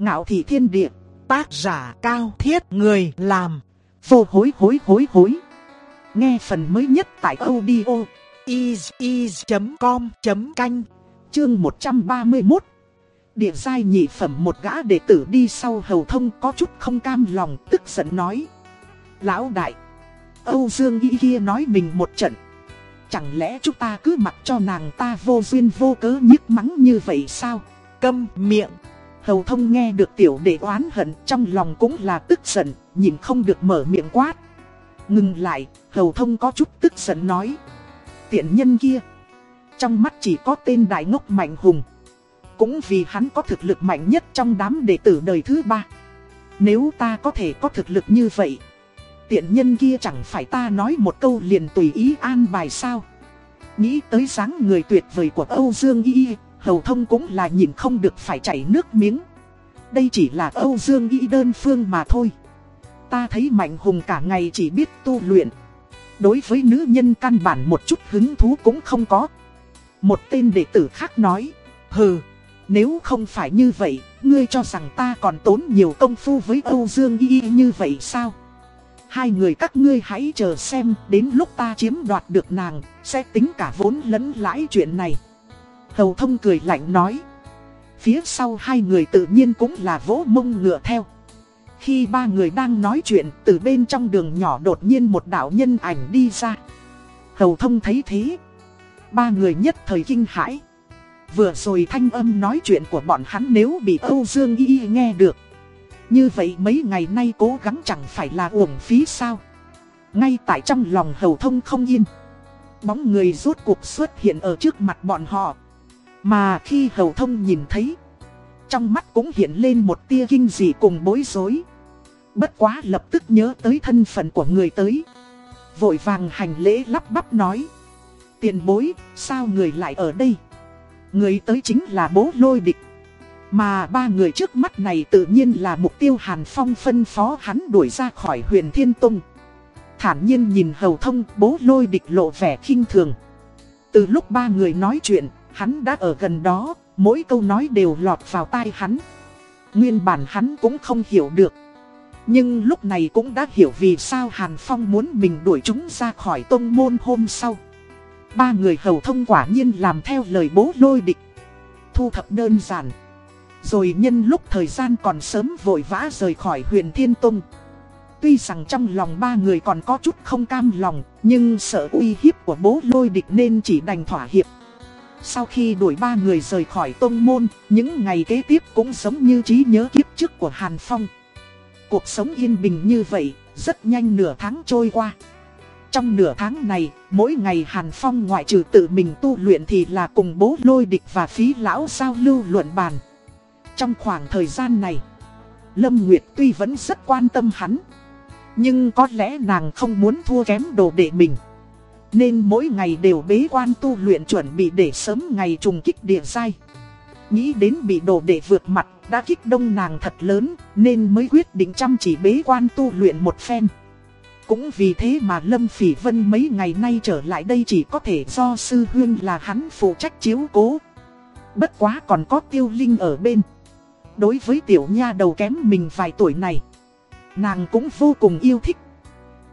Ngạo thị thiên địa, tác giả cao thiết người làm, vô hối hối hối hối. Nghe phần mới nhất tại audio is.com.canh, chương 131. Địa giai nhị phẩm một gã đệ tử đi sau hầu thông có chút không cam lòng, tức giận nói. Lão đại, Âu Dương Y kia nói mình một trận. Chẳng lẽ chúng ta cứ mặc cho nàng ta vô duyên vô cớ nhức mắng như vậy sao? Câm miệng. Hầu thông nghe được tiểu đệ oán hận trong lòng cũng là tức giận, nhìn không được mở miệng quát. Ngừng lại, hầu thông có chút tức giận nói. Tiện nhân kia. Trong mắt chỉ có tên đại ngốc mạnh hùng. Cũng vì hắn có thực lực mạnh nhất trong đám đệ tử đời thứ ba. Nếu ta có thể có thực lực như vậy tiện nhân kia chẳng phải ta nói một câu liền tùy ý an bài sao. Nghĩ tới dáng người tuyệt vời của Âu Dương Y, hầu thông cũng là nhìn không được phải chảy nước miếng. Đây chỉ là Âu Dương Y đơn phương mà thôi. Ta thấy Mạnh Hùng cả ngày chỉ biết tu luyện. Đối với nữ nhân căn bản một chút hứng thú cũng không có. Một tên đệ tử khác nói, hừ, nếu không phải như vậy, ngươi cho rằng ta còn tốn nhiều công phu với Âu Dương Y như vậy sao? Hai người các ngươi hãy chờ xem đến lúc ta chiếm đoạt được nàng Sẽ tính cả vốn lẫn lãi chuyện này Hầu thông cười lạnh nói. Phía sau hai người tự nhiên cũng là vỗ mông ngựa theo. Khi ba người đang nói chuyện, từ bên trong đường nhỏ đột nhiên một đạo nhân ảnh đi ra. Hầu thông thấy thế. Ba người nhất thời kinh hãi. Vừa rồi thanh âm nói chuyện của bọn hắn nếu bị Âu Dương Y nghe được. Như vậy mấy ngày nay cố gắng chẳng phải là uổng phí sao? Ngay tại trong lòng hầu thông không yên. Bóng người rốt cuộc xuất hiện ở trước mặt bọn họ. Mà khi hầu thông nhìn thấy Trong mắt cũng hiện lên một tia kinh dị cùng bối rối Bất quá lập tức nhớ tới thân phận của người tới Vội vàng hành lễ lắp bắp nói Tiền bối, sao người lại ở đây? Người tới chính là bố lôi địch mà ba người trước mắt này tự nhiên là mục tiêu Hàn Phong phân phó hắn đuổi ra khỏi huyền Thiên Tông. Thản nhiên nhìn hầu thông bố lôi địch lộ vẻ khinh thường. Từ lúc ba người nói chuyện, hắn đã ở gần đó, mỗi câu nói đều lọt vào tai hắn. Nguyên bản hắn cũng không hiểu được. Nhưng lúc này cũng đã hiểu vì sao Hàn Phong muốn mình đuổi chúng ra khỏi tông môn hôm sau. Ba người hầu thông quả nhiên làm theo lời bố lôi địch. Thu thập đơn giản. Rồi nhân lúc thời gian còn sớm vội vã rời khỏi huyền Thiên Tông Tuy rằng trong lòng ba người còn có chút không cam lòng Nhưng sợ uy hiếp của bố lôi địch nên chỉ đành thỏa hiệp sau khi đuổi ba người rời khỏi tông môn Những ngày kế tiếp cũng giống như trí nhớ kiếp trước của Hàn Phong Cuộc sống yên bình như vậy Rất nhanh nửa tháng trôi qua trong nửa tháng này, mỗi ngày Hàn Phong ngoại trừ tự mình tu luyện thì là cùng bố lôi địch và phí lão giao lưu luận bàn. Trong khoảng thời gian này, Lâm Nguyệt tuy vẫn rất quan tâm hắn. Nhưng có lẽ nàng không muốn thua kém đồ đệ mình. Nên mỗi ngày đều bế quan tu luyện chuẩn bị để sớm ngày trùng kích địa giai. Nghĩ đến bị đồ để vượt mặt, đã kích đông nàng thật lớn, nên mới quyết định chăm chỉ bế quan tu luyện một phen. Cũng vì thế mà Lâm Phỉ Vân mấy ngày nay trở lại đây chỉ có thể do sư huyên là hắn phụ trách chiếu cố. Bất quá còn có tiêu linh ở bên. Đối với tiểu nha đầu kém mình vài tuổi này, Nàng cũng vô cùng yêu thích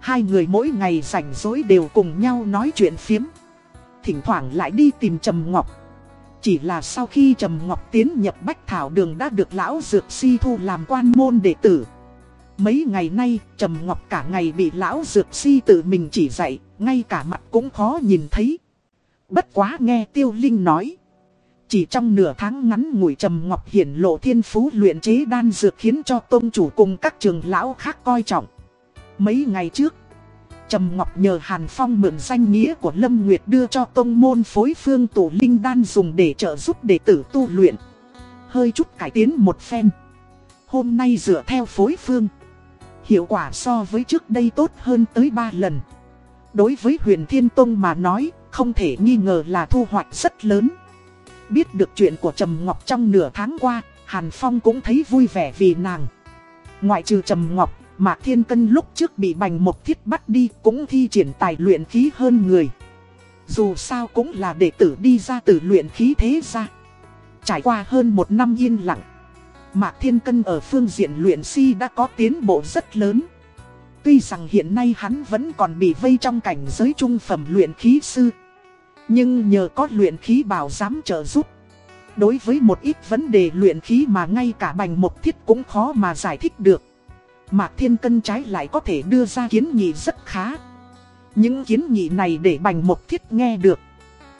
Hai người mỗi ngày rảnh rỗi đều cùng nhau nói chuyện phiếm. Thỉnh thoảng lại đi tìm Trầm Ngọc. Chỉ là sau khi Trầm Ngọc tiến nhập Bách Thảo Đường đã được Lão Dược Si thu làm quan môn đệ tử. Mấy ngày nay, Trầm Ngọc cả ngày bị Lão Dược Si tự mình chỉ dạy, Ngay cả mặt cũng khó nhìn thấy. Bất quá nghe Tiêu Linh nói, chỉ trong nửa tháng ngắn ngủi Trầm Ngọc hiển lộ thiên phú luyện chế đan dược khiến cho tôn chủ cùng các trường lão khác coi trọng. Mấy ngày trước, Trầm Ngọc nhờ Hàn Phong mượn danh nghĩa của Lâm Nguyệt đưa cho tông môn phối phương tổ linh đan dùng để trợ giúp đệ tử tu luyện. Hơi chút cải tiến một phen. Hôm nay dựa theo phối phương. Hiệu quả so với trước đây tốt hơn tới 3 lần. Đối với huyền Thiên Tông mà nói, không thể nghi ngờ là thu hoạch rất lớn. Biết được chuyện của Trầm Ngọc trong nửa tháng qua, Hàn Phong cũng thấy vui vẻ vì nàng. Ngoại trừ Trầm Ngọc, Mạc Thiên Cân lúc trước bị bành một thiết bắt đi cũng thi triển tài luyện khí hơn người. Dù sao cũng là đệ tử đi ra từ luyện khí thế ra. Trải qua hơn một năm yên lặng. Mạc Thiên Cân ở phương diện luyện si đã có tiến bộ rất lớn. Tuy rằng hiện nay hắn vẫn còn bị vây trong cảnh giới trung phẩm luyện khí sư. Nhưng nhờ có luyện khí bảo giám trợ giúp. Đối với một ít vấn đề luyện khí mà ngay cả bành một thiết cũng khó mà giải thích được. Mạc Thiên Cân trái lại có thể đưa ra kiến nghị rất khá. Những kiến nghị này để bành một thiết nghe được.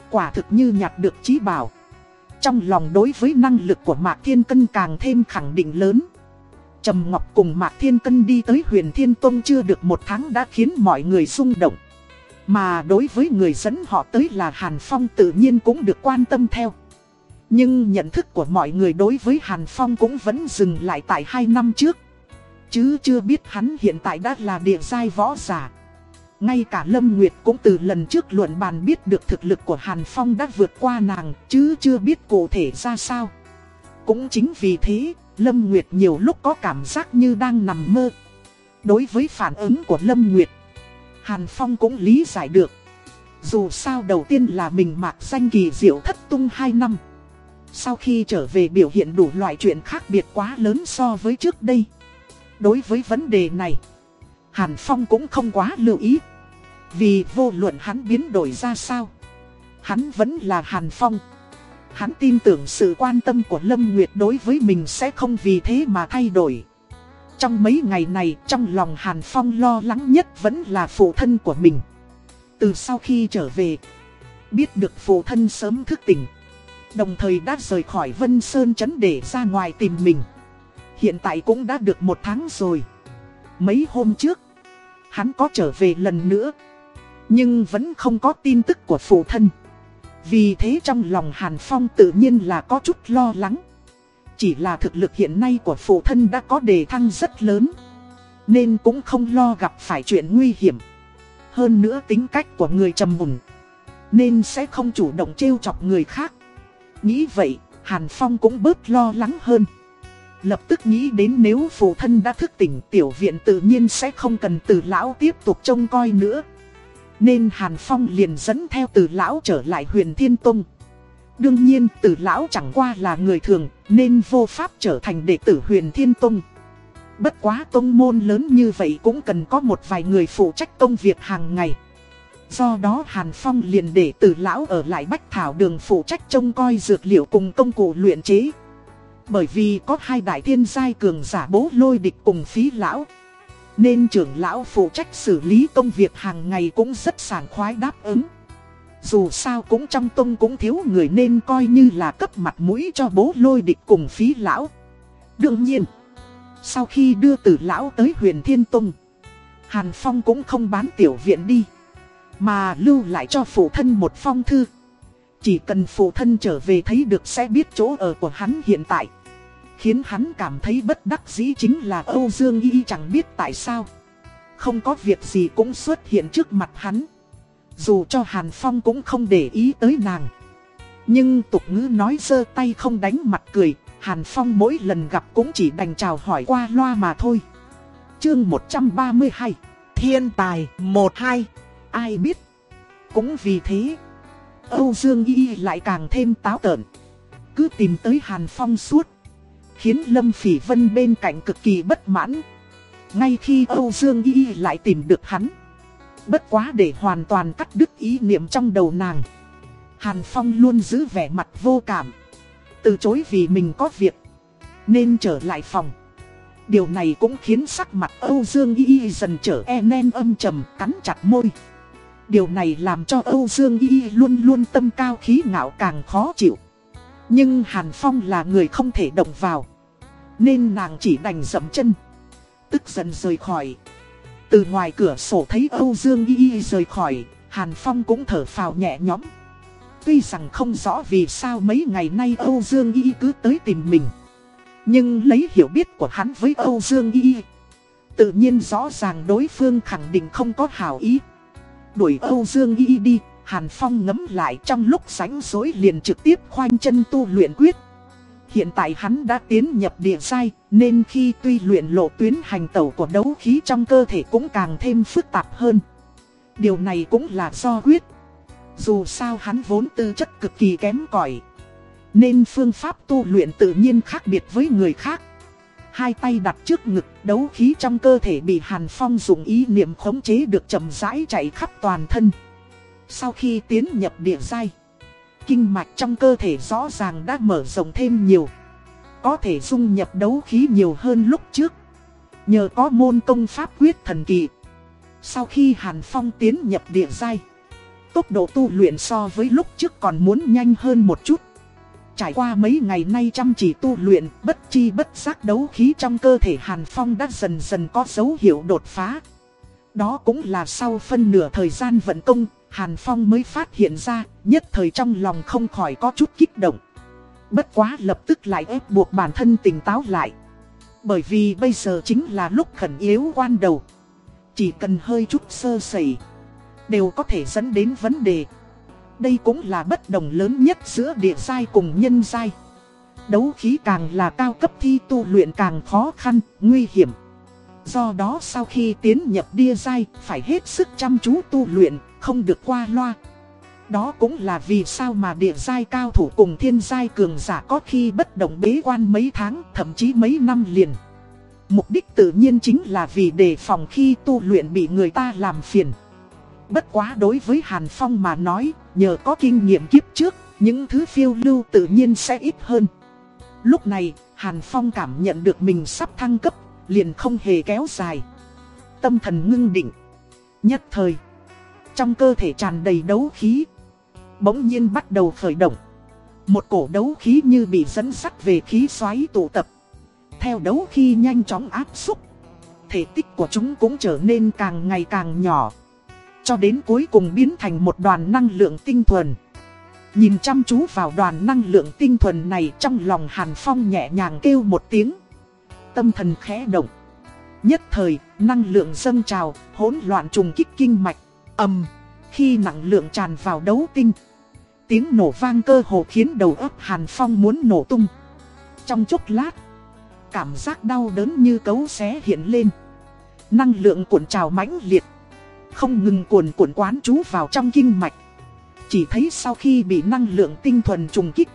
Quả thực như nhặt được trí bảo. Trong lòng đối với năng lực của Mạc Thiên Cân càng thêm khẳng định lớn. Trầm Ngọc cùng Mạc Thiên Cân đi tới huyền Thiên Tông chưa được một tháng đã khiến mọi người rung động. Mà đối với người dẫn họ tới là Hàn Phong tự nhiên cũng được quan tâm theo. Nhưng nhận thức của mọi người đối với Hàn Phong cũng vẫn dừng lại tại hai năm trước. Chứ chưa biết hắn hiện tại đã là địa giai võ giả. Ngay cả Lâm Nguyệt cũng từ lần trước luận bàn biết được thực lực của Hàn Phong đã vượt qua nàng, chứ chưa biết cụ thể ra sao. Cũng chính vì thế, Lâm Nguyệt nhiều lúc có cảm giác như đang nằm mơ. Đối với phản ứng của Lâm Nguyệt, Hàn Phong cũng lý giải được. Dù sao đầu tiên là mình mạc danh kỳ diệu thất tung 2 năm. Sau khi trở về biểu hiện đủ loại chuyện khác biệt quá lớn so với trước đây. Đối với vấn đề này, Hàn Phong cũng không quá lưu ý. Vì vô luận hắn biến đổi ra sao, hắn vẫn là Hàn Phong. Hắn tin tưởng sự quan tâm của Lâm Nguyệt đối với mình sẽ không vì thế mà thay đổi. Trong mấy ngày này, trong lòng Hàn Phong lo lắng nhất vẫn là phụ thân của mình. Từ sau khi trở về, biết được phụ thân sớm thức tỉnh. Đồng thời đã rời khỏi Vân Sơn Trấn để ra ngoài tìm mình. Hiện tại cũng đã được một tháng rồi. Mấy hôm trước, hắn có trở về lần nữa. Nhưng vẫn không có tin tức của phụ thân. Vì thế trong lòng Hàn Phong tự nhiên là có chút lo lắng. Chỉ là thực lực hiện nay của phụ thân đã có đề thăng rất lớn. Nên cũng không lo gặp phải chuyện nguy hiểm. Hơn nữa tính cách của người trầm mùn. Nên sẽ không chủ động trêu chọc người khác. Nghĩ vậy, Hàn Phong cũng bớt lo lắng hơn. Lập tức nghĩ đến nếu phụ thân đã thức tỉnh, tiểu viện tự nhiên sẽ không cần từ lão tiếp tục trông coi nữa. Nên Hàn Phong liền dẫn theo từ lão trở lại huyền Thiên Tông. Đương nhiên, từ lão chẳng qua là người thường, nên vô pháp trở thành đệ tử huyền Thiên Tông. Bất quá tông môn lớn như vậy cũng cần có một vài người phụ trách công việc hàng ngày. Do đó Hàn Phong liền để từ lão ở lại Bách Thảo đường phụ trách trông coi dược liệu cùng công cụ luyện chế. Bởi vì có hai đại thiên giai cường giả bố lôi địch cùng phí lão. Nên trưởng lão phụ trách xử lý công việc hàng ngày cũng rất sảng khoái đáp ứng. Dù sao cũng trong tông cũng thiếu người nên coi như là cấp mặt mũi cho bố lôi địch cùng phí lão. Đương nhiên, sau khi đưa tử lão tới huyền Thiên Tông, Hàn Phong cũng không bán tiểu viện đi, mà lưu lại cho phụ thân một phong thư. Chỉ cần phụ thân trở về thấy được sẽ biết chỗ ở của hắn hiện tại. Khiến hắn cảm thấy bất đắc dĩ chính là Âu Dương Y chẳng biết tại sao. Không có việc gì cũng xuất hiện trước mặt hắn. Dù cho Hàn Phong cũng không để ý tới nàng. Nhưng tục ngữ nói sơ tay không đánh mặt cười, Hàn Phong mỗi lần gặp cũng chỉ đành chào hỏi qua loa mà thôi. Chương 132 Thiên tài 12 Ai biết Cũng vì thế Âu Dương Y lại càng thêm táo tợn Cứ tìm tới Hàn Phong suốt Khiến Lâm Phỉ Vân bên cạnh cực kỳ bất mãn. Ngay khi Âu Dương Y lại tìm được hắn, Bất quá để hoàn toàn cắt đứt ý niệm trong đầu nàng, Hàn Phong luôn giữ vẻ mặt vô cảm, Từ chối vì mình có việc, Nên trở lại phòng. Điều này cũng khiến sắc mặt Âu Dương Y dần trở e nen âm trầm, cắn chặt môi. Điều này làm cho Âu Dương Y luôn luôn tâm cao khí ngạo càng khó chịu. Nhưng Hàn Phong là người không thể động vào. Nên nàng chỉ đành dậm chân. Tức giận rời khỏi. Từ ngoài cửa sổ thấy Âu Dương Y Y rời khỏi, Hàn Phong cũng thở phào nhẹ nhõm. Tuy rằng không rõ vì sao mấy ngày nay Âu Dương Y cứ tới tìm mình. Nhưng lấy hiểu biết của hắn với Âu Dương Y Tự nhiên rõ ràng đối phương khẳng định không có hảo ý. Đuổi Âu Dương Y đi. Hàn Phong ngấm lại trong lúc sánh dối liền trực tiếp khoanh chân tu luyện quyết. Hiện tại hắn đã tiến nhập địa sai, nên khi tuy luyện lộ tuyến hành tẩu của đấu khí trong cơ thể cũng càng thêm phức tạp hơn. Điều này cũng là do quyết. Dù sao hắn vốn tư chất cực kỳ kém cỏi Nên phương pháp tu luyện tự nhiên khác biệt với người khác. Hai tay đặt trước ngực, đấu khí trong cơ thể bị Hàn Phong dùng ý niệm khống chế được chậm rãi chạy khắp toàn thân. Sau khi tiến nhập địa giai, kinh mạch trong cơ thể rõ ràng đã mở rộng thêm nhiều. Có thể dung nhập đấu khí nhiều hơn lúc trước. Nhờ có môn công pháp quyết thần kỳ. Sau khi Hàn Phong tiến nhập địa giai, tốc độ tu luyện so với lúc trước còn muốn nhanh hơn một chút. Trải qua mấy ngày nay chăm chỉ tu luyện, bất chi bất giác đấu khí trong cơ thể Hàn Phong đã dần dần có dấu hiệu đột phá. Đó cũng là sau phân nửa thời gian vận công, Hàn Phong mới phát hiện ra, nhất thời trong lòng không khỏi có chút kích động. Bất quá lập tức lại ép buộc bản thân tỉnh táo lại. Bởi vì bây giờ chính là lúc khẩn yếu quan đầu. Chỉ cần hơi chút sơ sẩy, đều có thể dẫn đến vấn đề. Đây cũng là bất đồng lớn nhất giữa địa giai cùng nhân giai. Đấu khí càng là cao cấp thi tu luyện càng khó khăn, nguy hiểm. Do đó sau khi tiến nhập địa giai, phải hết sức chăm chú tu luyện, không được qua loa. Đó cũng là vì sao mà địa giai cao thủ cùng thiên giai cường giả có khi bất động bế quan mấy tháng, thậm chí mấy năm liền. Mục đích tự nhiên chính là vì đề phòng khi tu luyện bị người ta làm phiền. Bất quá đối với Hàn Phong mà nói, nhờ có kinh nghiệm kiếp trước, những thứ phiêu lưu tự nhiên sẽ ít hơn. Lúc này, Hàn Phong cảm nhận được mình sắp thăng cấp, liền không hề kéo dài. Tâm thần ngưng định. Nhất thời, trong cơ thể tràn đầy đấu khí. Bỗng nhiên bắt đầu khởi động. Một cổ đấu khí như bị dẫn sắt về khí xoáy tụ tập. Theo đấu khí nhanh chóng áp xúc. Thể tích của chúng cũng trở nên càng ngày càng nhỏ. Cho đến cuối cùng biến thành một đoàn năng lượng tinh thuần. Nhìn chăm chú vào đoàn năng lượng tinh thuần này trong lòng Hàn Phong nhẹ nhàng kêu một tiếng. Tâm thần khẽ động. Nhất thời, năng lượng dâng trào, hỗn loạn trùng kích kinh mạch, ầm. Khi năng lượng tràn vào đấu tinh, tiếng nổ vang cơ hồ khiến đầu óc Hàn Phong muốn nổ tung. Trong chốc lát, cảm giác đau đớn như cấu xé hiện lên. Năng lượng cuộn trào mãnh liệt, không ngừng cuồn cuộn quán trú vào trong kinh mạch. Chỉ thấy sau khi bị năng lượng tinh thuần trùng kích,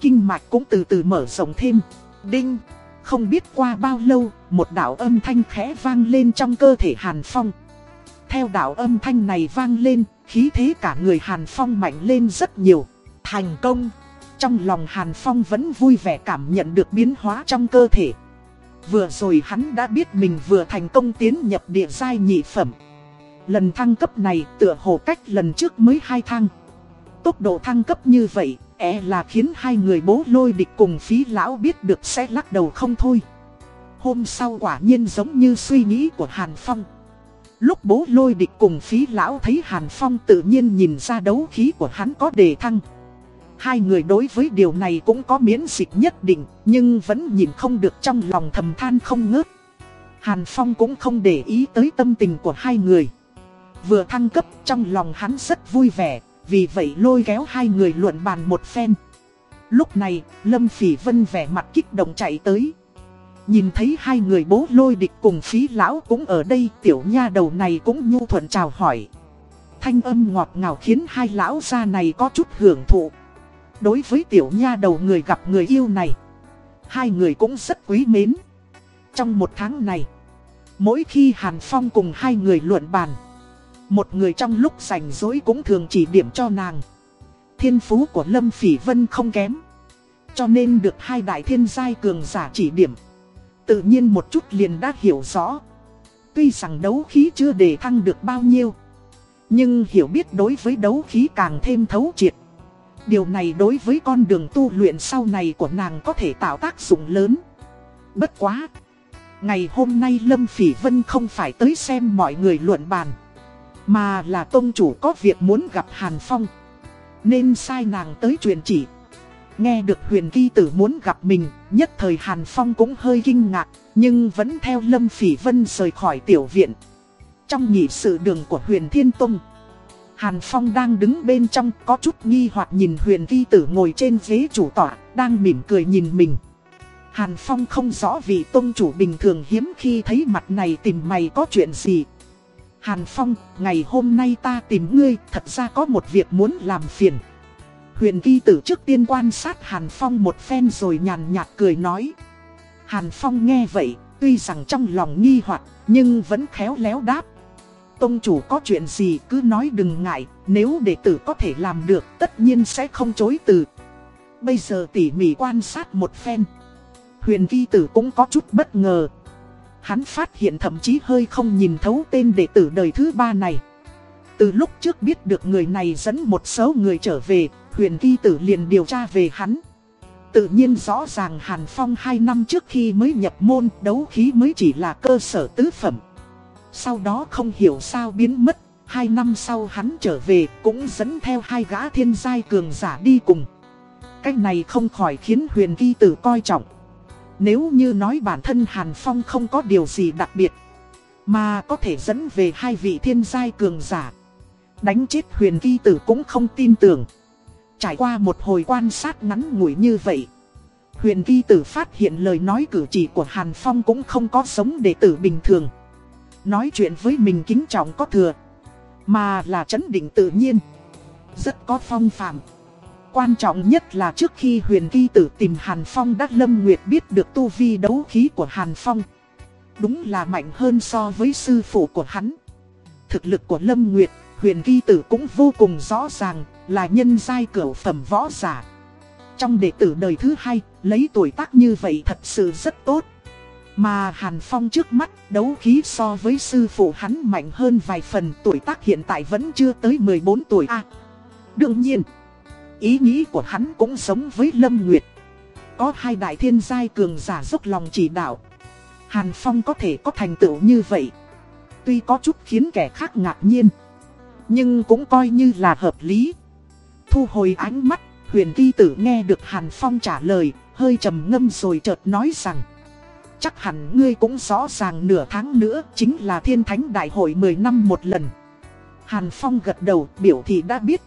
kinh mạch cũng từ từ mở rộng thêm. Đinh, không biết qua bao lâu, một đạo âm thanh khẽ vang lên trong cơ thể Hàn Phong. Theo đạo âm thanh này vang lên, khí thế cả người Hàn Phong mạnh lên rất nhiều. Thành công! Trong lòng Hàn Phong vẫn vui vẻ cảm nhận được biến hóa trong cơ thể. Vừa rồi hắn đã biết mình vừa thành công tiến nhập địa giai nhị phẩm. Lần thăng cấp này tựa hồ cách lần trước mới hai thăng. Tốc độ thăng cấp như vậy, e là khiến hai người bố lôi địch cùng phí lão biết được sẽ lắc đầu không thôi. Hôm sau quả nhiên giống như suy nghĩ của Hàn Phong. Lúc bố lôi địch cùng phí lão thấy Hàn Phong tự nhiên nhìn ra đấu khí của hắn có đề thăng. Hai người đối với điều này cũng có miễn dịch nhất định, nhưng vẫn nhìn không được trong lòng thầm than không ngớt. Hàn Phong cũng không để ý tới tâm tình của hai người. Vừa thăng cấp trong lòng hắn rất vui vẻ, vì vậy lôi kéo hai người luận bàn một phen. Lúc này, Lâm Phỉ Vân vẻ mặt kích động chạy tới. Nhìn thấy hai người bố lôi địch cùng phí lão cũng ở đây, tiểu nha đầu này cũng nhu thuận chào hỏi. Thanh âm ngọt ngào khiến hai lão gia này có chút hưởng thụ. Đối với tiểu nha đầu người gặp người yêu này, hai người cũng rất quý mến. Trong một tháng này, mỗi khi Hàn Phong cùng hai người luận bàn, một người trong lúc rảnh rỗi cũng thường chỉ điểm cho nàng. Thiên phú của Lâm Phỉ Vân không kém. Cho nên được hai đại thiên giai cường giả chỉ điểm. Tự nhiên một chút liền đã hiểu rõ. Tuy rằng đấu khí chưa đề thăng được bao nhiêu. Nhưng hiểu biết đối với đấu khí càng thêm thấu triệt. Điều này đối với con đường tu luyện sau này của nàng có thể tạo tác dụng lớn. Bất quá. Ngày hôm nay Lâm Phỉ Vân không phải tới xem mọi người luận bàn. Mà là tôn chủ có việc muốn gặp Hàn Phong. Nên sai nàng tới truyền chỉ. Nghe được huyền kỳ tử muốn gặp mình, Nhất thời Hàn Phong cũng hơi kinh ngạc, Nhưng vẫn theo Lâm Phỉ Vân rời khỏi tiểu viện. Trong nhị sự đường của huyền Thiên Tông, Hàn Phong đang đứng bên trong, có chút nghi hoặc nhìn huyền kỳ tử ngồi trên ghế chủ tọa, Đang mỉm cười nhìn mình. Hàn Phong không rõ vì tôn chủ bình thường hiếm khi thấy mặt này tìm mày có chuyện gì Hàn Phong, ngày hôm nay ta tìm ngươi, thật ra có một việc muốn làm phiền. Huyền kỳ tử trước tiên quan sát Hàn Phong một phen rồi nhàn nhạt cười nói. Hàn Phong nghe vậy, tuy rằng trong lòng nghi hoặc nhưng vẫn khéo léo đáp. Tông chủ có chuyện gì cứ nói đừng ngại, nếu đệ tử có thể làm được tất nhiên sẽ không chối từ. Bây giờ tỉ mỉ quan sát một phen. Huyền kỳ tử cũng có chút bất ngờ. Hắn phát hiện thậm chí hơi không nhìn thấu tên đệ tử đời thứ ba này. Từ lúc trước biết được người này dẫn một số người trở về, huyền kỳ tử liền điều tra về hắn. Tự nhiên rõ ràng Hàn Phong 2 năm trước khi mới nhập môn đấu khí mới chỉ là cơ sở tứ phẩm. Sau đó không hiểu sao biến mất, 2 năm sau hắn trở về cũng dẫn theo hai gã thiên giai cường giả đi cùng. Cách này không khỏi khiến huyền kỳ tử coi trọng. Nếu như nói bản thân Hàn Phong không có điều gì đặc biệt, mà có thể dẫn về hai vị thiên giai cường giả. Đánh chết huyền Vi tử cũng không tin tưởng. Trải qua một hồi quan sát ngắn ngủi như vậy Huyền Vi tử phát hiện lời nói cử chỉ của Hàn Phong cũng không có giống đệ tử bình thường Nói chuyện với mình kính trọng có thừa Mà là chấn định tự nhiên Rất có phong phạm Quan trọng nhất là trước khi huyền kỳ tử tìm Hàn Phong Đắc Lâm Nguyệt biết được tu vi đấu khí của Hàn Phong Đúng là mạnh hơn so với sư phụ của hắn Thực lực của Lâm Nguyệt, huyền kỳ tử cũng vô cùng rõ ràng là nhân giai cửu phẩm võ giả. Trong đệ tử đời thứ hai, lấy tuổi tác như vậy thật sự rất tốt. Mà Hàn Phong trước mắt đấu khí so với sư phụ hắn mạnh hơn vài phần tuổi tác hiện tại vẫn chưa tới 14 tuổi a Đương nhiên, ý nghĩ của hắn cũng giống với Lâm Nguyệt. Có hai đại thiên giai cường giả dốc lòng chỉ đạo. Hàn Phong có thể có thành tựu như vậy. Tuy có chút khiến kẻ khác ngạc nhiên. Nhưng cũng coi như là hợp lý. Thu hồi ánh mắt, huyền kỳ tử nghe được Hàn Phong trả lời, hơi trầm ngâm rồi chợt nói rằng Chắc hẳn ngươi cũng rõ ràng nửa tháng nữa chính là thiên thánh đại hội 10 năm một lần Hàn Phong gật đầu biểu thị đã biết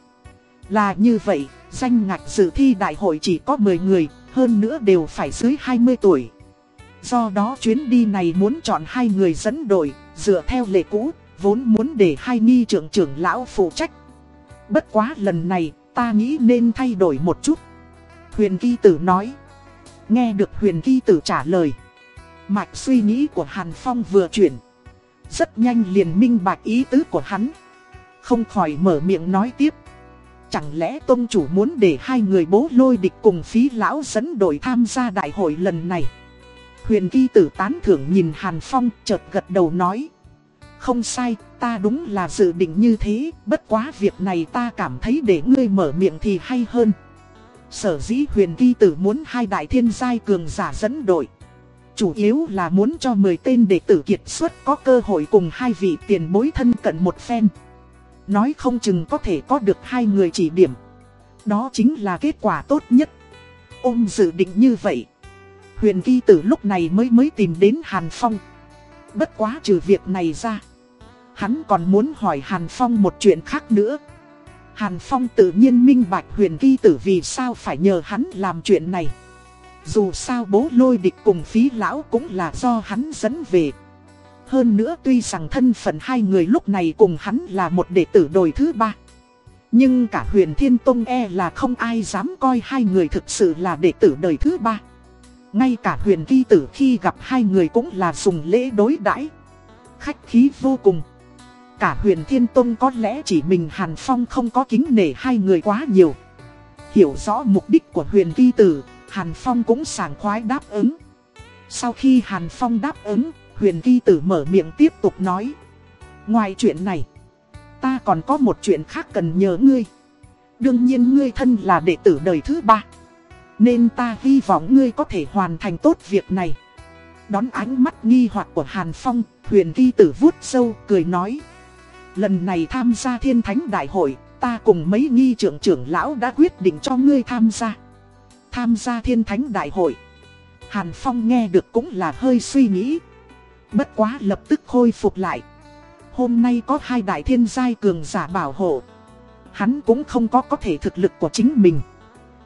là như vậy, danh ngạch dự thi đại hội chỉ có 10 người, hơn nữa đều phải dưới 20 tuổi Do đó chuyến đi này muốn chọn hai người dẫn đội, dựa theo lệ cũ, vốn muốn để hai nghi trưởng trưởng lão phụ trách Bất quá lần này ta nghĩ nên thay đổi một chút. Huyền Kỳ Tử nói. Nghe được Huyền Kỳ Tử trả lời. Mạch suy nghĩ của Hàn Phong vừa chuyển. Rất nhanh liền minh bạch ý tứ của hắn. Không khỏi mở miệng nói tiếp. Chẳng lẽ tôn chủ muốn để hai người bố lôi địch cùng phí lão dẫn đội tham gia đại hội lần này? Huyền Kỳ Tử tán thưởng nhìn Hàn Phong chợt gật đầu nói. Không sai, ta đúng là dự định như thế, bất quá việc này ta cảm thấy để ngươi mở miệng thì hay hơn. Sở dĩ huyền kỳ tử muốn hai đại thiên giai cường giả dẫn đội. Chủ yếu là muốn cho 10 tên đệ tử kiệt xuất có cơ hội cùng hai vị tiền bối thân cận một phen. Nói không chừng có thể có được hai người chỉ điểm. Đó chính là kết quả tốt nhất. Ôm dự định như vậy. Huyền Vi tử lúc này mới mới tìm đến Hàn Phong. Bất quá trừ việc này ra. Hắn còn muốn hỏi Hàn Phong một chuyện khác nữa. Hàn Phong tự nhiên minh bạch huyền Vi tử vì sao phải nhờ hắn làm chuyện này. Dù sao bố lôi địch cùng phí lão cũng là do hắn dẫn về. Hơn nữa tuy rằng thân phận hai người lúc này cùng hắn là một đệ tử đồi thứ ba. Nhưng cả huyền thiên tông e là không ai dám coi hai người thực sự là đệ tử đời thứ ba. Ngay cả huyền kỳ tử khi gặp hai người cũng là dùng lễ đối đãi Khách khí vô cùng. Cả huyền thiên tông có lẽ chỉ mình Hàn Phong không có kính nể hai người quá nhiều. Hiểu rõ mục đích của huyền vi tử, Hàn Phong cũng sảng khoái đáp ứng. Sau khi Hàn Phong đáp ứng, huyền vi tử mở miệng tiếp tục nói. Ngoài chuyện này, ta còn có một chuyện khác cần nhớ ngươi. Đương nhiên ngươi thân là đệ tử đời thứ ba. Nên ta hy vọng ngươi có thể hoàn thành tốt việc này. Đón ánh mắt nghi hoặc của Hàn Phong, huyền vi tử vuốt sâu, cười nói. Lần này tham gia thiên thánh đại hội, ta cùng mấy nghi trưởng trưởng lão đã quyết định cho ngươi tham gia. Tham gia thiên thánh đại hội. Hàn Phong nghe được cũng là hơi suy nghĩ. Bất quá lập tức khôi phục lại. Hôm nay có hai đại thiên giai cường giả bảo hộ. Hắn cũng không có có thể thực lực của chính mình.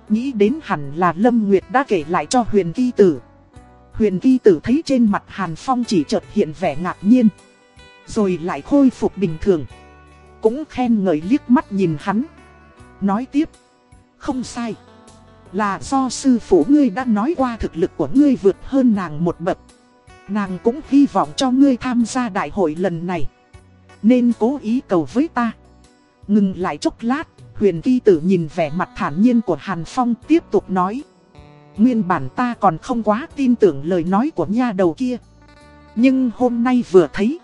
Nghĩ đến hẳn là Lâm Nguyệt đã kể lại cho huyền kỳ tử. Huyền kỳ tử thấy trên mặt Hàn Phong chỉ chợt hiện vẻ ngạc nhiên. Rồi lại khôi phục bình thường Cũng khen ngợi liếc mắt nhìn hắn Nói tiếp Không sai. Là do sư phụ ngươi đã nói qua thực lực của ngươi vượt hơn nàng một bậc. Nàng cũng hy vọng cho ngươi tham gia đại hội lần này. Nên cố ý cầu với ta. Ngừng lại chốc lát, huyền kỳ tử nhìn vẻ mặt thản nhiên của Hàn Phong tiếp tục nói. Nguyên bản ta còn không quá tin tưởng lời nói của nha đầu kia. Nhưng hôm nay vừa thấy,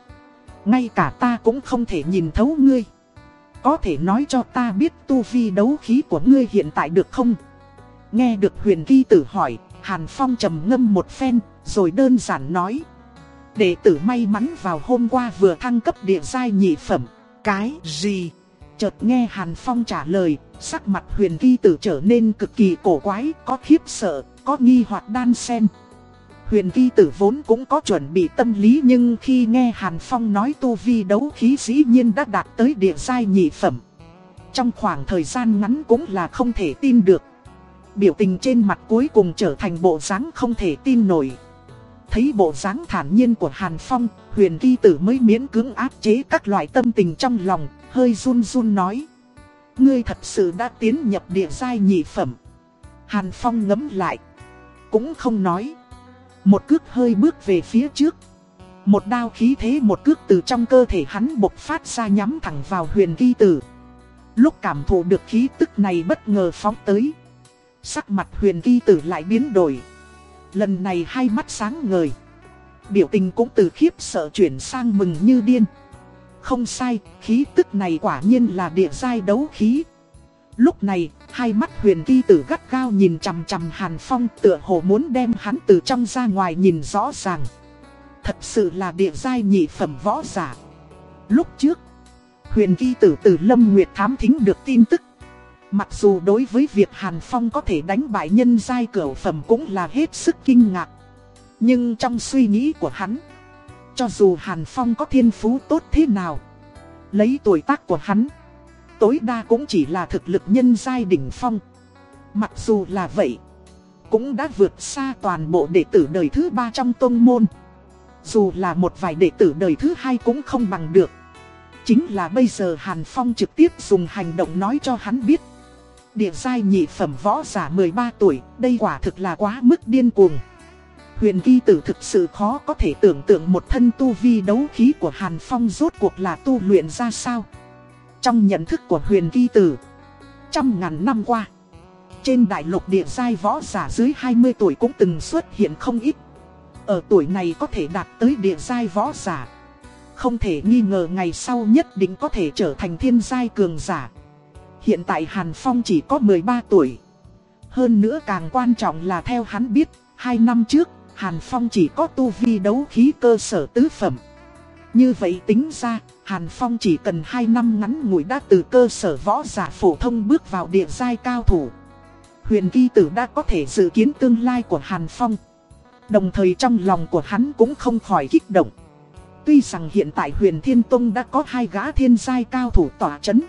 ngay cả ta cũng không thể nhìn thấu ngươi. Có thể nói cho ta biết tu vi đấu khí của ngươi hiện tại được không? Nghe được huyền kỳ tử hỏi, Hàn Phong trầm ngâm một phen, rồi đơn giản nói. Đệ tử may mắn vào hôm qua vừa thăng cấp địa giai nhị phẩm. Cái gì? Chợt nghe Hàn Phong trả lời, sắc mặt huyền Vi tử trở nên cực kỳ cổ quái, có khiếp sợ, có nghi hoặc đan xen. Huyền Vi tử vốn cũng có chuẩn bị tâm lý nhưng khi nghe Hàn Phong nói tu vi đấu khí dĩ nhiên đã đạt tới địa giai nhị phẩm. Trong khoảng thời gian ngắn cũng là không thể tin được. Biểu tình trên mặt cuối cùng trở thành bộ dáng không thể tin nổi. Thấy bộ dáng thản nhiên của Hàn Phong, huyền kỳ tử mới miễn cưỡng áp chế các loại tâm tình trong lòng, hơi run run nói. Ngươi thật sự đã tiến nhập địa giai nhị phẩm. Hàn Phong ngấm lại. Cũng không nói. Một cước hơi bước về phía trước. Một đao khí thế một cước từ trong cơ thể hắn bộc phát ra nhắm thẳng vào huyền kỳ tử. Lúc cảm thụ được khí tức này bất ngờ phóng tới. Sắc mặt huyền kỳ tử lại biến đổi. Lần này hai mắt sáng ngời. Biểu tình cũng từ khiếp sợ chuyển sang mừng như điên. Không sai, khí tức này quả nhiên là địa giai đấu khí. Lúc này, hai mắt huyền kỳ tử gắt gao nhìn chằm chằm Hàn Phong tựa hồ muốn đem hắn từ trong ra ngoài nhìn rõ ràng. Thật sự là địa giai nhị phẩm võ giả. Lúc trước, huyền kỳ tử từ Lâm Nguyệt thám thính được tin tức. Mặc dù đối với việc Hàn Phong có thể đánh bại nhân giai cửa phẩm cũng là hết sức kinh ngạc. Nhưng trong suy nghĩ của hắn, cho dù Hàn Phong có thiên phú tốt thế nào, lấy tuổi tác của hắn, tối đa cũng chỉ là thực lực nhân giai đỉnh phong. Mặc dù là vậy, cũng đã vượt xa toàn bộ đệ tử đời thứ ba trong tôn môn. Dù là một vài đệ tử đời thứ hai cũng không bằng được. Chính là bây giờ Hàn Phong trực tiếp dùng hành động nói cho hắn biết. Địa giai nhị phẩm võ giả 13 tuổi, đây quả thực là quá mức điên cuồng. Huyền Ghi Tử thực sự khó có thể tưởng tượng một thân tu vi đấu khí của Hàn Phong rốt cuộc là tu luyện ra sao. Trong nhận thức của Huyền Ghi Tử, trăm ngàn năm qua, trên đại lục địa giai võ giả dưới 20 tuổi cũng từng xuất hiện không ít. Ở tuổi này có thể đạt tới địa giai võ giả. Không thể nghi ngờ ngày sau nhất định có thể trở thành thiên giai cường giả. Hiện tại Hàn Phong chỉ có 13 tuổi. Hơn nữa càng quan trọng là theo hắn biết, 2 năm trước, Hàn Phong chỉ có tu vi đấu khí cơ sở tứ phẩm. Như vậy tính ra, Hàn Phong chỉ cần 2 năm ngắn ngủi đã từ cơ sở võ giả phổ thông bước vào địa giai cao thủ. Huyền Ghi Tử đã có thể dự kiến tương lai của Hàn Phong. Đồng thời trong lòng của hắn cũng không khỏi kích động. Tuy rằng hiện tại huyền Thiên Tông đã có hai gã thiên giai cao thủ tỏa chấn.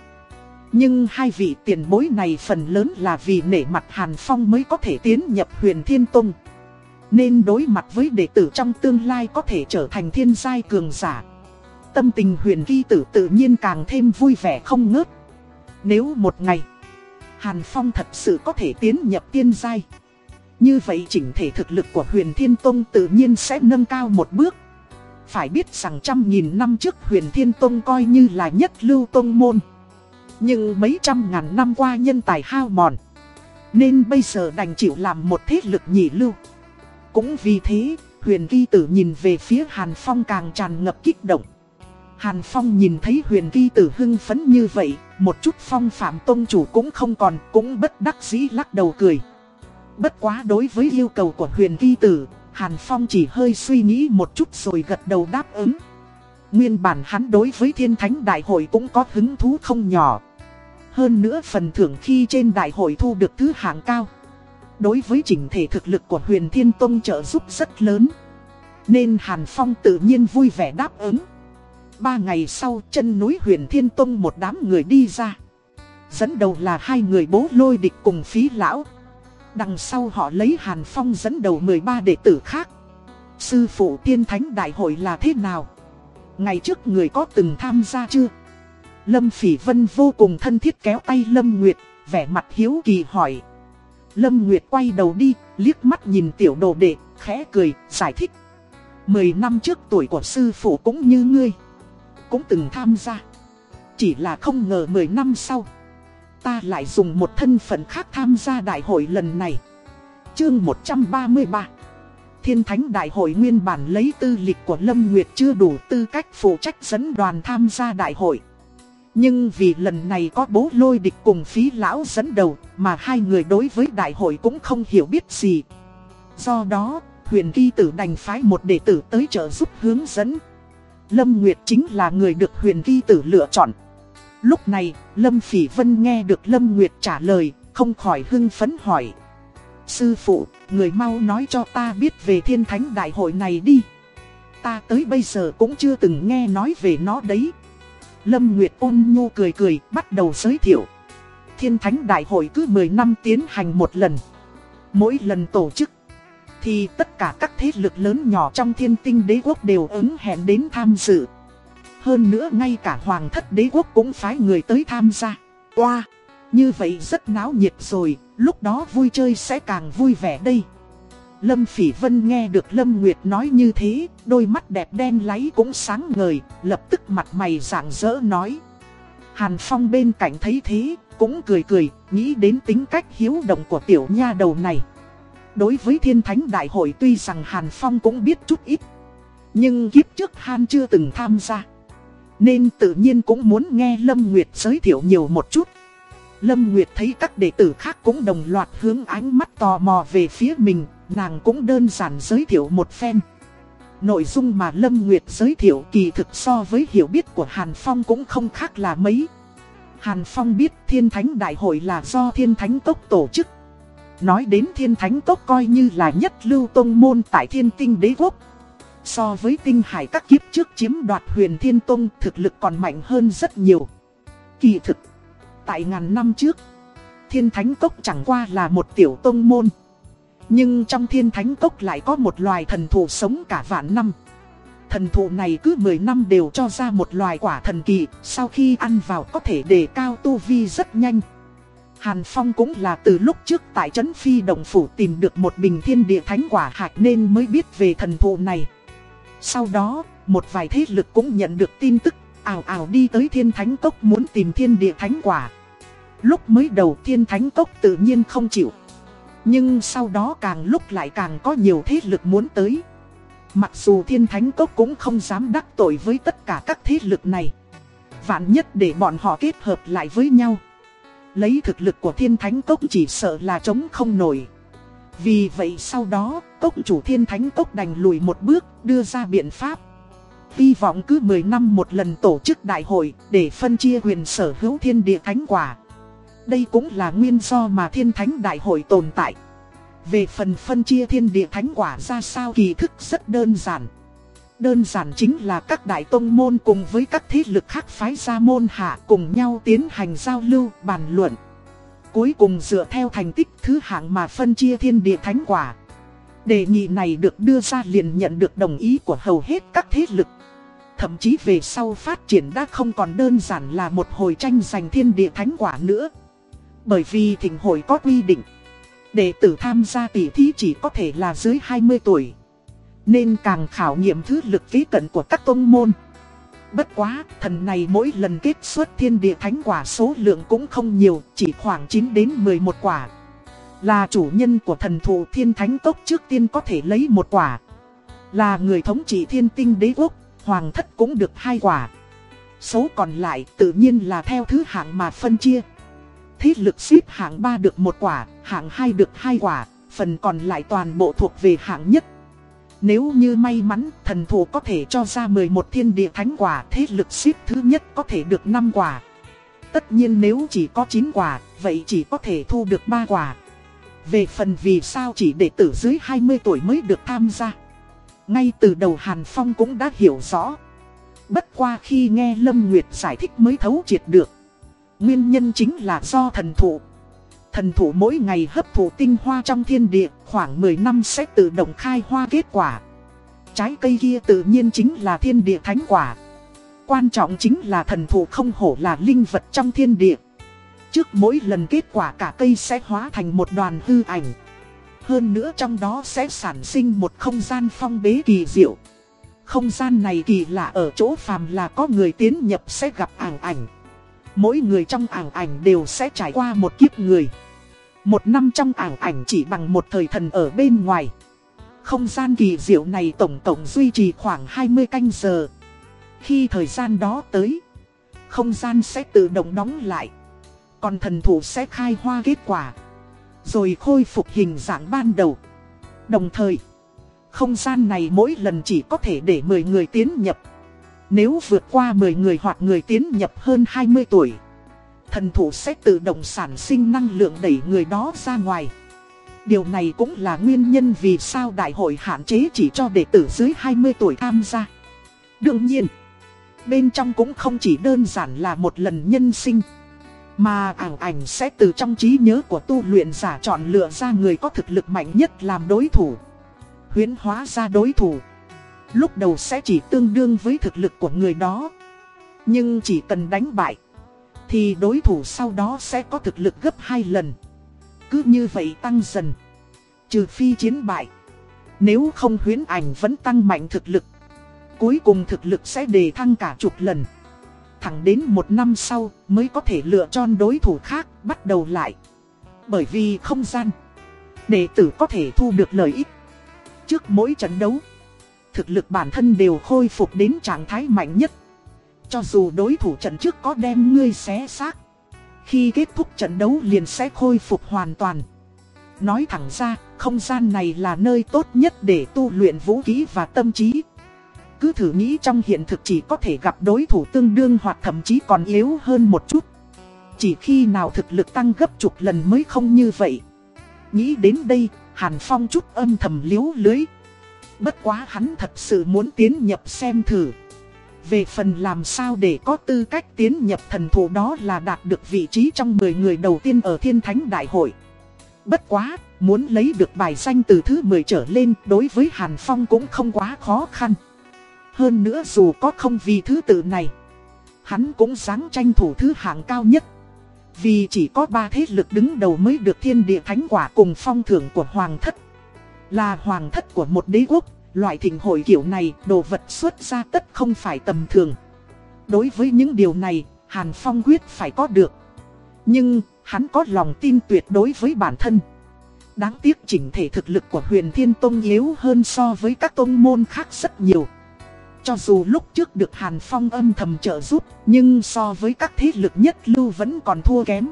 Nhưng hai vị tiền bối này phần lớn là vì nể mặt Hàn Phong mới có thể tiến nhập huyền Thiên Tông. Nên đối mặt với đệ tử trong tương lai có thể trở thành thiên giai cường giả. Tâm tình huyền ghi tử tự nhiên càng thêm vui vẻ không ngớt. Nếu một ngày, Hàn Phong thật sự có thể tiến nhập tiên giai. Như vậy chỉnh thể thực lực của huyền thiên tông tự nhiên sẽ nâng cao một bước. Phải biết rằng trăm nghìn năm trước huyền thiên tông coi như là nhất lưu tông môn. Nhưng mấy trăm ngàn năm qua nhân tài hao mòn. Nên bây giờ đành chịu làm một thế lực nhị lưu. Cũng vì thế, huyền Vi tử nhìn về phía Hàn Phong càng tràn ngập kích động. Hàn Phong nhìn thấy huyền Vi tử hưng phấn như vậy, một chút phong phạm tôn chủ cũng không còn, cũng bất đắc dĩ lắc đầu cười. Bất quá đối với yêu cầu của huyền Vi tử, Hàn Phong chỉ hơi suy nghĩ một chút rồi gật đầu đáp ứng. Nguyên bản hắn đối với thiên thánh đại hội cũng có hứng thú không nhỏ. Hơn nữa phần thưởng khi trên đại hội thu được thứ hạng cao. Đối với chỉnh thể thực lực của huyền thiên tông trợ giúp rất lớn. Nên Hàn Phong tự nhiên vui vẻ đáp ứng. Ba ngày sau, chân núi huyền thiên tông một đám người đi ra. Dẫn đầu là hai người bố lôi địch cùng phí lão. Đằng sau họ lấy Hàn Phong dẫn đầu 13 đệ tử khác. Sư phụ tiên thánh đại hội là thế nào? Ngày trước người có từng tham gia chưa? Lâm Phỉ Vân vô cùng thân thiết kéo tay Lâm Nguyệt, vẻ mặt hiếu kỳ hỏi. Lâm Nguyệt quay đầu đi, liếc mắt nhìn tiểu đồ đệ, khẽ cười, giải thích. Mười năm trước tuổi của sư phụ cũng như ngươi. Cũng từng tham gia. Chỉ là không ngờ 10 năm sau Ta lại dùng một thân phận khác tham gia đại hội lần này Chương 133 Thiên Thánh Đại hội nguyên bản lấy tư lịch của Lâm Nguyệt chưa đủ tư cách phụ trách dẫn đoàn tham gia đại hội nhưng vì lần này có bố lôi địch cùng phí lão dẫn đầu Mà hai người đối với đại hội cũng không hiểu biết gì Do đó, huyền kỳ tử đành phái một đệ tử tới trợ giúp hướng dẫn Lâm Nguyệt chính là người được huyền kỳ tử lựa chọn Lúc này, Lâm Phỉ Vân nghe được Lâm Nguyệt trả lời, không khỏi hưng phấn hỏi. Sư phụ, người mau nói cho ta biết về thiên thánh đại hội này đi. Ta tới bây giờ cũng chưa từng nghe nói về nó đấy. Lâm Nguyệt ôn nhu cười cười, bắt đầu giới thiệu. Thiên thánh đại hội cứ 10 năm tiến hành một lần. Mỗi lần tổ chức, thì tất cả các thế lực lớn nhỏ trong thiên tinh đế quốc đều ứng hẹn đến tham dự. Hơn nữa ngay cả hoàng thất đế quốc cũng phái người tới tham gia. Wow, như vậy rất náo nhiệt rồi, lúc đó vui chơi sẽ càng vui vẻ đây. Lâm Phỉ Vân nghe được Lâm Nguyệt nói như thế, đôi mắt đẹp đen láy cũng sáng ngời, lập tức mặt mày rạng rỡ nói. Hàn Phong bên cạnh thấy thế, cũng cười cười, nghĩ đến tính cách hiếu động của tiểu nha đầu này. Đối với thiên thánh đại hội tuy rằng Hàn Phong cũng biết chút ít, nhưng kiếp trước han chưa từng tham gia. Nên tự nhiên cũng muốn nghe Lâm Nguyệt giới thiệu nhiều một chút Lâm Nguyệt thấy các đệ tử khác cũng đồng loạt hướng ánh mắt tò mò về phía mình Nàng cũng đơn giản giới thiệu một phen Nội dung mà Lâm Nguyệt giới thiệu kỳ thực so với hiểu biết của Hàn Phong cũng không khác là mấy Hàn Phong biết Thiên Thánh Đại hội là do Thiên Thánh Tốc tổ chức Nói đến Thiên Thánh Tốc coi như là nhất lưu tông môn tại Thiên Tinh Đế Quốc So với tinh hải các kiếp trước chiếm đoạt huyền thiên tông thực lực còn mạnh hơn rất nhiều. Kỳ thực, tại ngàn năm trước, thiên thánh cốc chẳng qua là một tiểu tông môn. Nhưng trong thiên thánh cốc lại có một loài thần thụ sống cả vạn năm. Thần thụ này cứ 10 năm đều cho ra một loài quả thần kỳ, sau khi ăn vào có thể đề cao tu vi rất nhanh. Hàn Phong cũng là từ lúc trước tại trấn Phi Đồng Phủ tìm được một bình thiên địa thánh quả hạt nên mới biết về thần thụ này. Sau đó, một vài thế lực cũng nhận được tin tức, ảo ảo đi tới thiên thánh cốc muốn tìm thiên địa thánh quả. Lúc mới đầu thiên thánh cốc tự nhiên không chịu. Nhưng sau đó càng lúc lại càng có nhiều thế lực muốn tới. Mặc dù thiên thánh cốc cũng không dám đắc tội với tất cả các thế lực này. Vạn nhất để bọn họ kết hợp lại với nhau. Lấy thực lực của thiên thánh cốc chỉ sợ là chống không nổi. Vì vậy sau đó, cốc chủ thiên thánh cốc đành lùi một bước, đưa ra biện pháp. Hy vọng cứ 10 năm một lần tổ chức đại hội, để phân chia quyền sở hữu thiên địa thánh quả. Đây cũng là nguyên do mà thiên thánh đại hội tồn tại. Về phần phân chia thiên địa thánh quả ra sao kỳ thức rất đơn giản. Đơn giản chính là các đại tông môn cùng với các thế lực khác phái gia môn hạ cùng nhau tiến hành giao lưu, bàn luận. Cuối cùng dựa theo thành tích thứ hạng mà phân chia thiên địa thánh quả. Đề nghị này được đưa ra liền nhận được đồng ý của hầu hết các thế lực. Thậm chí về sau phát triển đã không còn đơn giản là một hồi tranh giành thiên địa thánh quả nữa. Bởi vì thỉnh hội có quy định. Đệ tử tham gia tỷ thí chỉ có thể là dưới 20 tuổi. Nên càng khảo nghiệm thứ lực kế cận của các tôn môn. Bất quá, thần này mỗi lần kết xuất thiên địa thánh quả số lượng cũng không nhiều, chỉ khoảng 9 đến 11 quả. Là chủ nhân của thần thụ thiên thánh tốc trước tiên có thể lấy một quả. Là người thống trị thiên tinh đế quốc, hoàng thất cũng được hai quả. Số còn lại tự nhiên là theo thứ hạng mà phân chia. Thế lực xếp hạng 3 được một quả, hạng 2 được hai quả, phần còn lại toàn bộ thuộc về hạng nhất. Nếu như may mắn, thần thủ có thể cho ra 11 thiên địa thánh quả, thế lực xếp thứ nhất có thể được 5 quả. Tất nhiên nếu chỉ có 9 quả, vậy chỉ có thể thu được 3 quả. Về phần vì sao chỉ đệ tử dưới 20 tuổi mới được tham gia. Ngay từ đầu Hàn Phong cũng đã hiểu rõ. Bất qua khi nghe Lâm Nguyệt giải thích mới thấu triệt được. Nguyên nhân chính là do thần thụ Thần thụ mỗi ngày hấp thụ tinh hoa trong thiên địa, khoảng 10 năm sẽ tự động khai hoa kết quả. Trái cây kia tự nhiên chính là thiên địa thánh quả. Quan trọng chính là thần thụ không hổ là linh vật trong thiên địa. Trước mỗi lần kết quả cả cây sẽ hóa thành một đoàn hư ảnh. Hơn nữa trong đó sẽ sản sinh một không gian phong bế kỳ diệu. Không gian này kỳ lạ ở chỗ phàm là có người tiến nhập sẽ gặp ảng ảnh. Mỗi người trong ảng ảnh đều sẽ trải qua một kiếp người. Một năm trong ảng ảnh chỉ bằng một thời thần ở bên ngoài. Không gian kỳ diệu này tổng tổng duy trì khoảng 20 canh giờ. Khi thời gian đó tới, không gian sẽ tự động đóng lại. Còn thần thủ sẽ khai hoa kết quả. Rồi khôi phục hình dạng ban đầu. Đồng thời, không gian này mỗi lần chỉ có thể để 10 người tiến nhập. Nếu vượt qua 10 người hoặc người tiến nhập hơn 20 tuổi, thần thủ sẽ tự động sản sinh năng lượng đẩy người đó ra ngoài. Điều này cũng là nguyên nhân vì sao đại hội hạn chế chỉ cho đệ tử dưới 20 tuổi tham gia. Đương nhiên, bên trong cũng không chỉ đơn giản là một lần nhân sinh. Mà ảnh ảnh sẽ từ trong trí nhớ của tu luyện giả chọn lựa ra người có thực lực mạnh nhất làm đối thủ. Huyến hóa ra đối thủ. Lúc đầu sẽ chỉ tương đương với thực lực của người đó. Nhưng chỉ cần đánh bại, thì đối thủ sau đó sẽ có thực lực gấp 2 lần. Cứ như vậy tăng dần. Trừ phi chiến bại. Nếu không huyến ảnh vẫn tăng mạnh thực lực. Cuối cùng thực lực sẽ đề thăng cả chục lần. Thẳng đến một năm sau mới có thể lựa chọn đối thủ khác bắt đầu lại. Bởi vì không gian. Đệ tử có thể thu được lợi ích. Trước mỗi trận đấu. Thực lực bản thân đều khôi phục đến trạng thái mạnh nhất. Cho dù đối thủ trận trước có đem ngươi xé xác. Khi kết thúc trận đấu liền sẽ khôi phục hoàn toàn. Nói thẳng ra, không gian này là nơi tốt nhất để tu luyện vũ khí và tâm trí. Cứ thử nghĩ trong hiện thực chỉ có thể gặp đối thủ tương đương hoặc thậm chí còn yếu hơn một chút. Chỉ khi nào thực lực tăng gấp chục lần mới không như vậy. Nghĩ đến đây, Hàn Phong chút âm thầm liếu lưới. Bất quá hắn thật sự muốn tiến nhập xem thử. Về phần làm sao để có tư cách tiến nhập thần thủ đó là đạt được vị trí trong 10 người đầu tiên ở thiên thánh đại hội. Bất quá, muốn lấy được bài danh từ thứ 10 trở lên đối với Hàn Phong cũng không quá khó khăn. Hơn nữa dù có không vì thứ tự này, hắn cũng sáng tranh thủ thứ hạng cao nhất. Vì chỉ có ba thế lực đứng đầu mới được thiên địa thánh quả cùng phong thưởng của Hoàng thất. Là Hoàng thất của một đế quốc, loại thịnh hội kiểu này đồ vật xuất ra tất không phải tầm thường. Đối với những điều này, Hàn Phong quyết phải có được. Nhưng, hắn có lòng tin tuyệt đối với bản thân. Đáng tiếc chỉnh thể thực lực của huyền thiên tông yếu hơn so với các tông môn khác rất nhiều. Cho dù lúc trước được Hàn Phong âm thầm trợ giúp, nhưng so với các thế lực nhất lưu vẫn còn thua kém.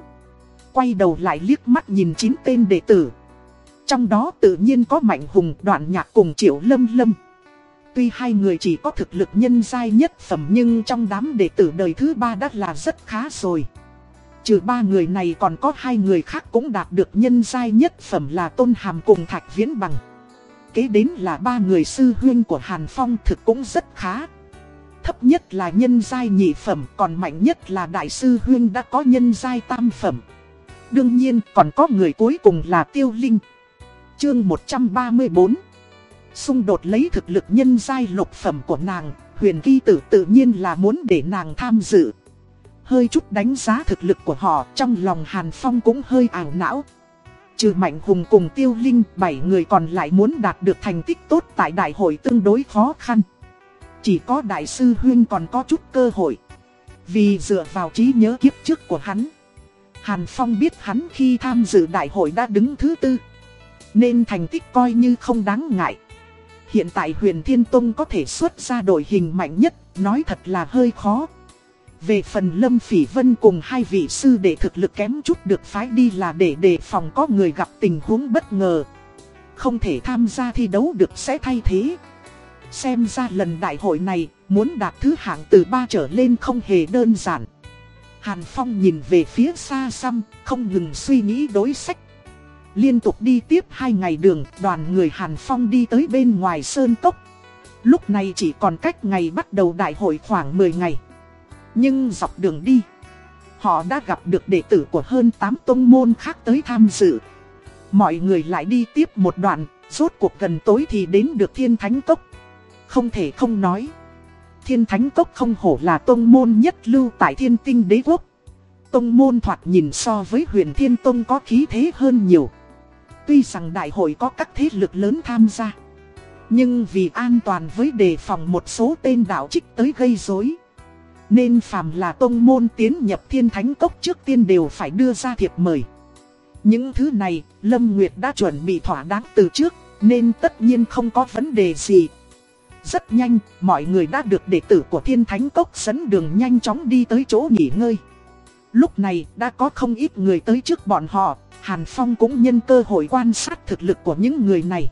Quay đầu lại liếc mắt nhìn chín tên đệ tử. Trong đó tự nhiên có Mạnh Hùng, đoạn nhạc cùng Triệu Lâm Lâm. Tuy hai người chỉ có thực lực nhân giai nhất phẩm nhưng trong đám đệ tử đời thứ ba đã là rất khá rồi. Trừ ba người này còn có hai người khác cũng đạt được nhân giai nhất phẩm là Tôn Hàm cùng Thạch Viễn Bằng. Kế đến là ba người sư huyên của Hàn Phong thực cũng rất khá. Thấp nhất là nhân giai nhị phẩm, còn mạnh nhất là đại sư huyên đã có nhân giai tam phẩm. Đương nhiên, còn có người cuối cùng là Tiêu Linh. Chương 134 Xung đột lấy thực lực nhân giai lục phẩm của nàng, huyền kỳ tử tự nhiên là muốn để nàng tham dự. Hơi chút đánh giá thực lực của họ trong lòng Hàn Phong cũng hơi ảo não. Trừ Mạnh Hùng cùng Tiêu Linh, bảy người còn lại muốn đạt được thành tích tốt tại đại hội tương đối khó khăn. Chỉ có Đại sư Huyên còn có chút cơ hội. Vì dựa vào trí nhớ kiếp trước của hắn. Hàn Phong biết hắn khi tham dự đại hội đã đứng thứ tư. Nên thành tích coi như không đáng ngại. Hiện tại huyền Thiên Tông có thể xuất ra đội hình mạnh nhất, nói thật là hơi khó. Về phần Lâm Phỉ Vân cùng hai vị sư đệ thực lực kém chút được phái đi là để đề phòng có người gặp tình huống bất ngờ. Không thể tham gia thi đấu được sẽ thay thế. Xem ra lần đại hội này, muốn đạt thứ hạng từ ba trở lên không hề đơn giản. Hàn Phong nhìn về phía xa xăm, không ngừng suy nghĩ đối sách. Liên tục đi tiếp hai ngày đường, đoàn người Hàn Phong đi tới bên ngoài Sơn Cốc. Lúc này chỉ còn cách ngày bắt đầu đại hội khoảng 10 ngày. Nhưng dọc đường đi, họ đã gặp được đệ tử của hơn 8 tông môn khác tới tham dự. Mọi người lại đi tiếp một đoạn, rốt cuộc gần tối thì đến được Thiên Thánh Cốc. Không thể không nói, Thiên Thánh Cốc không hổ là tông môn nhất lưu tại Thiên Tinh Đế Quốc. tông môn thoạt nhìn so với huyền thiên tông có khí thế hơn nhiều. Tuy rằng đại hội có các thế lực lớn tham gia. Nhưng vì an toàn với đề phòng một số tên đạo trích tới gây rối Nên phàm là tông môn tiến nhập thiên thánh cốc trước tiên đều phải đưa ra thiệp mời. Những thứ này, Lâm Nguyệt đã chuẩn bị thỏa đáng từ trước, nên tất nhiên không có vấn đề gì. Rất nhanh, mọi người đã được đệ tử của thiên thánh cốc dẫn đường nhanh chóng đi tới chỗ nghỉ ngơi. Lúc này, đã có không ít người tới trước bọn họ, Hàn Phong cũng nhân cơ hội quan sát thực lực của những người này.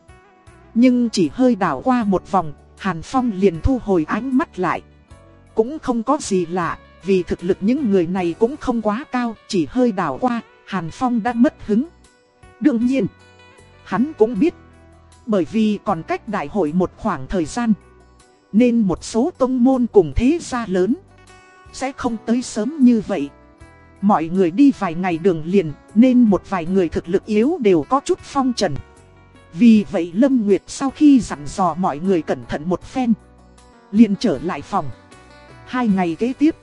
Nhưng chỉ hơi đảo qua một vòng, Hàn Phong liền thu hồi ánh mắt lại. Cũng không có gì lạ, vì thực lực những người này cũng không quá cao, chỉ hơi đảo qua, Hàn Phong đã mất hứng. Đương nhiên, hắn cũng biết, bởi vì còn cách đại hội một khoảng thời gian, nên một số tông môn cùng thế gia lớn sẽ không tới sớm như vậy. Mọi người đi vài ngày đường liền, nên một vài người thực lực yếu đều có chút phong trần. Vì vậy Lâm Nguyệt sau khi dặn dò mọi người cẩn thận một phen, liền trở lại phòng. Hai ngày kế tiếp,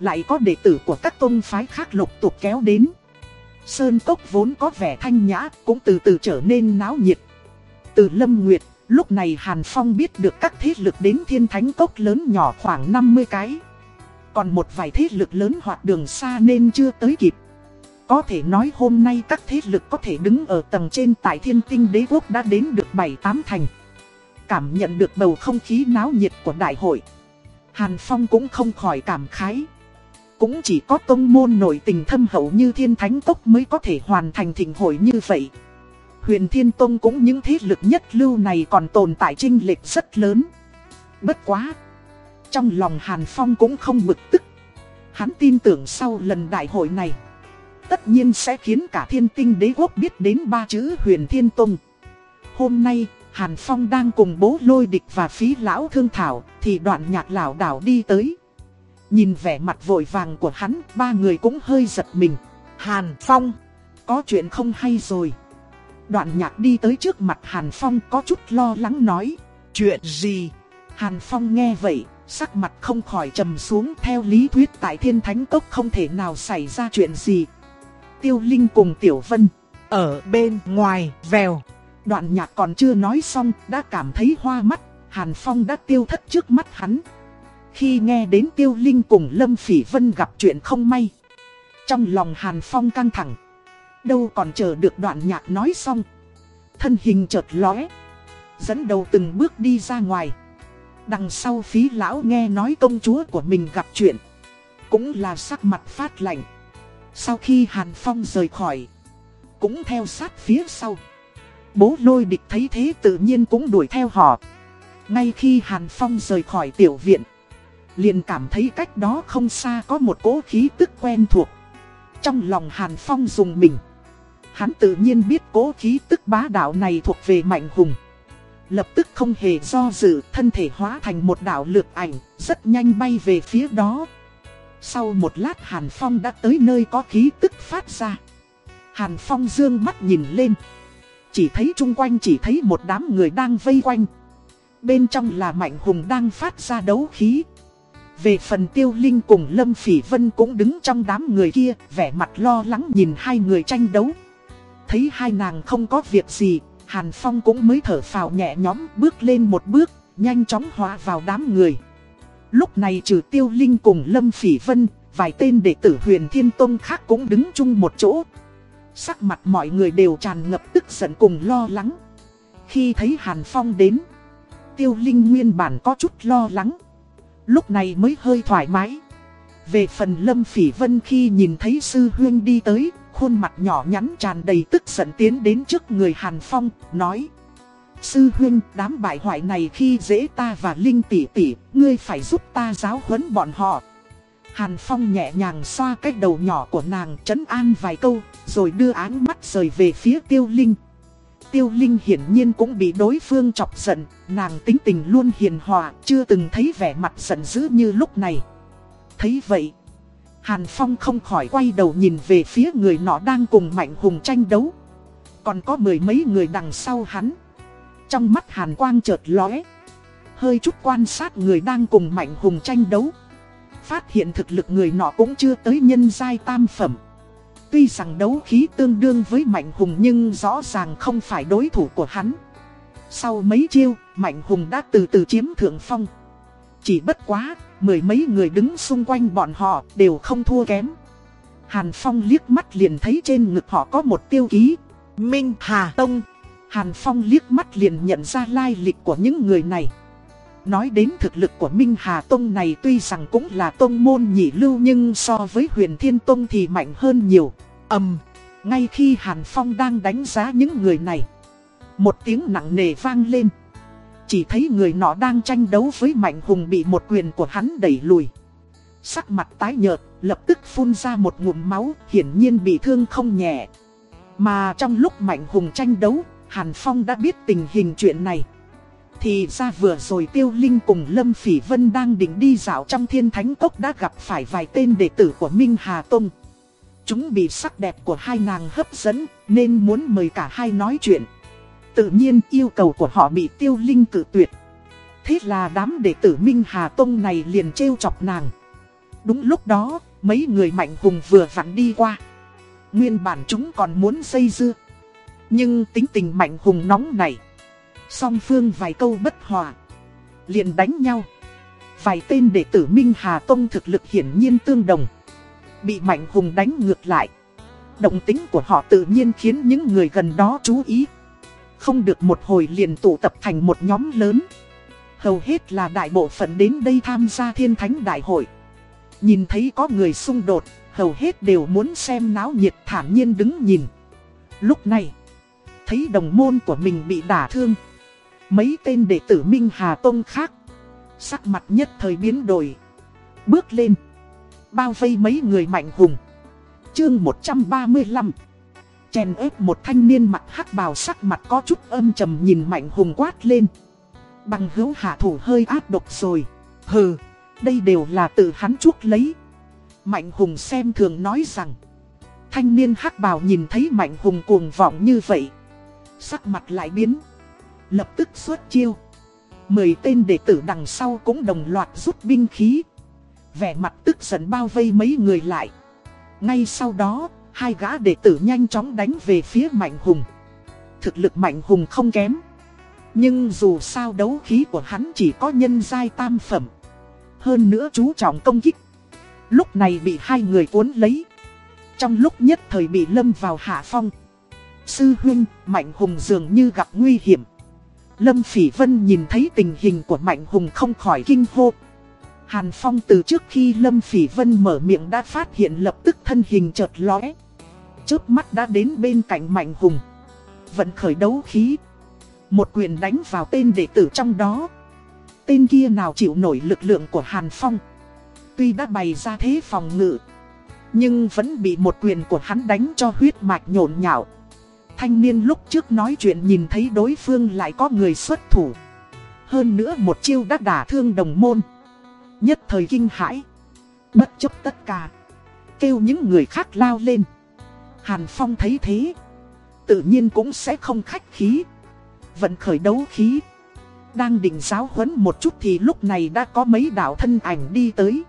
lại có đệ tử của các tôn phái khác lục tục kéo đến. Sơn Cốc vốn có vẻ thanh nhã, cũng từ từ trở nên náo nhiệt. Từ Lâm Nguyệt, lúc này Hàn Phong biết được các thế lực đến thiên thánh cốc lớn nhỏ khoảng 50 cái. Còn một vài thế lực lớn hoạt đường xa nên chưa tới kịp. Có thể nói hôm nay các thế lực có thể đứng ở tầng trên tại thiên tinh đế quốc đã đến được 7-8 thành. Cảm nhận được bầu không khí náo nhiệt của đại hội. Hàn Phong cũng không khỏi cảm khái. Cũng chỉ có công môn nội tình thâm hậu như thiên thánh tốc mới có thể hoàn thành thịnh hội như vậy. Huyền Thiên Tông cũng những thế lực nhất lưu này còn tồn tại trinh lệch rất lớn. Bất quá. Trong lòng Hàn Phong cũng không bực tức. Hắn tin tưởng sau lần đại hội này. Tất nhiên sẽ khiến cả thiên tinh đế quốc biết đến ba chữ Huyền Thiên Tông. Hôm nay, Hàn Phong đang cùng bố lôi địch và phí lão thương thảo, thì đoạn nhạc lão đảo đi tới. Nhìn vẻ mặt vội vàng của hắn, ba người cũng hơi giật mình. Hàn Phong, có chuyện không hay rồi. Đoạn nhạc đi tới trước mặt Hàn Phong có chút lo lắng nói. Chuyện gì? Hàn Phong nghe vậy, sắc mặt không khỏi trầm xuống theo lý thuyết tại thiên thánh cốc không thể nào xảy ra chuyện gì. Tiêu Linh cùng Tiểu Vân, ở bên ngoài, vèo. Đoạn nhạc còn chưa nói xong, đã cảm thấy hoa mắt, Hàn Phong đã tiêu thất trước mắt hắn. Khi nghe đến Tiêu Linh cùng Lâm Phỉ Vân gặp chuyện không may. Trong lòng Hàn Phong căng thẳng. Đâu còn chờ được đoạn nhạc nói xong. Thân hình chợt lóe. Dẫn đầu từng bước đi ra ngoài. Đằng sau phí lão nghe nói công chúa của mình gặp chuyện. Cũng là sắc mặt phát lạnh. Sau khi Hàn Phong rời khỏi. Cũng theo sát phía sau. Bố lôi địch thấy thế tự nhiên cũng đuổi theo họ. Ngay khi Hàn Phong rời khỏi tiểu viện. Liền cảm thấy cách đó không xa có một cỗ khí tức quen thuộc. Trong lòng Hàn Phong dùng mình. Hắn tự nhiên biết cố khí tức bá đạo này thuộc về Mạnh Hùng. Lập tức không hề do dự, thân thể hóa thành một đạo lược ảnh, rất nhanh bay về phía đó. Sau một lát Hàn Phong đã tới nơi có khí tức phát ra. Hàn Phong dương mắt nhìn lên. Chỉ thấy chung quanh chỉ thấy một đám người đang vây quanh. Bên trong là Mạnh Hùng đang phát ra đấu khí. Về phần Tiêu Linh cùng Lâm Phỉ Vân cũng đứng trong đám người kia, vẻ mặt lo lắng nhìn hai người tranh đấu. Thấy hai nàng không có việc gì, Hàn Phong cũng mới thở phào nhẹ nhõm bước lên một bước, nhanh chóng hóa vào đám người. Lúc này trừ Tiêu Linh cùng Lâm Phỉ Vân, vài tên đệ tử huyền Thiên Tông khác cũng đứng chung một chỗ. Sắc mặt mọi người đều tràn ngập tức giận cùng lo lắng. Khi thấy Hàn Phong đến, Tiêu Linh nguyên bản có chút lo lắng. Lúc này mới hơi thoải mái. Về phần Lâm Phỉ Vân khi nhìn thấy sư huyên đi tới, khuôn mặt nhỏ nhắn tràn đầy tức giận tiến đến trước người Hàn Phong, nói Sư huynh, đám bại hoại này khi dễ ta và Linh tỷ tỷ, ngươi phải giúp ta giáo huấn bọn họ. Hàn Phong nhẹ nhàng xoa cái đầu nhỏ của nàng trấn an vài câu, rồi đưa ánh mắt rời về phía Tiêu Linh. Tiêu Linh hiển nhiên cũng bị đối phương chọc giận, nàng tính tình luôn hiền hòa, chưa từng thấy vẻ mặt giận dữ như lúc này. Thấy vậy, Hàn Phong không khỏi quay đầu nhìn về phía người nọ đang cùng Mạnh Hùng tranh đấu. Còn có mười mấy người đằng sau hắn. Trong mắt Hàn Quang chợt lóe. Hơi chút quan sát người đang cùng Mạnh Hùng tranh đấu. Phát hiện thực lực người nọ cũng chưa tới nhân giai tam phẩm Tuy rằng đấu khí tương đương với Mạnh Hùng nhưng rõ ràng không phải đối thủ của hắn Sau mấy chiêu, Mạnh Hùng đã từ từ chiếm thượng phong Chỉ bất quá, mười mấy người đứng xung quanh bọn họ, đều không thua kém Hàn Phong liếc mắt liền thấy trên ngực họ có một tiêu ký Minh Hà Tông Hàn Phong liếc mắt liền nhận ra lai lịch của những người này Nói đến thực lực của Minh Hà Tông này tuy rằng cũng là tông môn nhị lưu nhưng so với huyền Thiên Tông thì mạnh hơn nhiều. ầm ngay khi Hàn Phong đang đánh giá những người này. Một tiếng nặng nề vang lên. Chỉ thấy người nọ đang tranh đấu với Mạnh Hùng bị một quyền của hắn đẩy lùi. Sắc mặt tái nhợt, lập tức phun ra một ngụm máu, hiển nhiên bị thương không nhẹ. Mà trong lúc Mạnh Hùng tranh đấu, Hàn Phong đã biết tình hình chuyện này. Thì ra vừa rồi Tiêu Linh cùng Lâm Phỉ Vân đang định đi dạo trong thiên thánh cốc đã gặp phải vài tên đệ tử của Minh Hà Tông. Chúng bị sắc đẹp của hai nàng hấp dẫn nên muốn mời cả hai nói chuyện. Tự nhiên yêu cầu của họ bị Tiêu Linh cự tuyệt. Thế là đám đệ tử Minh Hà Tông này liền trêu chọc nàng. Đúng lúc đó, mấy người mạnh hùng vừa vặn đi qua. Nguyên bản chúng còn muốn xây dưa. Nhưng tính tình mạnh hùng nóng này Song phương vài câu bất hòa liền đánh nhau Vài tên đệ tử Minh Hà Tông thực lực hiển nhiên tương đồng Bị Mạnh Hùng đánh ngược lại Động tính của họ tự nhiên khiến những người gần đó chú ý không được một hồi liền tụ tập thành một nhóm lớn. Hầu hết là đại bộ phận đến đây tham gia thiên thánh đại hội. Nhìn thấy có người xung đột, Hầu hết đều muốn xem náo nhiệt thản nhiên đứng nhìn. Lúc này, Thấy đồng môn của mình bị đả thương. Mấy tên đệ tử Minh Hà Tông khác, Sắc mặt nhất thời biến đổi. Bước lên, Bao vây mấy người mạnh hùng. Chương 135 Chèn ép một thanh niên mặt hắc bào sắc mặt có chút âm trầm nhìn mạnh hùng quát lên. Bằng hữu hạ thủ hơi ác độc rồi. Hừ, đây đều là tự hắn chuốc lấy. Mạnh hùng xem thường nói rằng. Thanh niên hắc bào nhìn thấy mạnh hùng cuồng vọng như vậy. Sắc mặt lại biến. Lập tức xuất chiêu. Mười tên đệ tử đằng sau cũng đồng loạt rút binh khí. Vẻ mặt tức giận bao vây mấy người lại. Ngay sau đó Hai gã đệ tử nhanh chóng đánh về phía Mạnh Hùng. Thực lực Mạnh Hùng không kém. Nhưng dù sao đấu khí của hắn chỉ có nhân giai tam phẩm. Hơn nữa chú trọng công kích. Lúc này bị hai người cuốn lấy. Trong lúc nhất thời bị lâm vào hạ phong. Sư huynh, Mạnh Hùng dường như gặp nguy hiểm. Lâm Phỉ Vân nhìn thấy tình hình của Mạnh Hùng không khỏi kinh hô. Hàn Phong từ trước khi Lâm Phỉ Vân mở miệng đã phát hiện lập tức thân hình chợt lóe. Chớp mắt đã đến bên cạnh Mạnh Hùng. Vận khởi đấu khí. Một quyền đánh vào tên đệ tử trong đó. Tên kia nào chịu nổi lực lượng của Hàn Phong. Tuy đã bày ra thế phòng ngự. Nhưng vẫn bị một quyền của hắn đánh cho huyết mạch nhộn nhạo. Thanh niên lúc trước nói chuyện nhìn thấy đối phương lại có người xuất thủ. Hơn nữa một chiêu đã đả thương đồng môn. Nhất thời kinh hãi. Bất chấp tất cả. Kêu những người khác lao lên. Hàn Phong thấy thế. Tự nhiên cũng sẽ không khách khí. vẫn khởi đấu khí. Đang định giáo huấn một chút thì lúc này đã có mấy đạo thân ảnh đi tới.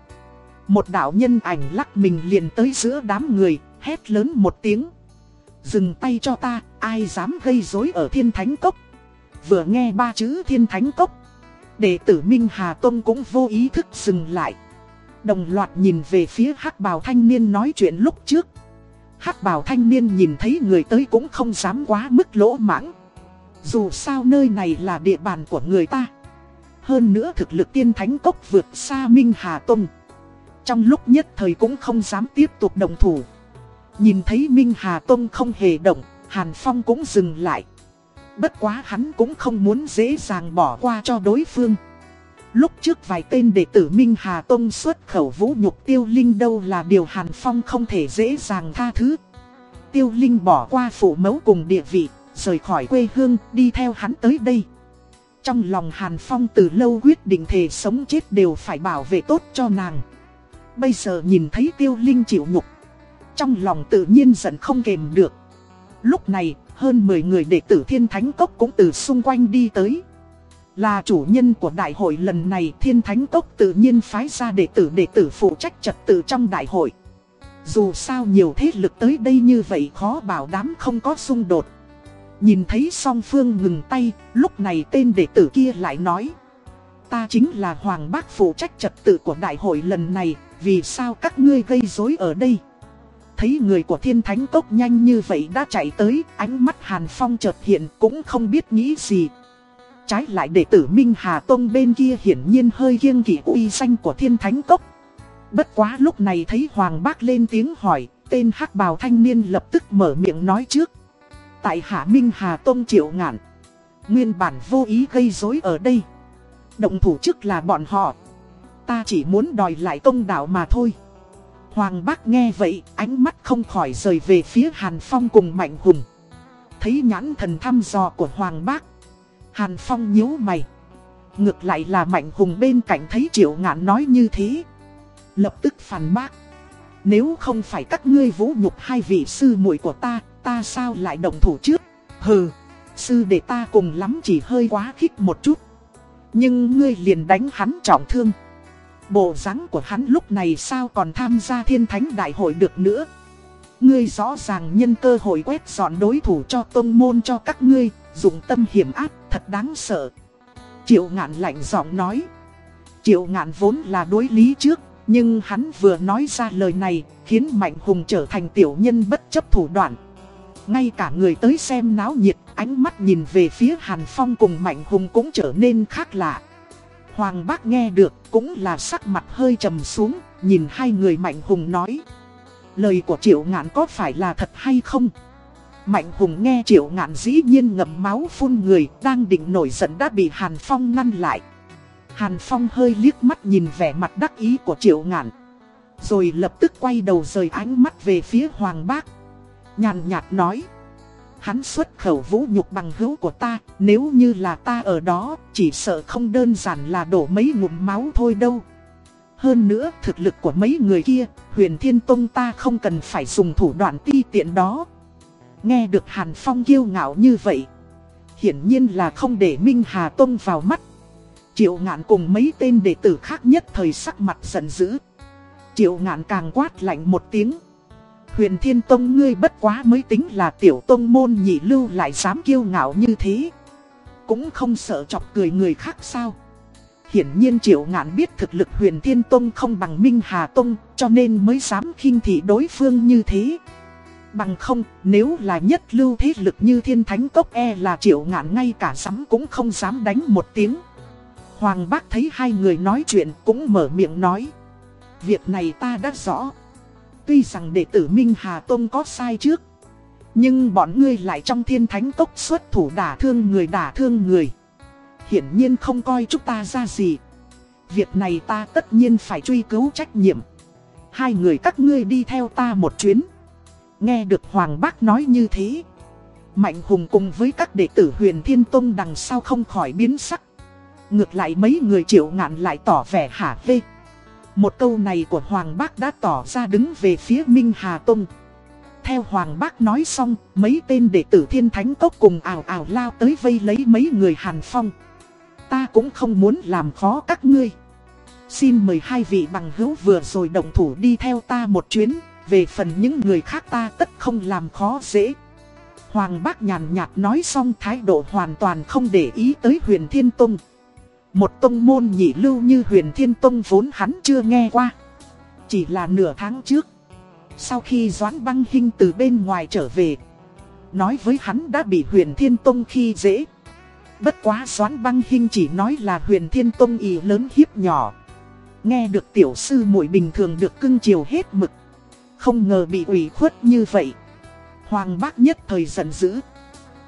Một đạo nhân ảnh lắc mình liền tới giữa đám người, hét lớn một tiếng. Dừng tay cho ta, ai dám gây rối ở thiên thánh cốc. Vừa nghe ba chữ thiên thánh cốc. Đệ tử Minh Hà Tông cũng vô ý thức dừng lại. Đồng loạt nhìn về phía hắc bào thanh niên nói chuyện lúc trước hắc bào thanh niên nhìn thấy người tới cũng không dám quá mức lỗ mãng. Dù sao nơi này là địa bàn của người ta. Hơn nữa thực lực tiên thánh cốc vượt xa Minh Hà Tông. Trong lúc nhất thời cũng không dám tiếp tục đồng thủ. Nhìn thấy Minh Hà Tông không hề động, Hàn Phong cũng dừng lại. Bất quá hắn cũng không muốn dễ dàng bỏ qua cho đối phương. Lúc trước vài tên đệ tử Minh Hà Tông xuất khẩu vũ nhục Tiêu Linh đâu là điều Hàn Phong không thể dễ dàng tha thứ. Tiêu Linh bỏ qua phụ mẫu cùng địa vị, rời khỏi quê hương, đi theo hắn tới đây. Trong lòng Hàn Phong từ lâu quyết định thề sống chết đều phải bảo vệ tốt cho nàng. Bây giờ nhìn thấy Tiêu Linh chịu nhục, trong lòng tự nhiên giận không kềm được. Lúc này, hơn 10 người đệ tử thiên thánh cốc cũng từ xung quanh đi tới. Là chủ nhân của đại hội lần này thiên thánh tốc tự nhiên phái ra đệ tử đệ tử phụ trách trật tự trong đại hội. Dù sao nhiều thế lực tới đây như vậy khó bảo đảm không có xung đột. Nhìn thấy song phương ngừng tay, lúc này tên đệ tử kia lại nói. Ta chính là Hoàng Bác phụ trách trật tự của đại hội lần này, vì sao các ngươi gây rối ở đây? Thấy người của thiên thánh tốc nhanh như vậy đã chạy tới, ánh mắt Hàn Phong chợt hiện cũng không biết nghĩ gì. Trái lại đệ tử Minh Hà Tông bên kia hiển nhiên hơi kiêng kỵ uy danh của thiên thánh cốc. Bất quá lúc này thấy Hoàng Bác lên tiếng hỏi, tên hắc bào thanh niên lập tức mở miệng nói trước. Tại Hạ Minh Hà Tông triệu ngạn, nguyên bản vô ý gây rối ở đây. Động thủ chức là bọn họ. Ta chỉ muốn đòi lại công đạo mà thôi. Hoàng bác nghe vậy, ánh mắt không khỏi rời về phía Hàn Phong cùng Mạnh Hùng. Thấy nhãn thần thăm dò của Hoàng bác. Hàn Phong nhíu mày. Ngược lại là Mạnh Hùng bên cạnh thấy Triệu Ngạn nói như thế. Lập tức phản bác. Nếu không phải các ngươi vũ nhục hai vị sư muội của ta, ta sao lại động thủ trước? Hừ, sư để ta cùng lắm chỉ hơi quá khích một chút. Nhưng ngươi liền đánh hắn trọng thương. Bộ dáng của hắn lúc này sao còn tham gia thiên thánh đại hội được nữa. Ngươi rõ ràng nhân cơ hội quét dọn đối thủ cho tôn môn cho các ngươi, dùng tâm hiểm ác, thật đáng sợ. Triệu ngạn lạnh giọng nói. Triệu ngạn vốn là đối lý trước, nhưng hắn vừa nói ra lời này, khiến Mạnh Hùng trở thành tiểu nhân bất chấp thủ đoạn. Ngay cả người tới xem náo nhiệt, ánh mắt nhìn về phía Hàn Phong cùng Mạnh Hùng cũng trở nên khác lạ. Hoàng bác nghe được, cũng là sắc mặt hơi trầm xuống, nhìn hai người Mạnh Hùng nói. Lời của Triệu Ngạn có phải là thật hay không? Mạnh Hùng nghe Triệu Ngạn dĩ nhiên ngậm máu phun người, đang định nổi giận đã bị Hàn Phong ngăn lại. Hàn Phong hơi liếc mắt nhìn vẻ mặt đắc ý của Triệu Ngạn. Rồi lập tức quay đầu rời ánh mắt về phía Hoàng Bác. Nhàn nhạt nói. Hắn xuất khẩu vũ nhục bằng hữu của ta, nếu như là ta ở đó, chỉ sợ không đơn giản là đổ mấy ngụm máu thôi đâu. Hơn nữa, thực lực của mấy người kia, huyền thiên tông ta không cần phải dùng thủ đoạn ti tiện đó. Nghe được Hàn Phong kiêu ngạo như vậy, hiển nhiên là không để Minh Hà Tông vào mắt. Triệu ngạn cùng mấy tên đệ tử khác nhất thời sắc mặt giận dữ. Triệu ngạn càng quát lạnh một tiếng. Huyền Thiên Tông ngươi bất quá mới tính là tiểu tông môn nhị lưu lại dám kiêu ngạo như thế. Cũng không sợ chọc cười người khác sao. Hiển nhiên Triệu Ngạn biết thực lực huyền Thiên Tông không bằng Minh Hà Tông cho nên mới dám khinh thị đối phương như thế. Bằng không, nếu là nhất lưu thế lực như Thiên Thánh Cốc e là Triệu Ngạn ngay cả sắm cũng không dám đánh một tiếng. Hoàng bác thấy hai người nói chuyện cũng mở miệng nói. Việc này ta đã rõ. Tuy rằng đệ tử Minh Hà Tông có sai trước Nhưng bọn ngươi lại trong thiên thánh cốc xuất thủ đả thương người đả thương người Hiển nhiên không coi chúng ta ra gì Việc này ta tất nhiên phải truy cứu trách nhiệm Hai người các ngươi đi theo ta một chuyến Nghe được Hoàng Bác nói như thế Mạnh Hùng cùng với các đệ tử huyền Thiên Tông đằng sau không khỏi biến sắc Ngược lại mấy người triệu ngạn lại tỏ vẻ hả vê một câu này của Hoàng Bác đã tỏ ra đứng về phía Minh Hà Tông. Theo Hoàng Bác nói xong, mấy tên đệ tử thiên thánh cốc cùng ảo ảo lao tới vây lấy mấy người Hàn Phong. Ta cũng không muốn làm khó các ngươi. Xin mời hai vị bằng hữu vừa rồi động thủ đi theo ta một chuyến, về phần những người khác ta tất không làm khó dễ. Hoàng Bác nhàn nhạt nói xong thái độ hoàn toàn không để ý tới huyền Thiên Tông. Một tông môn nhị lưu như huyền thiên tông vốn hắn chưa nghe qua. Chỉ là nửa tháng trước. Sau khi Doãn băng hình từ bên ngoài trở về. Nói với hắn đã bị huyền thiên tông khi dễ. Bất quá Doãn băng hình chỉ nói là huyền thiên tông ý lớn hiếp nhỏ. Nghe được tiểu sư muội bình thường được cưng chiều hết mực. Không ngờ bị ủy khuất như vậy. Hoàng bác nhất thời giận dữ.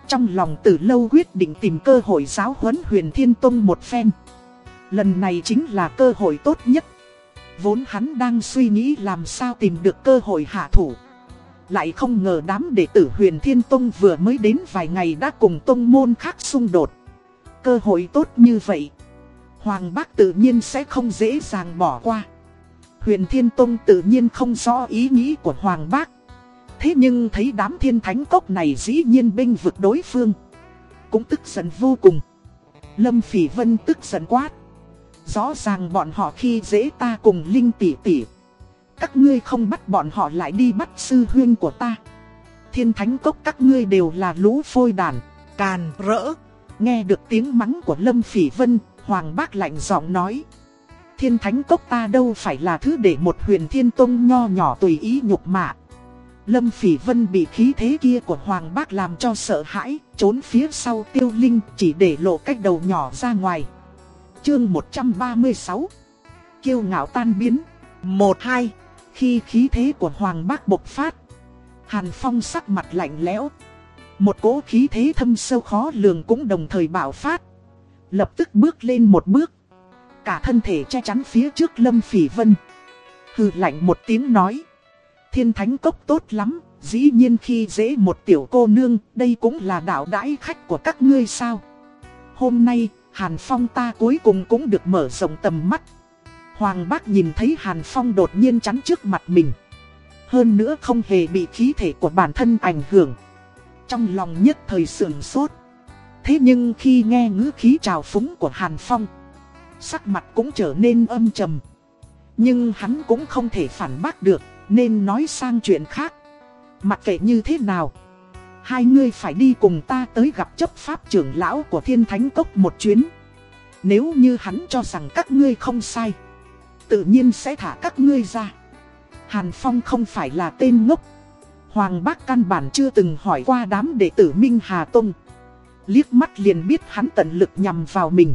Trong lòng từ lâu quyết định tìm cơ hội giáo huấn huyền thiên tông một phen. Lần này chính là cơ hội tốt nhất. Vốn hắn đang suy nghĩ làm sao tìm được cơ hội hạ thủ. Lại không ngờ đám đệ tử huyền thiên tông vừa mới đến vài ngày đã cùng tông môn khác xung đột. Cơ hội tốt như vậy, Hoàng bác tự nhiên sẽ không dễ dàng bỏ qua. Huyền Thiên Tông tự nhiên không rõ ý nghĩ của Hoàng Bác Thế nhưng thấy đám thiên thánh cốc này dĩ nhiên binh vực đối phương Cũng tức giận vô cùng Lâm Phỉ Vân tức giận quát. Rõ ràng bọn họ khi dễ ta cùng Linh tỷ tỷ. Các ngươi không bắt bọn họ lại đi bắt sư huyên của ta. Thiên thánh cốc các ngươi đều là lũ phôi đàn, càn, rỡ. Nghe được tiếng mắng của Lâm Phỉ Vân, Hoàng Bác lạnh giọng nói. Thiên thánh cốc ta đâu phải là thứ để một huyền thiên tông nho nhỏ tùy ý nhục mạ. Lâm Phỉ Vân bị khí thế kia của Hoàng Bác làm cho sợ hãi, trốn phía sau tiêu linh chỉ để lộ cách đầu nhỏ ra ngoài. Chương 136 Kiêu ngạo tan biến. 1-2 Khi khí thế của Hoàng Bác bộc phát Hàn Phong sắc mặt lạnh lẽo. Một cỗ khí thế thâm sâu khó lường cũng đồng thời bạo phát. Lập tức bước lên một bước. Cả thân thể che chắn phía trước Lâm Phỉ Vân. Hừ lạnh một tiếng nói. Thiên thánh cốc tốt lắm, Dĩ nhiên khi dễ một tiểu cô nương, Đây cũng là đạo đãi khách của các ngươi sao? Hôm nay, Hàn Phong ta cuối cùng cũng được mở rộng tầm mắt. Hoàng bác nhìn thấy Hàn Phong đột nhiên chắn trước mặt mình. Hơn nữa không hề bị khí thể của bản thân ảnh hưởng. Trong lòng nhất thời sườn sốt. Thế nhưng khi nghe ngữ khí trào phúng của Hàn Phong Sắc mặt cũng trở nên âm trầm. Nhưng hắn cũng không thể phản bác được, Nên nói sang chuyện khác. Mặc kệ như thế nào, Hai ngươi phải đi cùng ta tới gặp chấp pháp trưởng lão của thiên thánh cốc một chuyến. Nếu như hắn cho rằng các ngươi không sai, Tự nhiên sẽ thả các ngươi ra. Hàn Phong không phải là tên ngốc. Hoàng bác căn bản chưa từng hỏi qua đám đệ tử Minh Hà Tông. Liếc mắt liền biết hắn tận lực nhằm vào mình.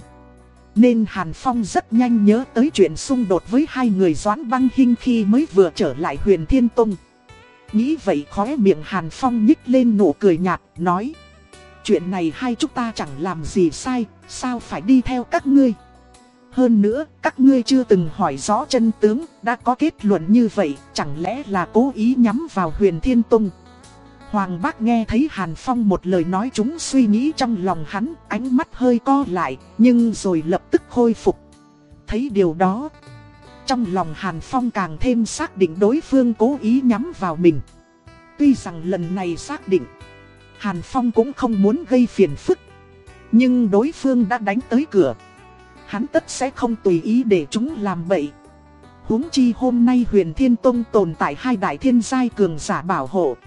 Nên Hàn Phong rất nhanh nhớ tới chuyện xung đột với hai người Doãn Băng Hinh khi mới vừa trở lại huyền Thiên Tông. Nghĩ vậy khóe miệng Hàn Phong nhích lên nụ cười nhạt, nói Chuyện này hai chúng ta chẳng làm gì sai, sao phải đi theo các ngươi? Hơn nữa, các ngươi chưa từng hỏi rõ chân tướng, đã có kết luận như vậy, chẳng lẽ là cố ý nhắm vào huyền Thiên Tông? Hoàng bác nghe thấy Hàn Phong một lời nói chúng suy nghĩ trong lòng hắn, ánh mắt hơi co lại, nhưng rồi lập tức khôi phục. Thấy điều đó, trong lòng Hàn Phong càng thêm xác định đối phương cố ý nhắm vào mình. Tuy rằng lần này xác định, Hàn Phong cũng không muốn gây phiền phức. Nhưng đối phương đã đánh tới cửa. Hắn tất sẽ không tùy ý để chúng làm bậy. huống chi hôm nay huyền thiên tông tồn tại hai đại thiên giai cường giả bảo hộ.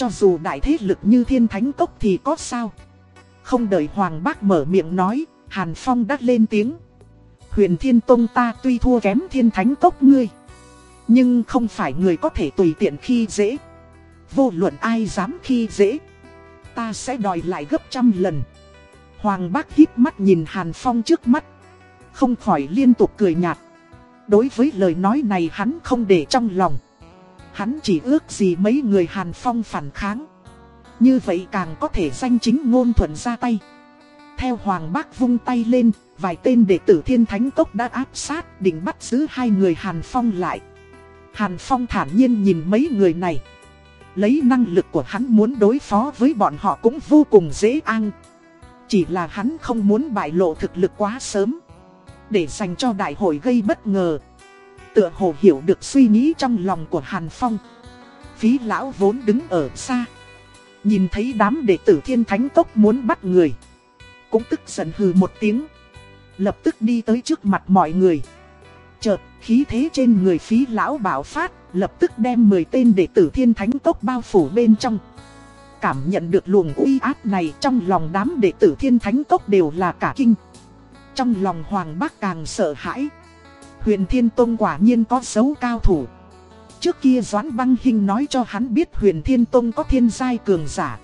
Cho dù đại thế lực như thiên thánh cốc thì có sao. Không đợi Hoàng bác mở miệng nói, Hàn Phong đã lên tiếng. Huyền Thiên Tông ta tuy thua kém thiên thánh cốc ngươi Nhưng không phải người có thể tùy tiện khi dễ Vô luận ai dám khi dễ Ta sẽ đòi lại gấp trăm lần Hoàng bác hít mắt nhìn Hàn Phong trước mắt Không khỏi liên tục cười nhạt Đối với lời nói này hắn không để trong lòng Hắn chỉ ước gì mấy người Hàn Phong phản kháng Như vậy càng có thể danh chính ngôn thuận ra tay Theo Hoàng bác vung tay lên, Vài tên đệ tử thiên thánh cốc đã áp sát, định bắt giữ hai người Hàn Phong lại. Hàn Phong thản nhiên nhìn mấy người này. Lấy năng lực của hắn muốn đối phó với bọn họ cũng vô cùng dễ ăn. Chỉ là hắn không muốn bại lộ thực lực quá sớm. Để dành cho đại hội gây bất ngờ. Tựa hồ hiểu được suy nghĩ trong lòng của Hàn Phong. Phí lão vốn đứng ở xa. Nhìn thấy đám đệ tử thiên thánh Tốc muốn bắt người. Cũng tức giận hừ một tiếng lập tức đi tới trước mặt mọi người. Chợt, khí thế trên người phí lão bảo phát, lập tức đem 10 tên đệ tử thiên thánh Tốc bao phủ bên trong. Cảm nhận được luồng uy áp này trong lòng đám đệ tử thiên thánh Tốc đều là cả kinh. Trong lòng Hoàng Bác càng sợ hãi. Huyền Thiên Tông quả nhiên có dấu cao thủ. Trước kia Doãn Băng Hinh nói cho hắn biết Huyền Thiên Tông có thiên giai cường giả.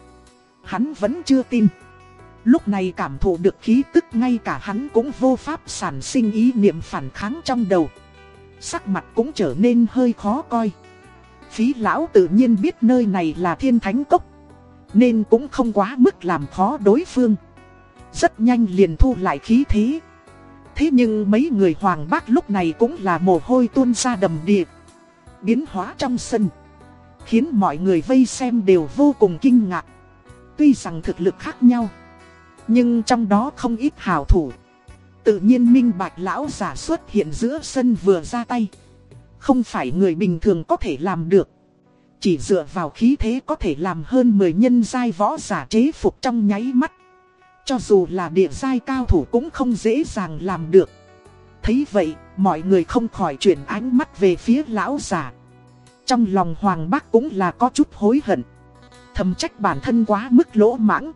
Hắn vẫn chưa tin. Lúc này cảm thụ được khí tức ngay cả hắn cũng vô pháp sản sinh ý niệm phản kháng trong đầu. Sắc mặt cũng trở nên hơi khó coi. Phí lão tự nhiên biết nơi này là thiên thánh cốc. Nên cũng không quá mức làm khó đối phương. Rất nhanh liền thu lại khí thế. Thế nhưng mấy người hoàng bác lúc này cũng là mồ hôi tuôn ra đầm đìa. Biến hóa trong sân. Khiến mọi người vây xem đều vô cùng kinh ngạc. Tuy rằng thực lực khác nhau. Nhưng trong đó không ít hào thủ Tự nhiên minh bạch lão giả xuất hiện giữa sân vừa ra tay Không phải người bình thường có thể làm được Chỉ dựa vào khí thế có thể làm hơn 10 nhân giai võ giả chế phục trong nháy mắt cho dù là địa giai cao thủ cũng không dễ dàng làm được. Thấy vậy, mọi người không khỏi chuyển ánh mắt về phía lão giả. Trong lòng Hoàng Bác cũng là có chút hối hận. Thầm trách bản thân quá mức lỗ mãng.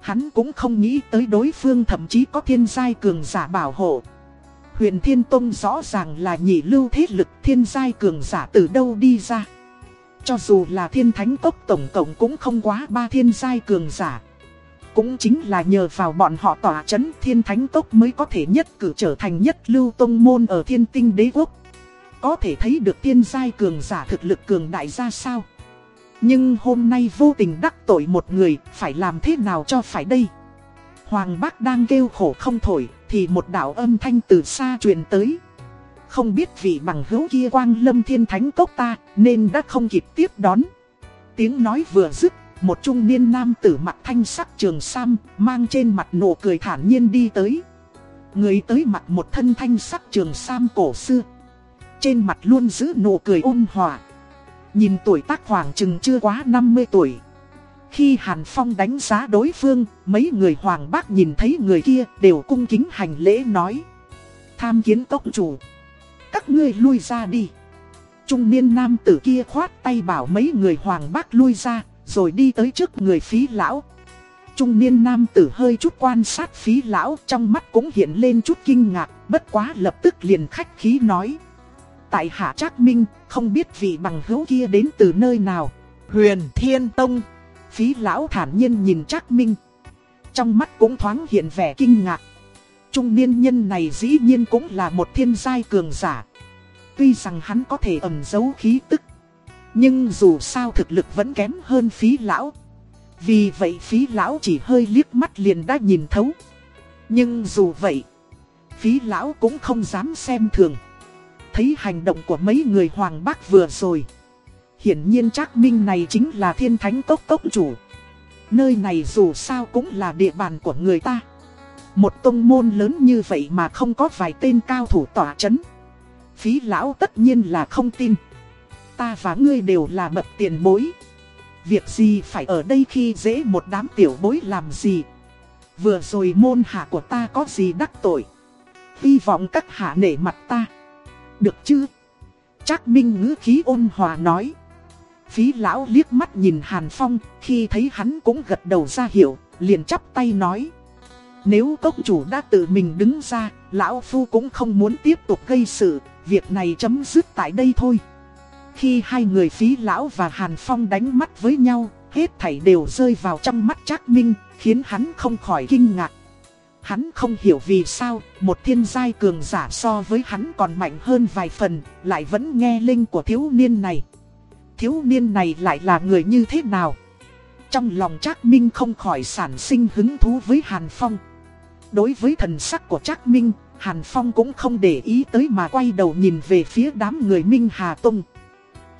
Hắn cũng không nghĩ tới đối phương thậm chí có thiên giai cường giả bảo hộ. Huyền Thiên Tông rõ ràng là nhị lưu thế lực thiên giai cường giả từ đâu đi ra. Cho dù là thiên thánh tốc tổng cộng cũng không quá ba thiên giai cường giả. Cũng chính là nhờ vào bọn họ tỏa chấn thiên thánh tốc mới có thể nhất cử trở thành nhất lưu tông môn ở thiên tinh đế quốc. Có thể thấy được tiên giai cường giả thực lực cường đại ra sao. Nhưng hôm nay vô tình đắc tội một người, phải làm thế nào cho phải đây? Hoàng bác đang kêu khổ không thổi, thì một đạo âm thanh từ xa truyền tới. Không biết vị bằng hữu kia quang lâm thiên thánh cốc ta, nên đã không kịp tiếp đón. Tiếng nói vừa dứt, một trung niên nam tử mặt thanh sắc trường sam, mang trên mặt nụ cười thản nhiên đi tới. Người tới mặt một thân thanh sắc trường sam cổ xưa. Trên mặt luôn giữ nụ cười ôn hòa. Nhìn tuổi tác khoảng chừng chưa quá 50 tuổi. Khi Hàn Phong đánh giá đối phương, mấy người hoàng bác nhìn thấy người kia đều cung kính hành lễ nói. Tham kiến tốc chủ. Các ngươi lui ra đi. Trung niên nam tử kia khoát tay bảo mấy người hoàng bác lui ra, rồi đi tới trước người phí lão. Trung niên nam tử hơi chút quan sát phí lão trong mắt cũng hiện lên chút kinh ngạc, bất quá lập tức liền khách khí nói. Tại hạ Trác Minh, không biết vị bằng hữu kia đến từ nơi nào. Huyền Thiên Tông. Phí lão thản nhiên nhìn Trác Minh. Trong mắt cũng thoáng hiện vẻ kinh ngạc. Trung niên nhân này dĩ nhiên cũng là một thiên giai cường giả. Tuy rằng hắn có thể ẩn giấu khí tức. Nhưng dù sao thực lực vẫn kém hơn phí lão. Vì vậy phí lão chỉ hơi liếc mắt liền đã nhìn thấu. Nhưng dù vậy, phí lão cũng không dám xem thường thấy hành động của mấy người Hoàng Bắc vừa rồi. Hiển nhiên Trác Minh này chính là thiên thánh cốc cốc chủ. Nơi này dù sao cũng là địa bàn của người ta. Một tông môn lớn như vậy mà không có vài tên cao thủ tỏa chấn. Phí lão tất nhiên là không tin. Ta và ngươi đều là bậc tiền bối. Việc gì phải ở đây khi dễ một đám tiểu bối làm gì. Vừa rồi môn hạ của ta có gì đắc tội. Hy vọng các hạ nể mặt ta. Được chứ? Trác Minh ngữ khí ôn hòa nói. Phí lão liếc mắt nhìn Hàn Phong, khi thấy hắn cũng gật đầu ra hiệu, liền chắp tay nói. Nếu cốc chủ đã tự mình đứng ra, lão phu cũng không muốn tiếp tục gây sự, việc này chấm dứt tại đây thôi. Khi hai người phí lão và Hàn Phong đánh mắt với nhau, hết thảy đều rơi vào trong mắt Trác Minh, khiến hắn không khỏi kinh ngạc. Hắn không hiểu vì sao, một thiên giai cường giả so với hắn còn mạnh hơn vài phần, lại vẫn nghe linh của thiếu niên này. Thiếu niên này lại là người như thế nào? Trong lòng Trác Minh không khỏi sản sinh hứng thú với Hàn Phong. Đối với thần sắc của Trác Minh, Hàn Phong cũng không để ý tới mà quay đầu nhìn về phía đám người Minh Hà Tông.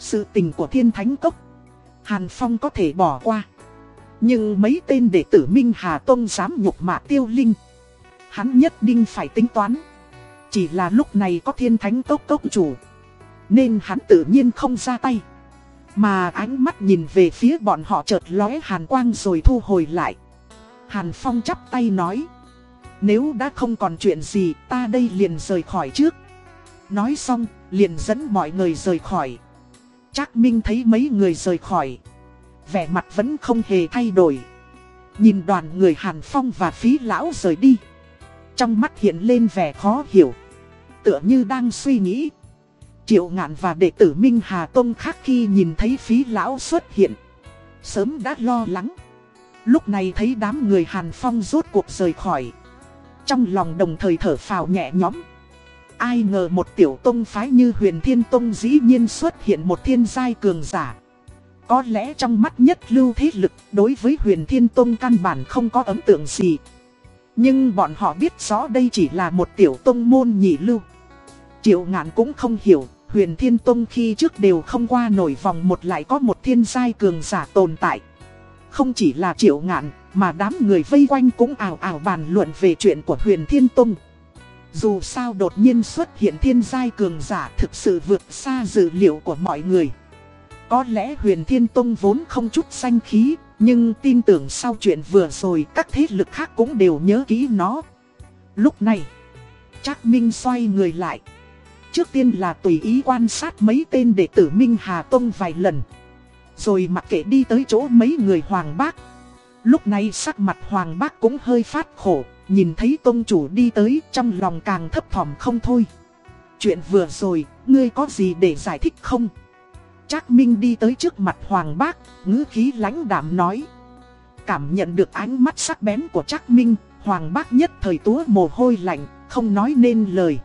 Sự tình của thiên thánh cốc, Hàn Phong có thể bỏ qua. Nhưng mấy tên đệ tử Minh Hà Tông dám nhục mạ tiêu linh hắn nhất định phải tính toán. Chỉ là lúc này có thiên thánh cốc cốc chủ. Nên hắn tự nhiên không ra tay. Mà ánh mắt nhìn về phía bọn họ chợt lóe hàn quang rồi thu hồi lại. Hàn Phong chắp tay nói. Nếu đã không còn chuyện gì ta đây liền rời khỏi trước. Nói xong liền dẫn mọi người rời khỏi. Trác Minh thấy mấy người rời khỏi. Vẻ mặt vẫn không hề thay đổi. Nhìn đoàn người Hàn Phong và phí lão rời đi. Trong mắt hiện lên vẻ khó hiểu. Tựa như đang suy nghĩ. Triệu ngạn và đệ tử Minh Hà Tông khác khi nhìn thấy phí lão xuất hiện. Sớm đã lo lắng. Lúc này thấy đám người Hàn Phong rốt cuộc rời khỏi. Trong lòng đồng thời thở phào nhẹ nhõm. Ai ngờ một tiểu tông phái như huyền thiên tông dĩ nhiên xuất hiện một thiên giai cường giả. Có lẽ trong mắt nhất lưu thế lực đối với huyền thiên tông căn bản không có ấn tượng gì. Nhưng bọn họ biết rõ đây chỉ là một tiểu tông môn nhị lưu. Triệu ngạn cũng không hiểu, huyền thiên tông khi trước đều không qua nổi vòng một lại có một thiên giai cường giả tồn tại. Không chỉ là triệu ngạn, mà đám người vây quanh cũng ảo ảo bàn luận về chuyện của huyền thiên tông. Dù sao đột nhiên xuất hiện thiên giai cường giả thực sự vượt xa dự liệu của mọi người. Có lẽ huyền thiên tông vốn không chút danh khí, Nhưng tin tưởng sau chuyện vừa rồi các thế lực khác cũng đều nhớ kỹ nó. Lúc này, Trác Minh xoay người lại. Trước tiên là tùy ý quan sát mấy tên đệ tử Minh Hà Tông vài lần. Rồi mặc kệ đi tới chỗ mấy người Hoàng Bác. Lúc này sắc mặt Hoàng Bác cũng hơi phát khổ, nhìn thấy tôn Chủ đi tới trong lòng càng thấp thỏm không thôi. Chuyện vừa rồi, ngươi có gì để giải thích không? Trác Minh đi tới trước mặt Hoàng Bác, ngữ khí lãnh đạm nói. Cảm nhận được ánh mắt sắc bén của Trác Minh, Hoàng Bác nhất thời túa mồ hôi lạnh, không nói nên lời.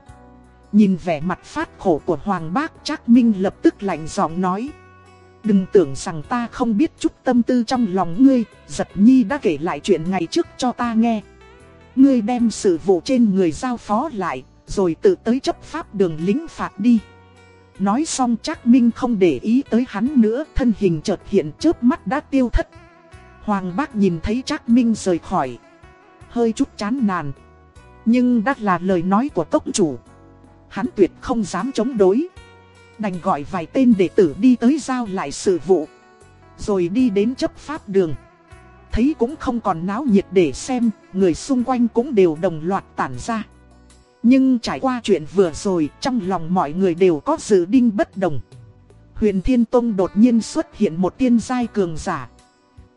Nhìn vẻ mặt phát khổ của Hoàng Bác, Trác Minh lập tức lạnh giọng nói. Đừng tưởng rằng ta không biết chút tâm tư trong lòng ngươi, giật nhi đã kể lại chuyện ngày trước cho ta nghe. Ngươi đem sự vụ trên người giao phó lại, rồi tự tới chấp pháp đường lính phạt đi. Nói xong Trác Minh không để ý tới hắn nữa, thân hình chợt hiện chớp mắt đã tiêu thất. Hoàng bác nhìn thấy Trác Minh rời khỏi. Hơi chút chán nản. Nhưng đã là lời nói của tốc chủ. Hắn tuyệt không dám chống đối. Đành gọi vài tên đệ tử đi tới giao lại sự vụ. Rồi đi đến chấp pháp đường. Thấy cũng không còn náo nhiệt để xem, người xung quanh cũng đều đồng loạt tản ra. Nhưng trải qua chuyện vừa rồi, trong lòng mọi người đều có dự đinh bất đồng. Huyền Thiên Tông đột nhiên xuất hiện một tiên giai cường giả.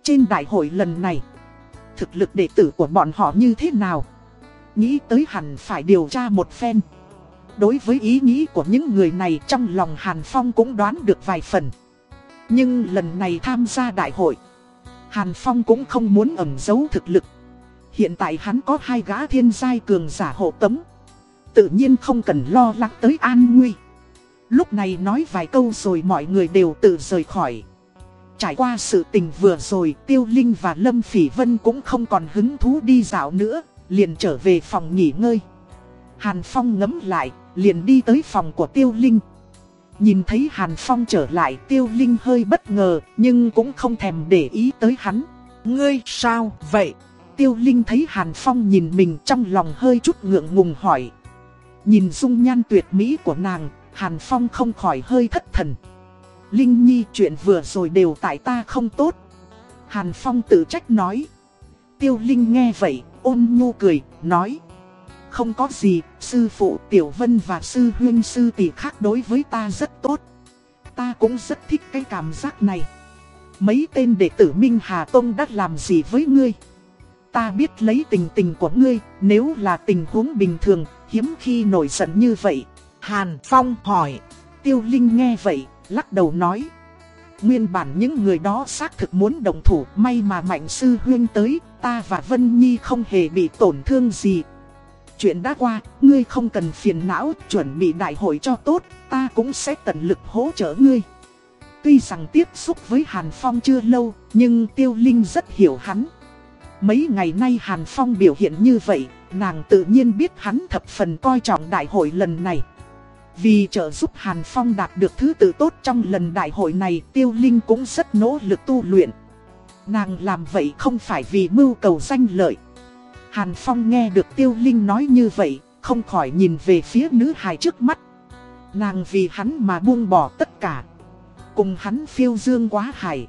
Trên đại hội lần này, thực lực đệ tử của bọn họ như thế nào? Nghĩ tới hẳn phải điều tra một phen. Đối với ý nghĩ của những người này trong lòng Hàn Phong cũng đoán được vài phần. Nhưng lần này tham gia đại hội, Hàn Phong cũng không muốn ẩn giấu thực lực. Hiện tại hắn có hai gã thiên giai cường giả hộ tống. Tự nhiên không cần lo lắng tới an nguy Lúc này nói vài câu rồi mọi người đều tự rời khỏi Trải qua sự tình vừa rồi, Tiêu Linh và Lâm Phỉ Vân cũng không còn hứng thú đi dạo nữa, Liền trở về phòng nghỉ ngơi Hàn Phong ngấm lại, Liền đi tới phòng của Tiêu Linh Nhìn thấy Hàn Phong trở lại Tiêu Linh hơi bất ngờ Nhưng cũng không thèm để ý tới hắn Ngươi sao vậy? Tiêu Linh thấy Hàn Phong nhìn mình trong lòng hơi chút ngượng ngùng hỏi Nhìn dung nhan tuyệt mỹ của nàng, Hàn Phong không khỏi hơi thất thần. Linh Nhi chuyện vừa rồi đều tại ta không tốt. Hàn Phong tự trách nói. Tiêu Linh nghe vậy, ôn nhu cười, nói. Không có gì, sư phụ Tiểu Vân và sư huyên sư tỷ khác đối với ta rất tốt. Ta cũng rất thích cái cảm giác này. Mấy tên đệ tử Minh Hà Tông đã làm gì với ngươi? Ta biết lấy tình tình của ngươi, nếu là tình huống bình thường, hiếm khi nổi giận như vậy. Hàn Phong hỏi, Tiêu Linh nghe vậy, lắc đầu nói. Nguyên bản những người đó xác thực muốn đồng thủ, may mà Mạnh Sư Huyên tới, ta và Vân Nhi không hề bị tổn thương gì. Chuyện đã qua, ngươi không cần phiền não, chuẩn bị đại hội cho tốt, ta cũng sẽ tận lực hỗ trợ ngươi. Tuy rằng tiếp xúc với Hàn Phong chưa lâu, nhưng Tiêu Linh rất hiểu hắn. Mấy ngày nay Hàn Phong biểu hiện như vậy, nàng tự nhiên biết hắn thập phần coi trọng đại hội lần này. Vì trợ giúp Hàn Phong đạt được thứ tự tốt trong lần đại hội này, Tiêu Linh cũng rất nỗ lực tu luyện. Nàng làm vậy không phải vì mưu cầu danh lợi. Hàn Phong nghe được Tiêu Linh nói như vậy, không khỏi nhìn về phía nữ hài trước mắt. Nàng vì hắn mà buông bỏ tất cả. Cùng hắn phiêu dương quá hài.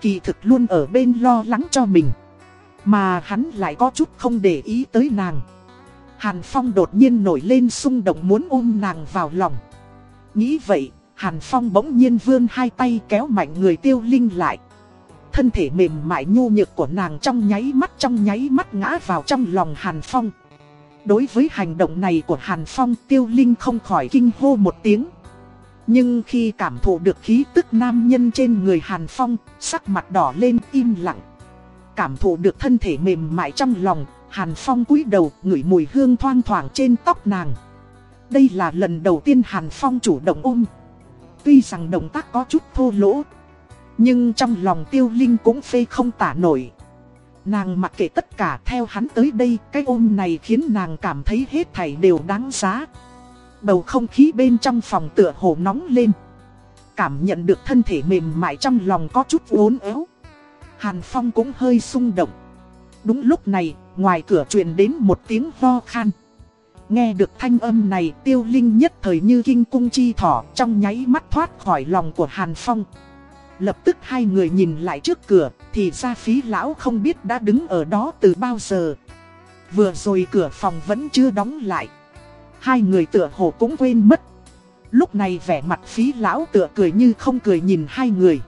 Kỳ thực luôn ở bên lo lắng cho mình. Mà hắn lại có chút không để ý tới nàng Hàn Phong đột nhiên nổi lên xung động muốn ôm nàng vào lòng Nghĩ vậy, Hàn Phong bỗng nhiên vươn hai tay kéo mạnh người tiêu linh lại Thân thể mềm mại nhu nhược của nàng trong nháy mắt trong nháy mắt ngã vào trong lòng Hàn Phong Đối với hành động này của Hàn Phong tiêu linh không khỏi kinh hô một tiếng Nhưng khi cảm thụ được khí tức nam nhân trên người Hàn Phong, sắc mặt đỏ lên im lặng Cảm thụ được thân thể mềm mại trong lòng, Hàn Phong cúi đầu ngửi mùi hương thoang thoảng trên tóc nàng. Đây là lần đầu tiên Hàn Phong chủ động ôm. Tuy rằng động tác có chút thô lỗ, nhưng trong lòng tiêu linh cũng phê không tả nổi. Nàng mặc kệ tất cả theo hắn tới đây, cái ôm này khiến nàng cảm thấy hết thảy đều đáng giá. Bầu không khí bên trong phòng tựa hồ nóng lên. Cảm nhận được thân thể mềm mại trong lòng có chút uốn éo. Hàn Phong cũng hơi xung động. Đúng lúc này, ngoài cửa truyền đến một tiếng ho khan. Nghe được thanh âm này tiêu linh nhất thời như kinh cung chi thỏ trong nháy mắt thoát khỏi lòng của Hàn Phong. Lập tức hai người nhìn lại trước cửa, thì ra phí lão không biết đã đứng ở đó từ bao giờ. Vừa rồi cửa phòng vẫn chưa đóng lại. Hai người tựa hồ cũng quên mất. Lúc này vẻ mặt phí lão tựa cười như không cười nhìn hai người.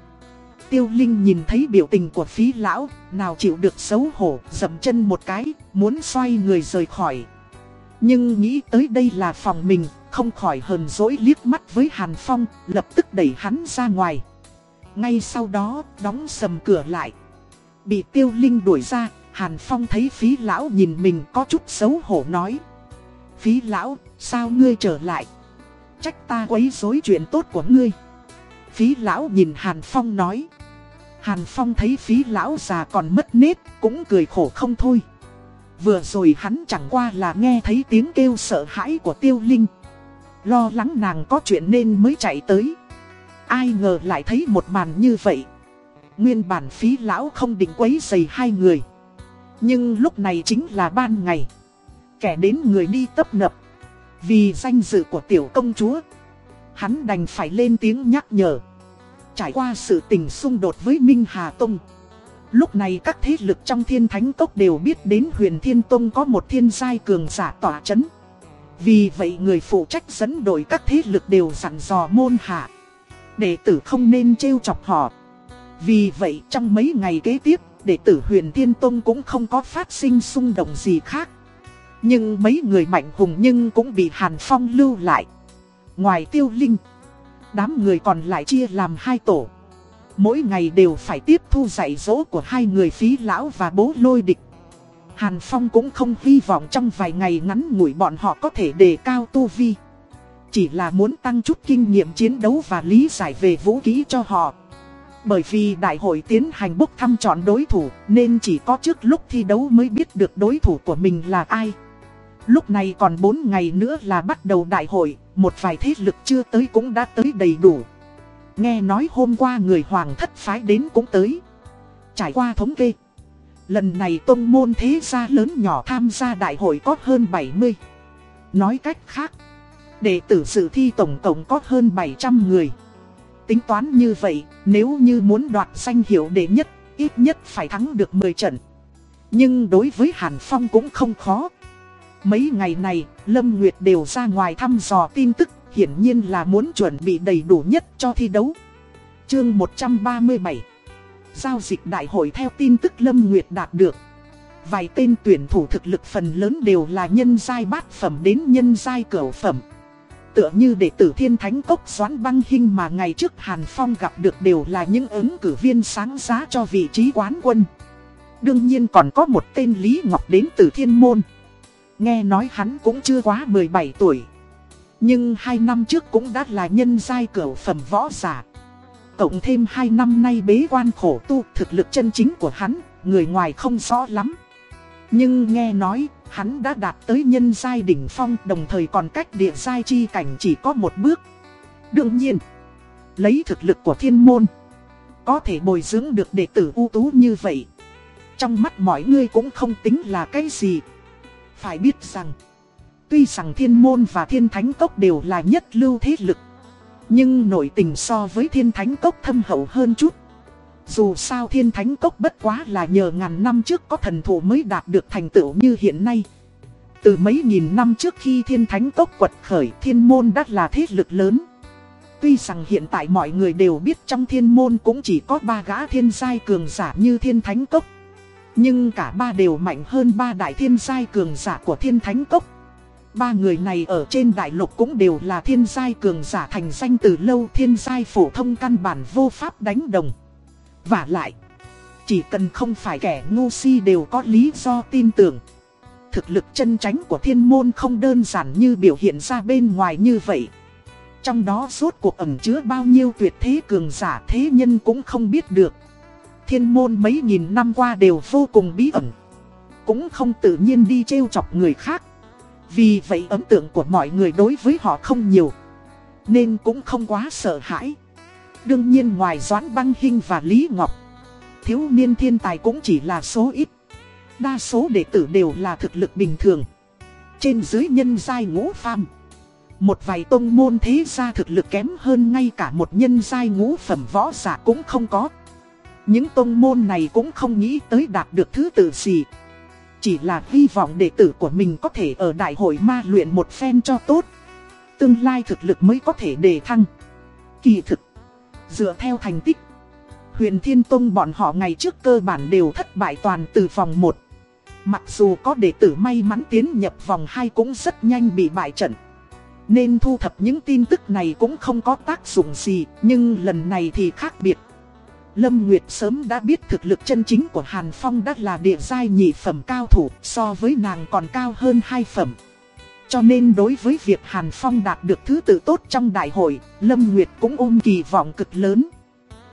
Tiêu Linh nhìn thấy biểu tình của phí lão, nào chịu được xấu hổ, dậm chân một cái, muốn xoay người rời khỏi. Nhưng nghĩ tới đây là phòng mình, không khỏi hờn dỗi liếc mắt với Hàn Phong, lập tức đẩy hắn ra ngoài. Ngay sau đó, đóng sầm cửa lại. Bị Tiêu Linh đuổi ra, Hàn Phong thấy phí lão nhìn mình có chút xấu hổ nói. Phí lão, sao ngươi trở lại? Trách ta quấy rối chuyện tốt của ngươi. Phí lão nhìn Hàn Phong nói. Hàn Phong thấy phí lão già còn mất nết, cũng cười khổ không thôi. Vừa rồi hắn chẳng qua là nghe thấy tiếng kêu sợ hãi của tiêu linh. Lo lắng nàng có chuyện nên mới chạy tới. Ai ngờ lại thấy một màn như vậy. Nguyên bản phí lão không định quấy dày hai người. Nhưng lúc này chính là ban ngày. Kẻ đến người đi tấp nập. Vì danh dự của tiểu công chúa. Hắn đành phải lên tiếng nhắc nhở. Trải qua sự tình xung đột với Minh Hà Tông, Lúc này các thế lực trong thiên thánh tốc đều biết đến huyền thiên tông có một thiên giai cường giả tỏa chấn Vì vậy người phụ trách dẫn đội các thế lực đều dặn dò môn hạ Đệ tử không nên trêu chọc họ. Vì vậy trong mấy ngày kế tiếp, đệ tử huyền thiên tông cũng không có phát sinh xung động gì khác. Nhưng mấy người mạnh hùng nhưng cũng bị Hàn Phong lưu lại. Ngoài tiêu linh, Đám người còn lại chia làm hai tổ. Mỗi ngày đều phải tiếp thu dạy dỗ của hai người phí lão và bố lôi địch. Hàn Phong cũng không hy vọng trong vài ngày ngắn ngủi bọn họ có thể đề cao tu vi. Chỉ là muốn tăng chút kinh nghiệm chiến đấu và lý giải về vũ khí cho họ Bởi vì đại hội tiến hành bốc thăm chọn đối thủ Nên chỉ có trước lúc thi đấu mới biết được đối thủ của mình là ai Lúc này còn 4 ngày nữa là bắt đầu đại hội một vài thế lực chưa tới cũng đã tới đầy đủ. Nghe nói hôm qua người hoàng thất phái đến cũng tới. Trải qua thống kê. Lần này tông môn thế gia lớn nhỏ tham gia đại hội có hơn 70. Nói cách khác, đệ tử dự thi tổng cộng có hơn 700 người. Tính toán như vậy, nếu như muốn đoạt danh hiệu đệ nhất, ít nhất phải thắng được 10 trận. Nhưng đối với Hàn Phong cũng không khó. Mấy ngày này, Lâm Nguyệt đều ra ngoài thăm dò tin tức, hiển nhiên là muốn chuẩn bị đầy đủ nhất cho thi đấu. Chương 137 Giao dịch đại hội theo tin tức Lâm Nguyệt đạt được. Vài tên tuyển thủ thực lực phần lớn đều là nhân giai bát phẩm đến nhân giai cửu phẩm. Tựa như đệ tử thiên thánh cốc Doãn băng hinh mà ngày trước Hàn Phong gặp được đều là những ứng cử viên sáng giá cho vị trí quán quân. Đương nhiên còn có một tên Lý Ngọc đến từ thiên môn. Nghe nói hắn cũng chưa quá 17 tuổi. Nhưng hai năm trước cũng đã là nhân giai cửu phẩm võ giả. Cộng thêm hai năm nay bế quan khổ tu thực lực chân chính của hắn, người ngoài không rõ lắm. Nhưng nghe nói, hắn đã đạt tới nhân giai đỉnh phong đồng thời còn cách địa giai chi cảnh chỉ có một bước. Đương nhiên, lấy thực lực của thiên môn, có thể bồi dưỡng được đệ tử ưu tú như vậy. Trong mắt mọi người cũng không tính là cái gì. Phải biết rằng, tuy rằng thiên môn và thiên thánh cốc đều là nhất lưu thế lực, nhưng nội tình so với thiên thánh cốc thâm hậu hơn chút. Dù sao thiên thánh cốc bất quá là nhờ ngàn năm trước có thần thủ mới đạt được thành tựu như hiện nay. Từ mấy nghìn năm trước khi thiên thánh cốc quật khởi, thiên môn đã là thế lực lớn. Tuy rằng hiện tại mọi người đều biết trong thiên môn cũng chỉ có ba gã thiên giai cường giả như thiên thánh cốc. Nhưng cả ba đều mạnh hơn ba đại thiên giai cường giả của thiên thánh cốc. Ba người này ở trên đại lục cũng đều là thiên giai cường giả thành danh từ lâu, thiên giai phổ thông căn bản vô pháp đánh đồng. Và lại, chỉ cần không phải kẻ ngu si đều có lý do tin tưởng. Thực lực chân tránh của thiên môn không đơn giản như biểu hiện ra bên ngoài như vậy. Trong đó suốt cuộc ẩn chứa bao nhiêu tuyệt thế cường giả thế nhân cũng không biết được thiên môn mấy nghìn năm qua đều vô cùng bí ẩn. Cũng không tự nhiên đi trêu chọc người khác. Vì vậy ấn tượng của mọi người đối với họ không nhiều. Nên cũng không quá sợ hãi. Đương nhiên ngoài Doãn Băng Hinh và Lý Ngọc, thiếu niên thiên tài cũng chỉ là số ít. Đa số đệ tử đều là thực lực bình thường. Trên dưới nhân giai ngũ phàm. Một vài tông môn thế gia thực lực kém hơn ngay cả một nhân giai ngũ phẩm võ giả cũng không có. Những tông môn này cũng không nghĩ tới đạt được thứ tự gì. Chỉ là hy vọng đệ tử của mình có thể ở đại hội ma luyện một phen cho tốt. Tương lai thực lực mới có thể đề thăng. Kỳ thực, dựa theo thành tích, huyền thiên tông bọn họ ngày trước cơ bản đều thất bại toàn từ vòng 1. Mặc dù có đệ tử may mắn tiến nhập vòng 2 cũng rất nhanh bị bại trận. Nên thu thập những tin tức này cũng không có tác dụng gì, nhưng lần này thì khác biệt. Lâm Nguyệt sớm đã biết thực lực chân chính của Hàn Phong đã là địa giai nhị phẩm cao thủ, so với nàng còn cao hơn hai phẩm. Cho nên đối với việc Hàn Phong đạt được thứ tự tốt trong đại hội, Lâm Nguyệt cũng ôm kỳ vọng cực lớn.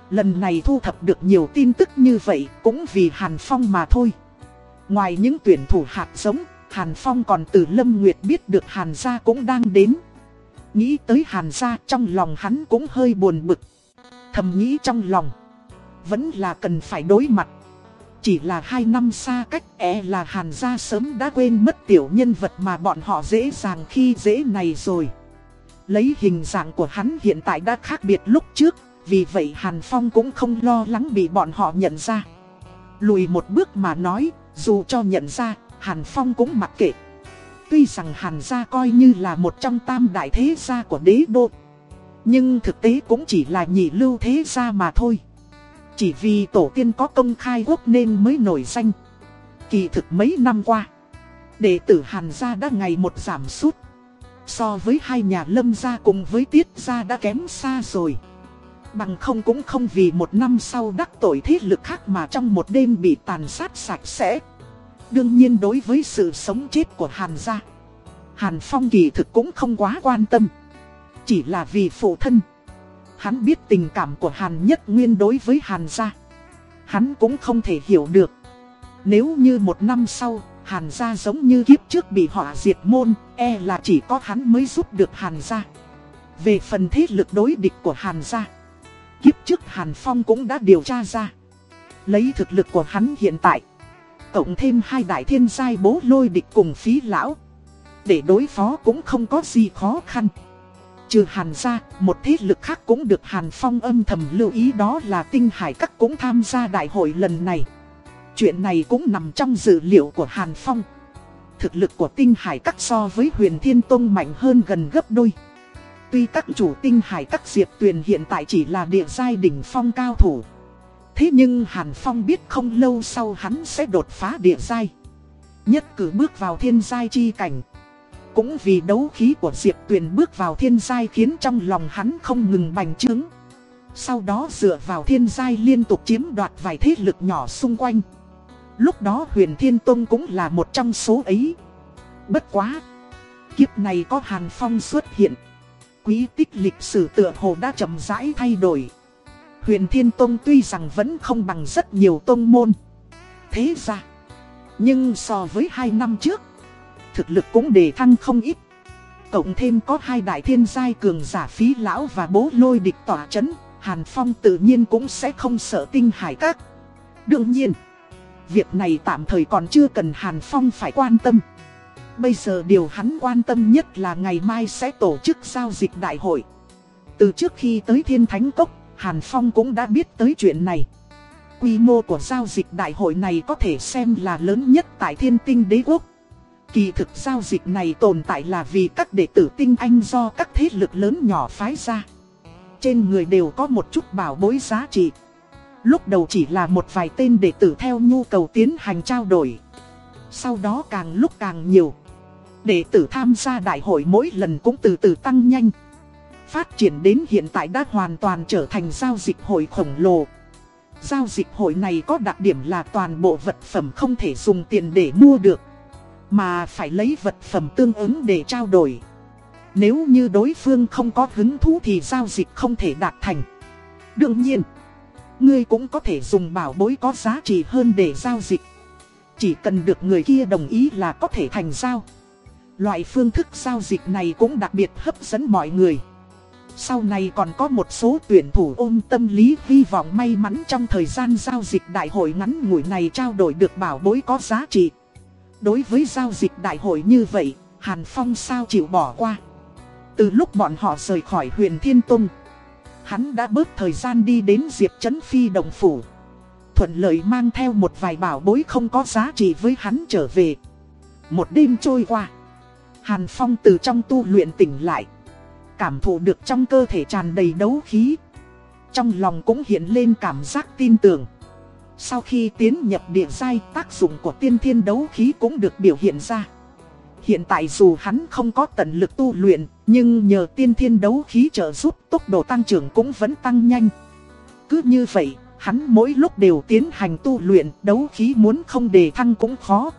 Lần này thu thập được nhiều tin tức như vậy cũng vì Hàn Phong mà thôi. Ngoài những tuyển thủ hạt giống, Hàn Phong còn từ Lâm Nguyệt biết được Hàn Gia cũng đang đến. Nghĩ tới Hàn Gia trong lòng hắn cũng hơi buồn bực. Thầm nghĩ trong lòng, vẫn là cần phải đối mặt. Chỉ là hai năm xa cách e là Hàn Gia sớm đã quên mất tiểu nhân vật mà bọn họ dễ dàng khi dễ này rồi. Lấy hình dạng của hắn hiện tại đã khác biệt lúc trước, vì vậy Hàn Phong cũng không lo lắng bị bọn họ nhận ra. Lùi một bước mà nói, dù cho nhận ra, Hàn Phong cũng mặc kệ. Tuy rằng Hàn gia coi như là một trong tam đại thế gia của đế đô. Nhưng thực tế cũng chỉ là nhị lưu thế gia mà thôi. Chỉ vì tổ tiên có công khai quốc nên mới nổi danh. Kỳ thực mấy năm qua, đệ tử Hàn gia đã ngày một giảm sút. So với hai nhà lâm gia cùng với tiết gia đã kém xa rồi. Bằng không cũng không vì một năm sau đắc tội thế lực khác mà trong một đêm bị tàn sát sạch sẽ. Đương nhiên đối với sự sống chết của Hàn gia, Hàn Phong kỳ thực cũng không quá quan tâm. Chỉ là vì phụ thân. Hắn biết tình cảm của Hàn Nhất Nguyên đối với Hàn gia. Hắn cũng không thể hiểu được. Nếu như một năm sau, Hàn gia giống như kiếp trước bị họa diệt môn, e là chỉ có hắn mới giúp được Hàn gia. Về phần thế lực đối địch của Hàn gia, kiếp trước Hàn Phong cũng đã điều tra ra. Lấy thực lực của hắn hiện tại, cộng thêm hai đại thiên giai bố lôi địch cùng phí lão. Để đối phó cũng không có gì khó khăn. Trừ Hàn ra, một thế lực khác cũng được Hàn Phong âm thầm lưu ý đó là Tinh Hải Các cũng tham gia đại hội lần này. Chuyện này cũng nằm trong dữ liệu của Hàn Phong. Thực lực của Tinh Hải Các so với huyền Thiên Tông mạnh hơn gần gấp đôi. Tuy các chủ Tinh Hải Các Diệp Tuyền hiện tại chỉ là địa giai đỉnh phong cao thủ. Thế nhưng Hàn Phong biết không lâu sau hắn sẽ đột phá địa giai. Nhất cử bước vào thiên giai chi cảnh. Cũng vì đấu khí của Diệp Tuyền bước vào thiên giai khiến trong lòng hắn không ngừng bành trướng. Sau đó dựa vào thiên giai liên tục chiếm đoạt vài thế lực nhỏ xung quanh. Lúc đó huyền thiên tông cũng là một trong số ấy. Bất quá. Kiếp này có Hàn Phong xuất hiện. Quý tích lịch sử tựa hồ đã chậm rãi thay đổi. Huyền Thiên Tông tuy rằng vẫn không bằng rất nhiều tông môn. Thế ra. Nhưng so với hai năm trước thực lực cũng đề thăng không ít. Cộng thêm có hai đại thiên giai cường giả phí lão và bố lôi địch tỏa chấn, Hàn Phong tự nhiên cũng sẽ không sợ tinh hải các. Đương nhiên, việc này tạm thời còn chưa cần Hàn Phong phải quan tâm. Bây giờ điều hắn quan tâm nhất là ngày mai sẽ tổ chức giao dịch đại hội. Từ trước khi tới Thiên Thánh Cốc, Hàn Phong cũng đã biết tới chuyện này. Quy mô của giao dịch đại hội này có thể xem là lớn nhất tại thiên tinh đế quốc. Kỳ thực giao dịch này tồn tại là vì các đệ tử tinh anh do các thế lực lớn nhỏ phái ra. Trên người đều có một chút bảo bối giá trị. Lúc đầu chỉ là một vài tên đệ tử theo nhu cầu tiến hành trao đổi. Sau đó càng lúc càng nhiều. Đệ tử tham gia đại hội mỗi lần cũng từ từ tăng nhanh. Phát triển đến hiện tại đã hoàn toàn trở thành giao dịch hội khổng lồ. Giao dịch hội này có đặc điểm là toàn bộ vật phẩm không thể dùng tiền để mua được. Mà phải lấy vật phẩm tương ứng để trao đổi. Nếu như đối phương không có hứng thú thì giao dịch không thể đạt thành. Đương nhiên, Ngươi cũng có thể dùng bảo bối có giá trị hơn để giao dịch. Chỉ cần được người kia đồng ý là có thể thành giao. Loại phương thức giao dịch này cũng đặc biệt hấp dẫn mọi người. Sau này còn có một số tuyển thủ ôm tâm lý hy vọng may mắn trong thời gian giao dịch đại hội ngắn ngủi này trao đổi được bảo bối có giá trị. Đối với giao dịch đại hội như vậy, Hàn Phong sao chịu bỏ qua. Từ lúc bọn họ rời khỏi huyền Thiên Tông Hắn đã bớt thời gian đi đến Diệp Trấn Phi Đồng Phủ. Thuận lợi mang theo một vài bảo bối không có giá trị với hắn trở về. Một đêm trôi qua Hàn Phong từ trong tu luyện tỉnh lại Cảm thụ được trong cơ thể tràn đầy đấu khí. Trong lòng cũng hiện lên cảm giác tin tưởng. Sau khi tiến nhập địa giai, tác dụng của tiên thiên đấu khí cũng được biểu hiện ra. Hiện tại dù hắn không có tận lực tu luyện, Nhưng nhờ tiên thiên đấu khí trợ giúp, tốc độ tăng trưởng cũng vẫn tăng nhanh. Cứ như vậy, hắn mỗi lúc đều tiến hành tu luyện, đấu khí muốn không đề thăng cũng khó.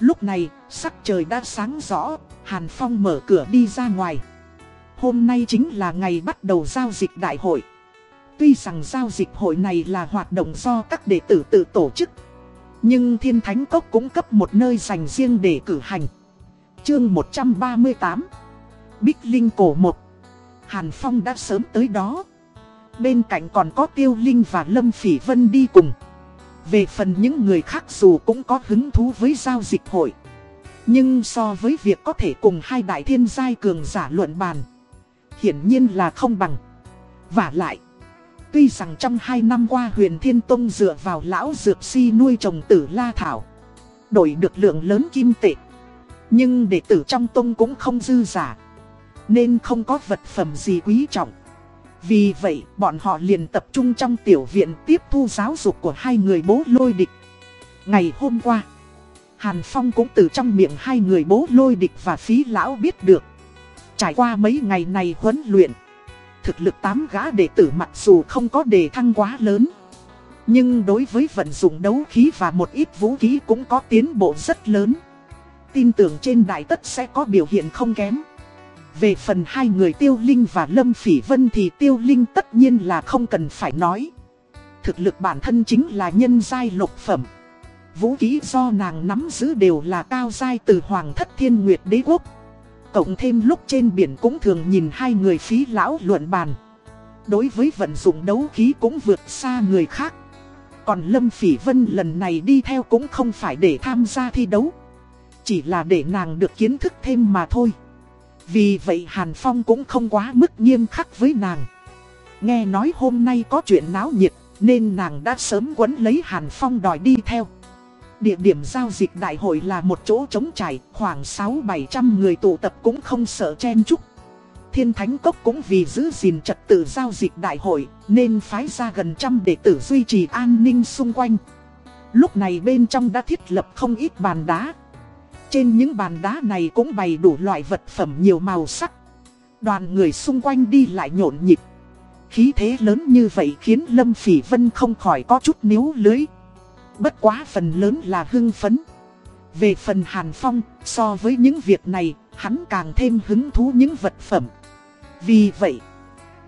Lúc này, sắc trời đã sáng rõ, Hàn Phong mở cửa đi ra ngoài. Hôm nay chính là ngày bắt đầu giao dịch đại hội. Tuy rằng giao dịch hội này là hoạt động do các đệ tử tự tổ chức, Nhưng Thiên Thánh Cốc cũng cấp một nơi dành riêng để cử hành. Chương 138 Bích Linh Cổ 1 Hàn Phong đã sớm tới đó. Bên cạnh còn có Tiêu Linh và Lâm Phỉ Vân đi cùng. Về phần những người khác dù cũng có hứng thú với giao dịch hội, Nhưng so với việc có thể cùng hai đại thiên giai cường giả luận bàn, Hiển nhiên là không bằng. Và lại Tuy rằng trong hai năm qua huyền Thiên Tông dựa vào lão dược si nuôi trồng tử La Thảo, Đổi được lượng lớn kim tệ. Nhưng đệ tử trong tông cũng không dư giả, Nên không có vật phẩm gì quý trọng. Vì vậy, bọn họ liền tập trung trong tiểu viện tiếp thu giáo dục của hai người bố lôi địch. Ngày hôm qua, Hàn Phong cũng từ trong miệng hai người bố lôi địch và phí lão biết được. Trải qua mấy ngày này huấn luyện Thực lực tám gã đệ tử mặc dù không có đề thăng quá lớn. Nhưng đối với vận dụng đấu khí và một ít vũ khí cũng có tiến bộ rất lớn. Tin tưởng trên đại tất sẽ có biểu hiện không kém. Về phần hai người Tiêu Linh và Lâm Phỉ Vân thì Tiêu Linh tất nhiên là không cần phải nói. Thực lực bản thân chính là nhân giai lục phẩm. Vũ khí do nàng nắm giữ đều là cao giai từ Hoàng thất Thiên Nguyệt Đế Quốc. Cộng thêm lúc trên biển cũng thường nhìn hai người phí lão luận bàn. Đối với vận dụng đấu khí cũng vượt xa người khác. Còn Lâm Phỉ Vân lần này đi theo cũng không phải để tham gia thi đấu. Chỉ là để nàng được kiến thức thêm mà thôi. Vì vậy Hàn Phong cũng không quá mức nghiêm khắc với nàng. Nghe nói hôm nay có chuyện náo nhiệt, Nên nàng đã sớm quấn lấy Hàn Phong đòi đi theo. Địa điểm giao dịch đại hội là một chỗ trống trải, khoảng 6-700 người tụ tập cũng không sợ chen chúc. Thiên Thánh Cốc cũng vì giữ gìn trật tự giao dịch đại hội, nên phái ra gần trăm đệ tử duy trì an ninh xung quanh. Lúc này bên trong đã thiết lập không ít bàn đá. Trên những bàn đá này cũng bày đủ loại vật phẩm nhiều màu sắc. Đoàn người xung quanh đi lại nhộn nhịp. Khí thế lớn như vậy khiến Lâm Phỉ Vân không khỏi có chút níu lưới. Bất quá phần lớn là hưng phấn. Về phần Hàn Phong, so với những việc này, hắn càng thêm hứng thú những vật phẩm. Vì vậy,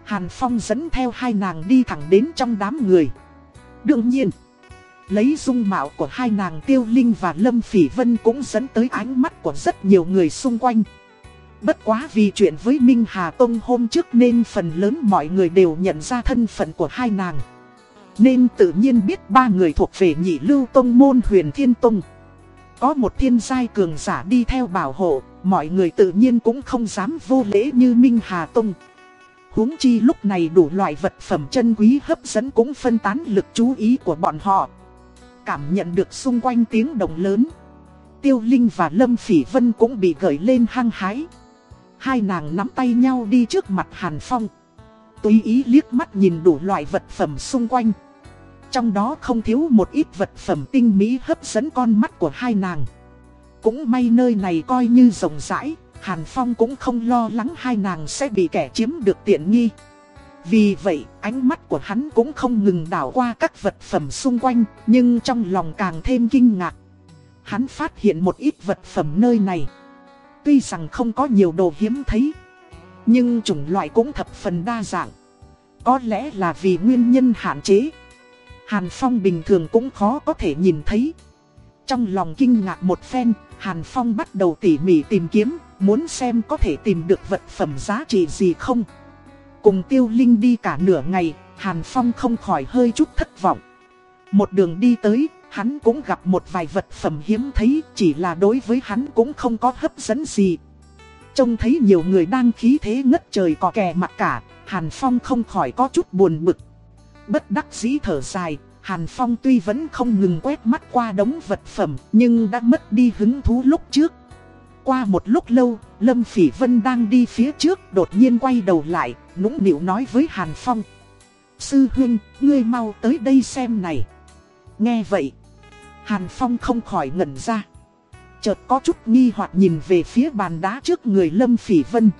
Hàn Phong dẫn theo hai nàng đi thẳng đến trong đám người. Đương nhiên, lấy dung mạo của hai nàng Tiêu Linh và Lâm Phỉ Vân cũng dẫn tới ánh mắt của rất nhiều người xung quanh. Bất quá vì chuyện với Minh Hà Tông hôm trước nên phần lớn mọi người đều nhận ra thân phận của hai nàng. Nên tự nhiên biết ba người thuộc về nhị lưu tông môn huyền thiên tông. Có một thiên giai cường giả đi theo bảo hộ, Mọi người tự nhiên cũng không dám vô lễ như Minh Hà Tông. Huống chi lúc này đủ loại vật phẩm chân quý hấp dẫn cũng phân tán lực chú ý của bọn họ. Cảm nhận được xung quanh tiếng động lớn, Tiêu Linh và Lâm Phỉ Vân cũng bị gởi lên hăng hái. Hai nàng nắm tay nhau đi trước mặt Hàn Phong. Tùy ý liếc mắt nhìn đủ loại vật phẩm xung quanh trong đó không thiếu một ít vật phẩm tinh mỹ hấp dẫn con mắt của hai nàng. Cũng may nơi này coi như rộng rãi, Hàn Phong cũng không lo lắng hai nàng sẽ bị kẻ chiếm được tiện nghi. Vì vậy, ánh mắt của hắn cũng không ngừng đảo qua các vật phẩm xung quanh, nhưng trong lòng càng thêm kinh ngạc. Hắn phát hiện một ít vật phẩm nơi này. Tuy rằng không có nhiều đồ hiếm thấy, nhưng chủng loại cũng thập phần đa dạng. Có lẽ là vì nguyên nhân hạn chế. Hàn Phong bình thường cũng khó có thể nhìn thấy. Trong lòng kinh ngạc một phen, Hàn Phong bắt đầu tỉ mỉ tìm kiếm, muốn xem có thể tìm được vật phẩm giá trị gì không. Cùng Tiêu Linh đi cả nửa ngày, Hàn Phong không khỏi hơi chút thất vọng. Một đường đi tới, hắn cũng gặp một vài vật phẩm hiếm thấy, chỉ là đối với hắn cũng không có hấp dẫn gì. trông thấy nhiều người đang khí thế ngất trời có kè mặt cả, Hàn Phong không khỏi có chút buồn bực. Bất đắc dĩ thở dài, Hàn Phong tuy vẫn không ngừng quét mắt qua đống vật phẩm nhưng đã mất đi hứng thú lúc trước. Qua một lúc lâu, Lâm Phỉ Vân đang đi phía trước đột nhiên quay đầu lại, nũng nịu nói với Hàn Phong. Sư huynh, ngươi mau tới đây xem này. Nghe vậy, Hàn Phong không khỏi ngẩn ra. Chợt có chút nghi hoặc nhìn về phía bàn đá trước người Lâm Phỉ Vân.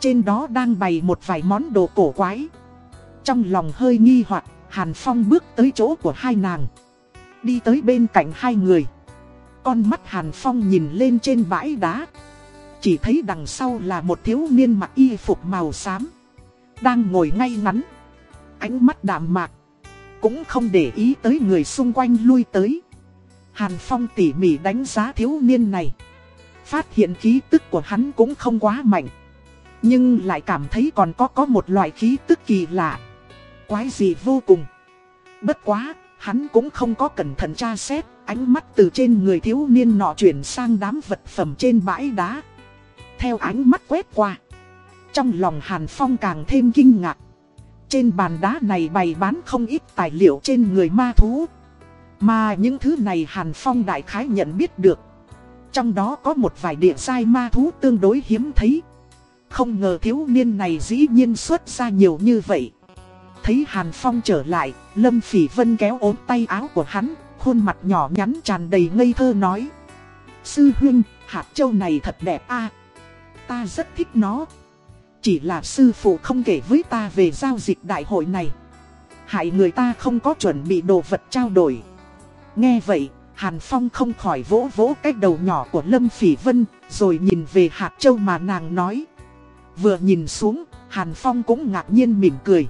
Trên đó đang bày một vài món đồ cổ quái. Trong lòng hơi nghi hoặc, Hàn Phong bước tới chỗ của hai nàng. Đi tới bên cạnh hai người. Con mắt Hàn Phong nhìn lên trên bãi đá. Chỉ thấy đằng sau là một thiếu niên mặc y phục màu xám. Đang ngồi ngay ngắn. Ánh mắt đạm mạc. Cũng không để ý tới người xung quanh lui tới. Hàn Phong tỉ mỉ đánh giá thiếu niên này. Phát hiện khí tức của hắn cũng không quá mạnh. Nhưng lại cảm thấy còn có có một loại khí tức kỳ lạ. Quái gì vô cùng. Bất quá, hắn cũng không có cẩn thận tra xét. Ánh mắt từ trên người thiếu niên nọ chuyển sang đám vật phẩm trên bãi đá. Theo ánh mắt quét qua. Trong lòng Hàn Phong càng thêm kinh ngạc. Trên bàn đá này bày bán không ít tài liệu trên người ma thú. Mà những thứ này Hàn Phong đại khái nhận biết được. Trong đó có một vài địa sai ma thú tương đối hiếm thấy. Không ngờ thiếu niên này dĩ nhiên xuất ra nhiều như vậy. Thấy Hàn Phong trở lại, Lâm Phỉ Vân kéo ốm tay áo của hắn, khuôn mặt nhỏ nhắn tràn đầy ngây thơ nói. Sư huynh, hạt châu này thật đẹp a Ta rất thích nó. Chỉ là sư phụ không kể với ta về giao dịch đại hội này. Hại người ta không có chuẩn bị đồ vật trao đổi. Nghe vậy, Hàn Phong không khỏi vỗ vỗ cái đầu nhỏ của Lâm Phỉ Vân, rồi nhìn về hạt châu mà nàng nói. Vừa nhìn xuống, Hàn Phong cũng ngạc nhiên mỉm cười.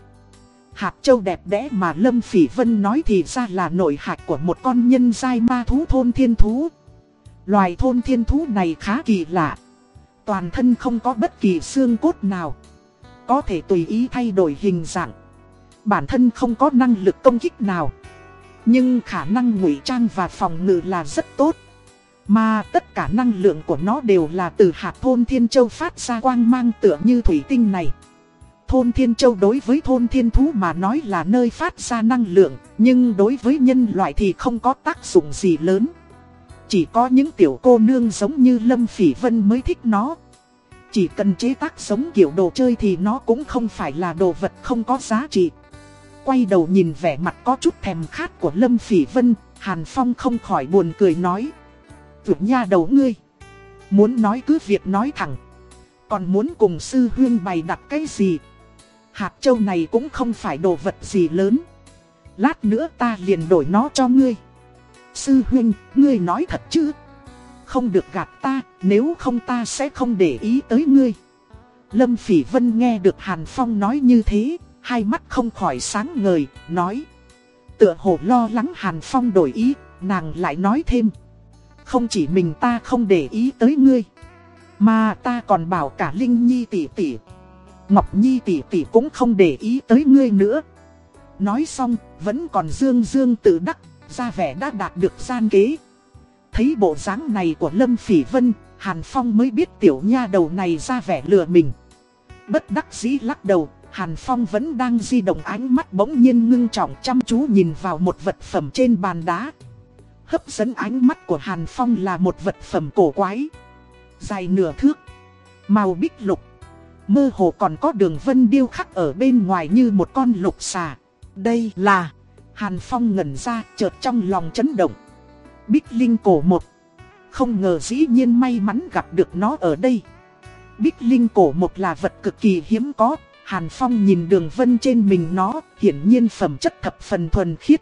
Hạt châu đẹp đẽ mà Lâm Phỉ Vân nói thì ra là nội hạt của một con nhân giai ma thú thôn thiên thú. Loài thôn thiên thú này khá kỳ lạ. Toàn thân không có bất kỳ xương cốt nào. Có thể tùy ý thay đổi hình dạng. Bản thân không có năng lực công kích nào. Nhưng khả năng ngụy trang và phòng ngự là rất tốt. Mà tất cả năng lượng của nó đều là từ hạt thôn Thiên Châu phát ra quang mang tựa như thủy tinh này. Thôn Thiên Châu đối với thôn Thiên Thú mà nói là nơi phát ra năng lượng, nhưng đối với nhân loại thì không có tác dụng gì lớn. Chỉ có những tiểu cô nương giống như Lâm Phỉ Vân mới thích nó. Chỉ cần chế tác giống kiểu đồ chơi thì nó cũng không phải là đồ vật không có giá trị. Quay đầu nhìn vẻ mặt có chút thèm khát của Lâm Phỉ Vân, Hàn Phong không khỏi buồn cười nói. Vượt nha đầu ngươi. Muốn nói cứ việc nói thẳng. Còn muốn cùng sư huyên bày đặt cái gì? Hạt châu này cũng không phải đồ vật gì lớn. Lát nữa ta liền đổi nó cho ngươi. Sư huynh, ngươi nói thật chứ? Không được gạt ta, nếu không ta sẽ không để ý tới ngươi. Lâm Phỉ Vân nghe được Hàn Phong nói như thế, hai mắt không khỏi sáng ngời, nói. Tựa hồ lo lắng Hàn Phong đổi ý, nàng lại nói thêm. Không chỉ mình ta không để ý tới ngươi, mà ta còn bảo cả Linh Nhi tỷ tỷ. Ngọc Nhi tỷ tỷ cũng không để ý tới ngươi nữa. Nói xong, vẫn còn dương dương tự đắc, ra vẻ đã đạt được gian kế. Thấy bộ dáng này của Lâm Phỉ Vân, Hàn Phong mới biết tiểu nha đầu này ra vẻ lừa mình. Bất đắc dĩ lắc đầu, Hàn Phong vẫn đang di động ánh mắt bỗng nhiên ngưng trọng chăm chú nhìn vào một vật phẩm trên bàn đá. Hấp dẫn ánh mắt của Hàn Phong là một vật phẩm cổ quái. Dài nửa thước, màu bích lục. Mơ hồ còn có đường vân điêu khắc ở bên ngoài như một con lục xà. Đây là... Hàn Phong ngẩn ra chợt trong lòng chấn động. Bích Linh cổ một. Không ngờ dĩ nhiên may mắn gặp được nó ở đây. Bích Linh cổ một là vật cực kỳ hiếm có. Hàn Phong nhìn đường vân trên mình nó, hiển nhiên phẩm chất thập phần thuần khiết.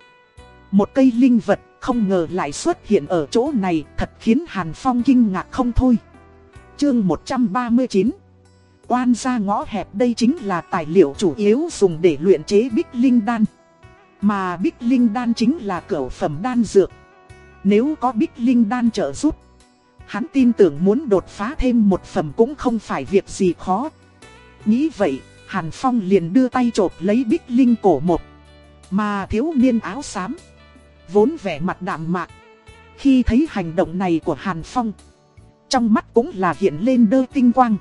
Một cây linh vật không ngờ lại xuất hiện ở chỗ này, thật khiến Hàn Phong kinh ngạc không thôi. Chương 139 Quan ra ngõ hẹp đây chính là tài liệu chủ yếu dùng để luyện chế Bích Linh Đan. Mà Bích Linh Đan chính là cửa phẩm đan dược. Nếu có Bích Linh Đan trợ giúp, hắn tin tưởng muốn đột phá thêm một phẩm cũng không phải việc gì khó. Nghĩ vậy, Hàn Phong liền đưa tay chộp lấy Bích Linh cổ một. Mà thiếu niên áo xám, vốn vẻ mặt đạm mạc. Khi thấy hành động này của Hàn Phong, trong mắt cũng là hiện lên đơ tinh quang.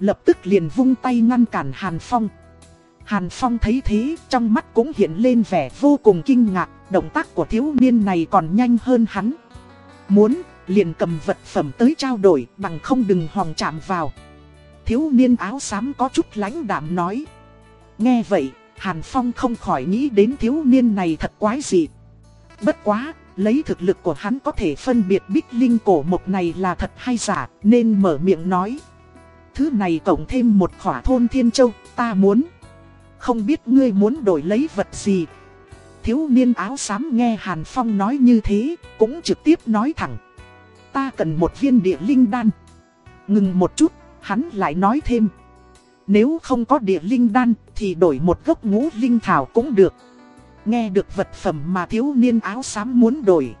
Lập tức liền vung tay ngăn cản Hàn Phong. Hàn Phong thấy thế, trong mắt cũng hiện lên vẻ vô cùng kinh ngạc, động tác của thiếu niên này còn nhanh hơn hắn. Muốn, liền cầm vật phẩm tới trao đổi, bằng không đừng hòng chạm vào. Thiếu niên áo xám có chút lãnh đạm nói. Nghe vậy, Hàn Phong không khỏi nghĩ đến thiếu niên này thật quái dị. Bất quá, lấy thực lực của hắn có thể phân biệt bích linh cổ mộc này là thật hay giả, nên mở miệng nói. Thứ này cộng thêm một khỏa thôn thiên châu, ta muốn. Không biết ngươi muốn đổi lấy vật gì. Thiếu niên áo xám nghe Hàn Phong nói như thế, cũng trực tiếp nói thẳng. Ta cần một viên địa linh đan. Ngừng một chút, hắn lại nói thêm. Nếu không có địa linh đan thì đổi một gốc ngũ linh thảo cũng được. Nghe được vật phẩm mà thiếu niên áo xám muốn đổi.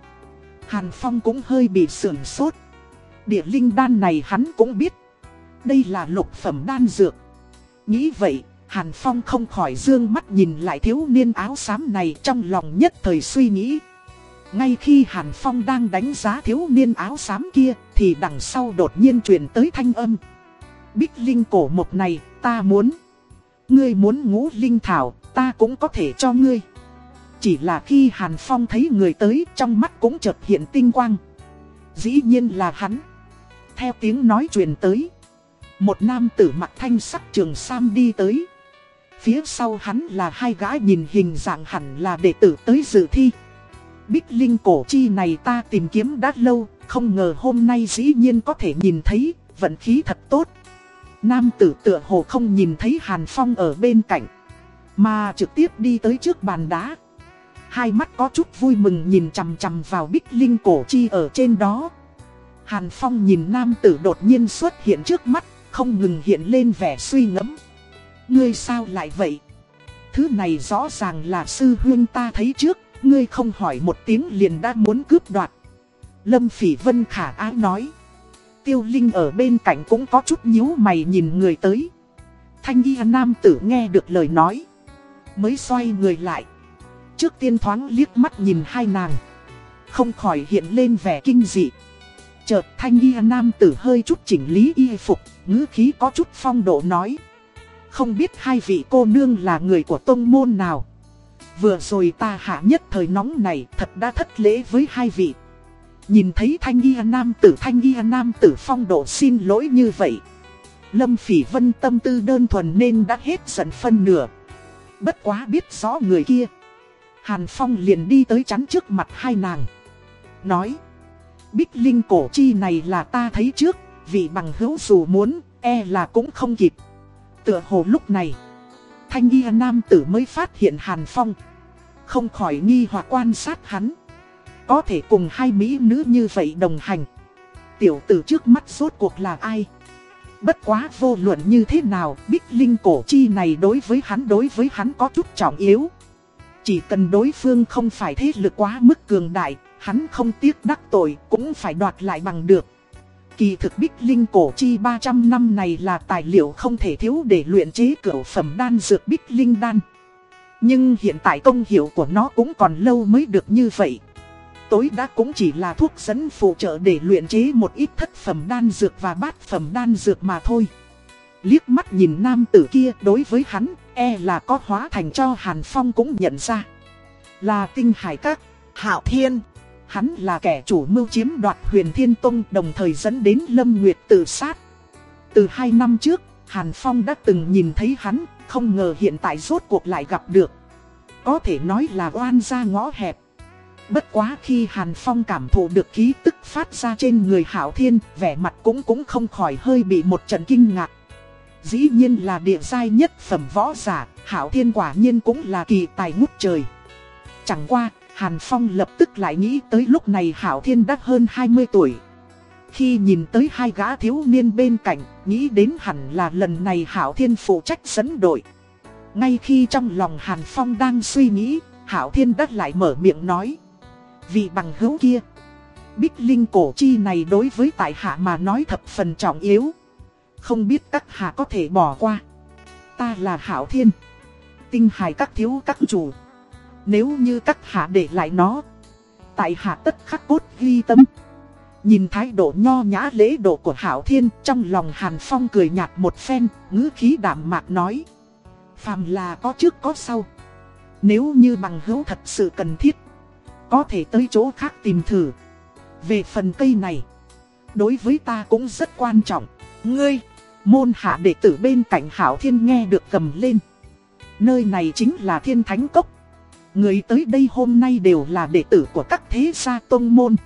Hàn Phong cũng hơi bị sườn sốt. Địa linh đan này hắn cũng biết. Đây là lục phẩm đan dược. Nghĩ vậy, Hàn Phong không khỏi dương mắt nhìn lại thiếu niên áo xám này trong lòng nhất thời suy nghĩ. Ngay khi Hàn Phong đang đánh giá thiếu niên áo xám kia, thì đằng sau đột nhiên truyền tới thanh âm. Bích Linh cổ một này, ta muốn. Ngươi muốn ngũ Linh Thảo, ta cũng có thể cho ngươi. Chỉ là khi Hàn Phong thấy người tới, trong mắt cũng chợt hiện tinh quang. Dĩ nhiên là hắn. Theo tiếng nói truyền tới. Một nam tử mặt thanh sắc trường sam đi tới. Phía sau hắn là hai gã nhìn hình dạng hẳn là đệ tử tới dự thi. Bích Linh cổ chi này ta tìm kiếm đã lâu, không ngờ hôm nay dĩ nhiên có thể nhìn thấy, vận khí thật tốt. Nam tử tựa hồ không nhìn thấy Hàn Phong ở bên cạnh, mà trực tiếp đi tới trước bàn đá. Hai mắt có chút vui mừng nhìn chằm chằm vào Bích Linh cổ chi ở trên đó. Hàn Phong nhìn nam tử đột nhiên xuất hiện trước mắt, không ngừng hiện lên vẻ suy ngẫm. Ngươi sao lại vậy? Thứ này rõ ràng là sư huyên ta thấy trước, ngươi không hỏi một tiếng liền đã muốn cướp đoạt. Lâm Phỉ Vân khả ái nói. Tiêu Linh ở bên cạnh cũng có chút nhíu mày nhìn người tới. Thanh y nam tử nghe được lời nói. Mới xoay người lại. Trước tiên thoáng liếc mắt nhìn hai nàng. Không khỏi hiện lên vẻ kinh dị. Chợt thanh y nam tử hơi chút chỉnh lý y phục, ngữ khí có chút phong độ nói. Không biết hai vị cô nương là người của tông môn nào. Vừa rồi ta hạ nhất thời nóng này thật đã thất lễ với hai vị. Nhìn thấy thanh y nam tử thanh y nam tử phong độ xin lỗi như vậy. Lâm Phỉ Vân tâm tư đơn thuần nên đã hết giận phân nửa. Bất quá biết rõ người kia. Hàn Phong liền đi tới chắn trước mặt hai nàng. Nói. Bích Linh cổ chi này là ta thấy trước. Vị bằng hữu dù muốn, e là cũng không kịp. Tựa hồ lúc này. Thanh y nam tử mới phát hiện Hàn Phong. Không khỏi nghi hoặc quan sát hắn. Có thể cùng hai mỹ nữ như vậy đồng hành. Tiểu tử trước mắt rốt cuộc là ai? Bất quá vô luận như thế nào, Bích Linh cổ chi này đối với hắn đối với hắn có chút trọng yếu. Chỉ cần đối phương không phải thế lực quá mức cường đại, hắn không tiếc đắc tội cũng phải đoạt lại bằng được. Kỳ thực Bích Linh cổ chi 300 năm này là tài liệu không thể thiếu để luyện chế cửu phẩm đan dược Bích Linh đan. Nhưng hiện tại công hiệu của nó cũng còn lâu mới được như vậy. Tối đa cũng chỉ là thuốc dẫn phụ trợ để luyện chế một ít thất phẩm đan dược và bát phẩm đan dược mà thôi. Liếc mắt nhìn nam tử kia đối với hắn, e là có hóa thành cho Hàn Phong cũng nhận ra. Là tinh hải các, hạo thiên. Hắn là kẻ chủ mưu chiếm đoạt huyền thiên tông đồng thời dẫn đến Lâm Nguyệt tự sát. Từ hai năm trước, Hàn Phong đã từng nhìn thấy hắn, không ngờ hiện tại rốt cuộc lại gặp được. Có thể nói là oan ra ngõ hẹp. Bất quá khi Hàn Phong cảm thụ được khí tức phát ra trên người Hảo Thiên, vẻ mặt cũng cũng không khỏi hơi bị một trận kinh ngạc. Dĩ nhiên là địa giai nhất phẩm võ giả, Hảo Thiên quả nhiên cũng là kỳ tài ngút trời. Chẳng qua, Hàn Phong lập tức lại nghĩ tới lúc này Hảo Thiên đã hơn 20 tuổi. Khi nhìn tới hai gã thiếu niên bên cạnh, nghĩ đến hẳn là lần này Hảo Thiên phụ trách dẫn đội. Ngay khi trong lòng Hàn Phong đang suy nghĩ, Hảo Thiên đã lại mở miệng nói. Vì bằng hữu kia, Bích Linh cổ chi này đối với tại hạ mà nói thập phần trọng yếu. Không biết các hạ có thể bỏ qua. Ta là Hảo Thiên. Tinh hải các thiếu các chủ. Nếu như các hạ để lại nó, tại hạ tất khắc cốt ghi tâm. Nhìn thái độ nho nhã lễ độ của Hảo Thiên trong lòng Hàn Phong cười nhạt một phen, ngữ khí đạm mạc nói. Phàm là có trước có sau. Nếu như bằng hữu thật sự cần thiết, có thể tới chỗ khác tìm thử. Về phần cây này, đối với ta cũng rất quan trọng. Ngươi, môn hạ đệ tử bên cạnh Hảo Thiên nghe được cầm lên. Nơi này chính là Thiên Thánh Cốc. Người tới đây hôm nay đều là đệ tử của các thế gia tôn môn.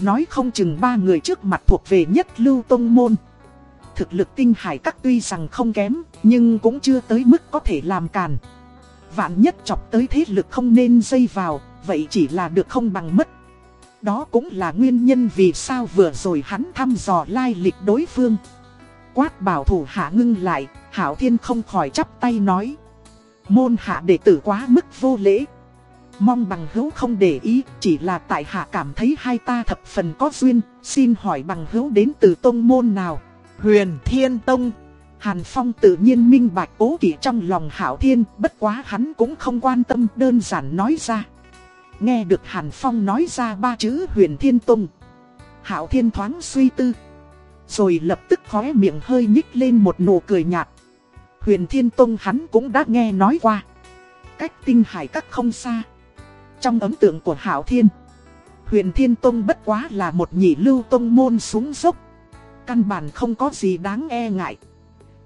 Nói không chừng ba người trước mặt thuộc về nhất lưu tôn môn. Thực lực tinh hải các tuy rằng không kém, nhưng cũng chưa tới mức có thể làm càn. Vạn nhất chọc tới thế lực không nên dây vào, vậy chỉ là được không bằng mất. Đó cũng là nguyên nhân vì sao vừa rồi hắn thăm dò lai lịch đối phương. Quát bảo thủ hạ ngưng lại, Hảo Thiên không khỏi chắp tay nói. Môn hạ đệ tử quá mức vô lễ. Mong bằng hữu không để ý, chỉ là tại hạ cảm thấy hai ta thập phần có duyên, xin hỏi bằng hữu đến từ tông môn nào. Huyền Thiên Tông. Hàn Phong tự nhiên minh bạch cố kỵ trong lòng Hảo Thiên, bất quá hắn cũng không quan tâm đơn giản nói ra. Nghe được Hàn Phong nói ra ba chữ Huyền Thiên Tông. Hảo Thiên thoáng suy tư. Rồi lập tức khóe miệng hơi nhích lên một nụ cười nhạt. Huyền Thiên Tông hắn cũng đã nghe nói qua. Cách tinh hải các không xa. Trong ấn tượng của Hảo Thiên, Huyền Thiên Tông bất quá là một nhị lưu tông môn xuống dốc. Căn bản không có gì đáng e ngại.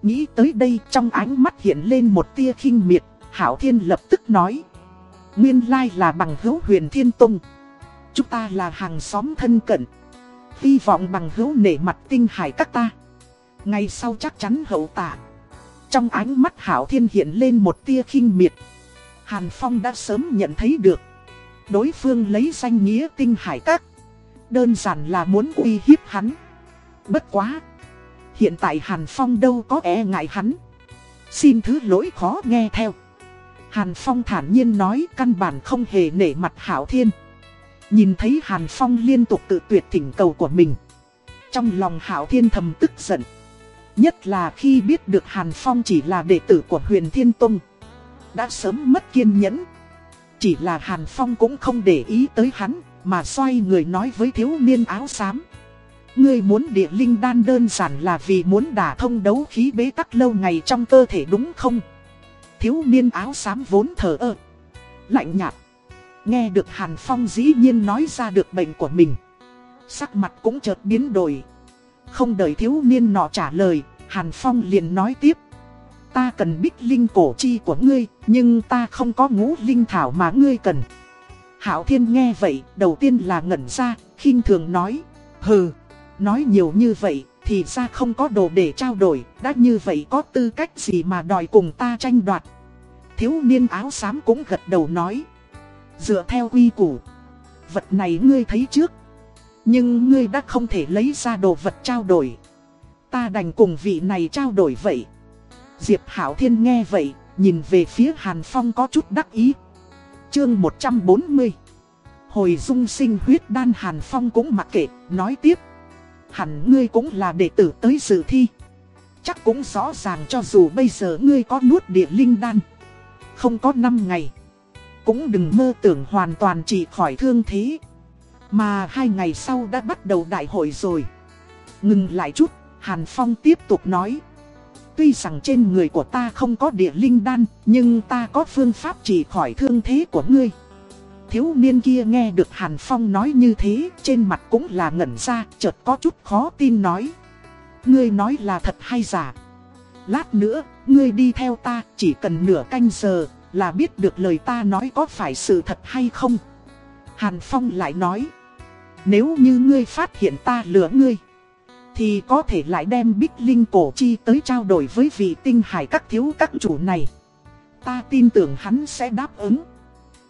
Nghĩ tới đây trong ánh mắt hiện lên một tia khinh miệt, Hảo Thiên lập tức nói. Nguyên lai là bằng hữu huyền Thiên Tông. Chúng ta là hàng xóm thân cận. Hy vọng bằng hữu nể mặt tinh hải các ta. Ngày sau chắc chắn hậu tạ. Trong ánh mắt Hảo Thiên hiện lên một tia khinh miệt. Hàn Phong đã sớm nhận thấy được. Đối phương lấy danh nghĩa tinh hải các. Đơn giản là muốn uy hiếp hắn. Bất quá. Hiện tại Hàn Phong đâu có e ngại hắn. Xin thứ lỗi khó nghe theo. Hàn Phong thản nhiên nói căn bản không hề nể mặt Hảo Thiên. Nhìn thấy Hàn Phong liên tục tự tuyệt thỉnh cầu của mình. Trong lòng Hảo Thiên thầm tức giận. Nhất là khi biết được Hàn Phong chỉ là đệ tử của huyền Thiên Tông. Đã sớm mất kiên nhẫn. Chỉ là Hàn Phong cũng không để ý tới hắn, mà xoay người nói với thiếu niên áo xám. Ngươi muốn địa linh đan đơn giản là vì muốn đả thông đấu khí bế tắc lâu ngày trong cơ thể đúng không? Thiếu niên áo xám vốn thở ơ. Lạnh nhạt. Nghe được Hàn Phong dĩ nhiên nói ra được bệnh của mình. Sắc mặt cũng chợt biến đổi. Không đợi thiếu niên nọ trả lời, Hàn Phong liền nói tiếp. Ta cần bích linh cổ chi của ngươi, nhưng ta không có ngũ linh thảo mà ngươi cần. Hảo Thiên nghe vậy, đầu tiên là ngẩn ra, khinh thường nói. Hừ, nói nhiều như vậy, thì ra không có đồ để trao đổi, đã như vậy có tư cách gì mà đòi cùng ta tranh đoạt. Thiếu niên áo xám cũng gật đầu nói. Dựa theo quy củ, vật này ngươi thấy trước. Nhưng ngươi đã không thể lấy ra đồ vật trao đổi. Ta đành cùng vị này trao đổi vậy. Diệp Hảo Thiên nghe vậy, nhìn về phía Hàn Phong có chút đắc ý. Chương 140 Hồi dung sinh huyết đan Hàn Phong cũng mặc kệ, nói tiếp. Hẳn ngươi cũng là đệ tử tới dự thi. Chắc cũng rõ ràng cho dù bây giờ ngươi có nuốt địa linh đan. Không có 5 ngày. Cũng đừng mơ tưởng hoàn toàn trị khỏi thương thế. Mà hai ngày sau đã bắt đầu đại hội rồi. Ngừng lại chút, Hàn Phong tiếp tục nói. Tuy rằng trên người của ta không có địa linh đan, nhưng ta có phương pháp trị khỏi thương thế của ngươi. Thiếu niên kia nghe được Hàn Phong nói như thế, trên mặt cũng là ngẩn ra, chợt có chút khó tin nói. Ngươi nói là thật hay giả? Lát nữa, ngươi đi theo ta, chỉ cần nửa canh giờ, là biết được lời ta nói có phải sự thật hay không. Hàn Phong lại nói. Nếu như ngươi phát hiện ta lừa ngươi Thì có thể lại đem bích linh cổ chi tới trao đổi với vị tinh hải các thiếu các chủ này. Ta tin tưởng hắn sẽ đáp ứng.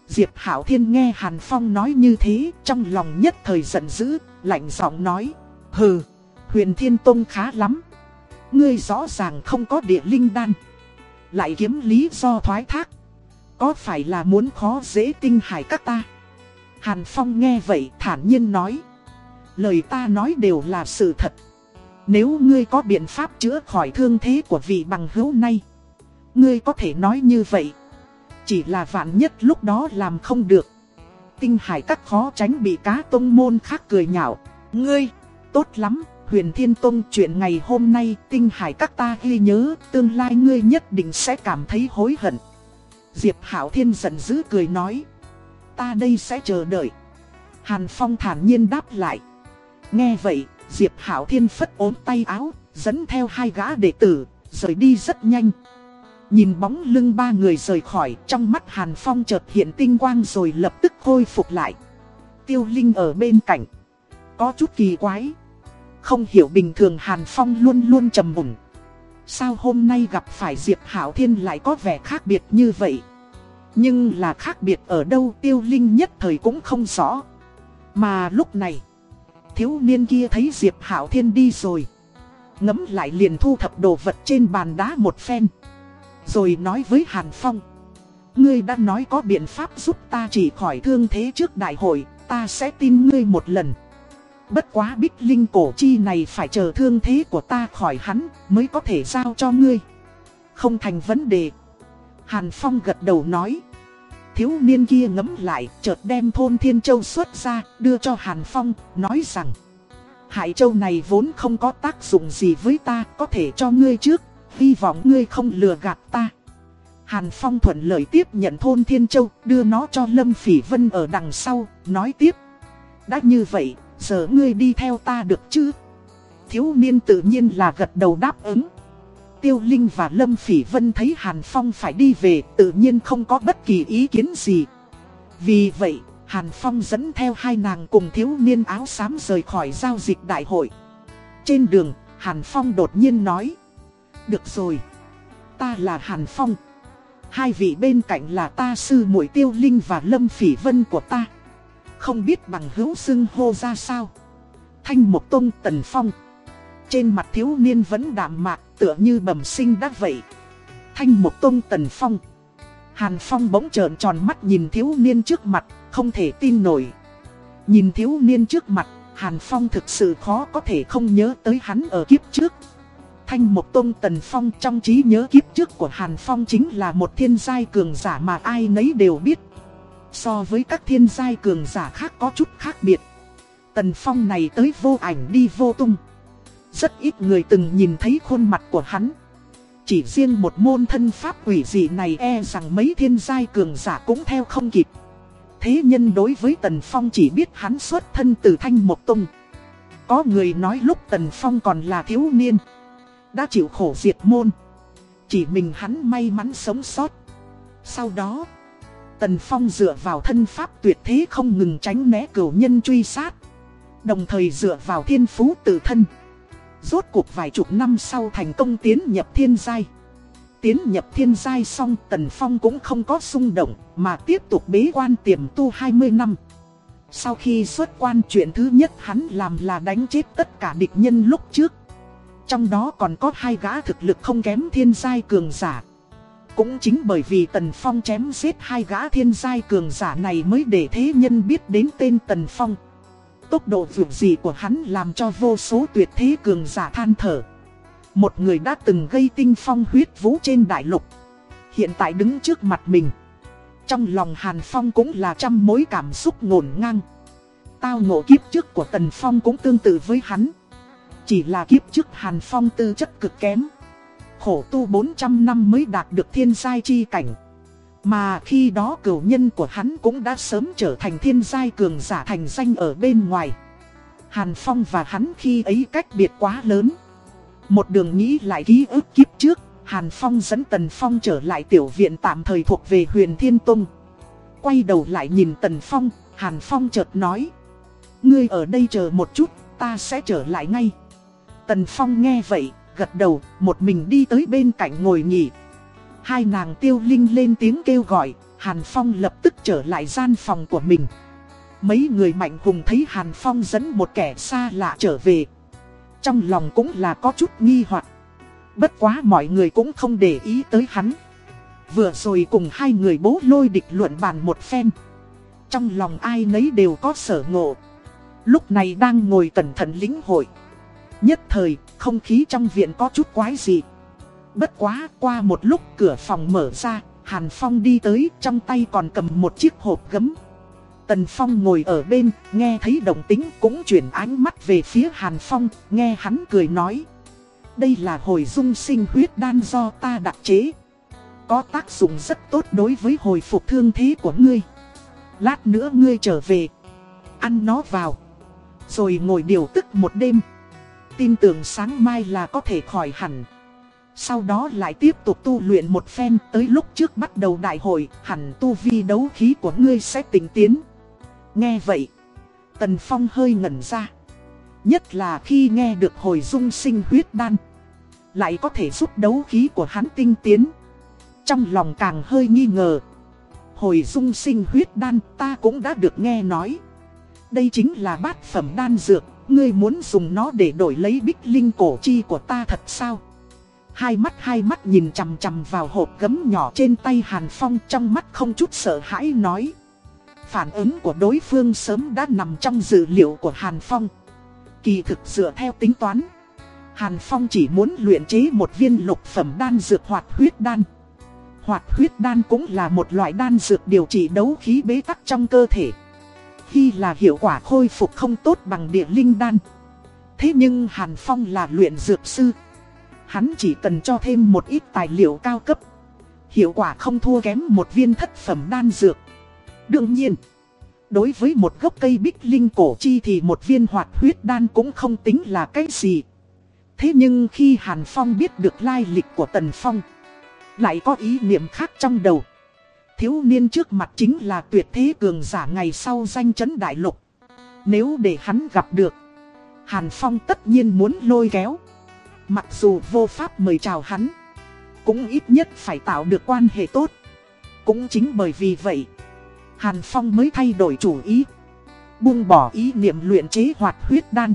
Diệp Hảo Thiên nghe Hàn Phong nói như thế Trong lòng nhất thời giận dữ Lạnh giọng nói Hừ, huyền thiên tông khá lắm. Ngươi rõ ràng không có địa linh đan. Lại kiếm lý do thoái thác. Có phải là muốn khó dễ tinh hải các ta? Hàn Phong nghe vậy thản nhiên nói. Lời ta nói đều là sự thật. Nếu ngươi có biện pháp chữa khỏi thương thế của vị bằng hữu này, ngươi có thể nói như vậy. Chỉ là vạn nhất lúc đó làm không được. Tinh hải các khó tránh bị cá tông môn khác cười nhạo. Ngươi, tốt lắm, huyền thiên tông chuyện ngày hôm nay tinh hải các ta ghi nhớ, tương lai ngươi nhất định sẽ cảm thấy hối hận. Diệp Hảo Thiên giận dữ cười nói. Ta đây sẽ chờ đợi. Hàn Phong thản nhiên đáp lại. Nghe vậy, Diệp Hảo Thiên phất ốm tay áo, dẫn theo hai gã đệ tử, rời đi rất nhanh. Nhìn bóng lưng ba người rời khỏi, trong mắt Hàn Phong chợt hiện tinh quang rồi lập tức khôi phục lại. Tiêu Linh ở bên cạnh. Có chút kỳ quái. Không hiểu bình thường Hàn Phong luôn luôn trầm mùng. Sao hôm nay gặp phải Diệp Hảo Thiên lại có vẻ khác biệt như vậy? Nhưng là khác biệt ở đâu Tiêu Linh nhất thời cũng không rõ. Mà lúc này, thiếu niên kia thấy Diệp Hảo Thiên đi rồi. Ngấm lại liền thu thập đồ vật trên bàn đá một phen. Rồi nói với Hàn Phong. Ngươi đã nói có biện pháp giúp ta chỉ khỏi thương thế trước đại hội, ta sẽ tin ngươi một lần. Bất quá bích linh cổ chi này phải chờ thương thế của ta khỏi hắn mới có thể giao cho ngươi. Không thành vấn đề. Hàn Phong gật đầu nói. Thiếu niên kia ngấm lại, chợt đem thôn Thiên Châu xuất ra, đưa cho Hàn Phong, nói rằng Hải Châu này vốn không có tác dụng gì với ta, có thể cho ngươi trước, hy vọng ngươi không lừa gạt ta. Hàn Phong thuận lời tiếp nhận thôn Thiên Châu, đưa nó cho Lâm Phỉ Vân ở đằng sau, nói tiếp. Đã như vậy, giờ ngươi đi theo ta được chứ? Thiếu niên tự nhiên là gật đầu đáp ứng. Tiêu Linh và Lâm Phỉ Vân thấy Hàn Phong phải đi về tự nhiên không có bất kỳ ý kiến gì. Vì vậy, Hàn Phong dẫn theo hai nàng cùng thiếu niên áo xám rời khỏi giao dịch đại hội. Trên đường, Hàn Phong đột nhiên nói. Được rồi, ta là Hàn Phong. Hai vị bên cạnh là ta sư muội Tiêu Linh và Lâm Phỉ Vân của ta. Không biết bằng hữu xưng hô ra sao. Thanh Mộc Tông Tần Phong. Trên mặt thiếu niên vẫn đạm mạc tựa như bẩm sinh đã vậy. Thanh một tôn tần phong. Hàn Phong bỗng trợn tròn mắt nhìn thiếu niên trước mặt, không thể tin nổi. Nhìn thiếu niên trước mặt, Hàn Phong thực sự khó có thể không nhớ tới hắn ở kiếp trước. Thanh một tôn tần phong trong trí nhớ kiếp trước của Hàn Phong chính là một thiên giai cường giả mà ai nấy đều biết. So với các thiên giai cường giả khác có chút khác biệt. Tần phong này tới vô ảnh đi vô tung. Rất ít người từng nhìn thấy khuôn mặt của hắn. Chỉ riêng một môn thân pháp quỷ dị này e rằng mấy thiên giai cường giả cũng theo không kịp. Thế nhân đối với Tần Phong chỉ biết hắn xuất thân từ Thanh Mộc Tông. Có người nói lúc Tần Phong còn là thiếu niên, Đã chịu khổ diệt môn. Chỉ mình hắn may mắn sống sót. Sau đó, Tần Phong dựa vào thân pháp tuyệt thế không ngừng tránh né cửu nhân truy sát, Đồng thời dựa vào thiên phú tự thân. Rốt cuộc vài chục năm sau thành công tiến nhập thiên giai. Tiến nhập thiên giai xong, Tần Phong cũng không có xung động, Mà tiếp tục bế quan tiềm tu 20 năm. Sau khi xuất quan, chuyện thứ nhất hắn làm là đánh chết tất cả địch nhân lúc trước. Trong đó còn có hai gã thực lực không kém thiên giai cường giả. Cũng chính bởi vì Tần Phong chém giết hai gã thiên giai cường giả này mới để thế nhân biết đến tên Tần Phong. Tốc độ vượt gì của hắn làm cho vô số tuyệt thế cường giả than thở. Một người đã từng gây tinh phong huyết vũ trên đại lục. Hiện tại đứng trước mặt mình. Trong lòng Hàn Phong cũng là trăm mối cảm xúc ngổn ngang. Tao ngộ kiếp trước của Tần Phong cũng tương tự với hắn. Chỉ là kiếp trước Hàn Phong tư chất cực kém. Khổ tu 400 năm mới đạt được thiên giai chi cảnh. Mà khi đó cửu nhân của hắn cũng đã sớm trở thành thiên giai cường giả thành danh ở bên ngoài. Hàn Phong và hắn khi ấy cách biệt quá lớn. Một đường nghĩ lại ký ức kiếp trước, Hàn Phong dẫn Tần Phong trở lại tiểu viện tạm thời thuộc về huyền Thiên Tông. Quay đầu lại nhìn Tần Phong, Hàn Phong chợt nói. Ngươi ở đây chờ một chút, ta sẽ trở lại ngay. Tần Phong nghe vậy, gật đầu, một mình đi tới bên cạnh ngồi nghỉ, Hai nàng tiêu linh lên tiếng kêu gọi, Hàn Phong lập tức trở lại gian phòng của mình. Mấy người mạnh hùng thấy Hàn Phong dẫn một kẻ xa lạ trở về. Trong lòng cũng là có chút nghi hoặc. Bất quá mọi người cũng không để ý tới hắn. Vừa rồi cùng hai người bố lôi địch luận bàn một phen. Trong lòng ai nấy đều có sở ngộ. Lúc này đang ngồi cẩn thận lĩnh hội. Nhất thời, không khí trong viện có chút quái dị. Bất quá qua một lúc cửa phòng mở ra, Hàn Phong đi tới trong tay còn cầm một chiếc hộp gấm. Tần Phong ngồi ở bên, nghe thấy động tính cũng chuyển ánh mắt về phía Hàn Phong, nghe hắn cười nói. Đây là hồi dung sinh huyết đan do ta đặc chế. Có tác dụng rất tốt đối với hồi phục thương thế của ngươi. Lát nữa ngươi trở về, ăn nó vào, rồi ngồi điều tức một đêm. Tin tưởng sáng mai là có thể khỏi hẳn. Sau đó lại tiếp tục tu luyện một phen tới lúc trước bắt đầu đại hội, hẳn tu vi đấu khí của ngươi sẽ tỉnh tiến. Nghe vậy, Tần Phong hơi ngẩn ra. Nhất là khi nghe được hồi dung sinh huyết đan. Lại có thể giúp đấu khí của hắn tinh tiến. Trong lòng càng hơi nghi ngờ. Hồi dung sinh huyết đan ta cũng đã được nghe nói. Đây chính là bát phẩm đan dược, ngươi muốn dùng nó để đổi lấy bích linh cổ chi của ta thật sao? Hai mắt hai mắt nhìn chằm chằm vào hộp gấm nhỏ trên tay Hàn Phong, trong mắt không chút sợ hãi nói. Phản ứng của đối phương sớm đã nằm trong dữ liệu của Hàn Phong. Kỳ thực dựa theo tính toán. Hàn Phong chỉ muốn luyện chế một viên lục phẩm đan dược hoạt huyết đan. Hoạt huyết đan cũng là một loại đan dược điều trị đấu khí bế tắc trong cơ thể. Khi là hiệu quả khôi phục không tốt bằng địa linh đan. Thế nhưng Hàn Phong là luyện dược sư. Hắn chỉ cần cho thêm một ít tài liệu cao cấp. Hiệu quả không thua kém một viên thất phẩm đan dược. Đương nhiên, đối với một gốc cây bích linh cổ chi thì một viên hoạt huyết đan cũng không tính là cái gì. Thế nhưng khi Hàn Phong biết được lai lịch của Tần Phong, lại có ý niệm khác trong đầu. Thiếu niên trước mặt chính là tuyệt thế cường giả ngày sau danh chấn đại lục. Nếu để hắn gặp được, Hàn Phong tất nhiên muốn lôi kéo. Mặc dù vô pháp mời chào hắn, cũng ít nhất phải tạo được quan hệ tốt. Cũng chính bởi vì vậy, Hàn Phong mới thay đổi chủ ý. Buông bỏ ý niệm luyện chế hoạt huyết đan.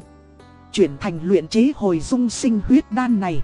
Chuyển thành luyện chế hồi dung sinh huyết đan này.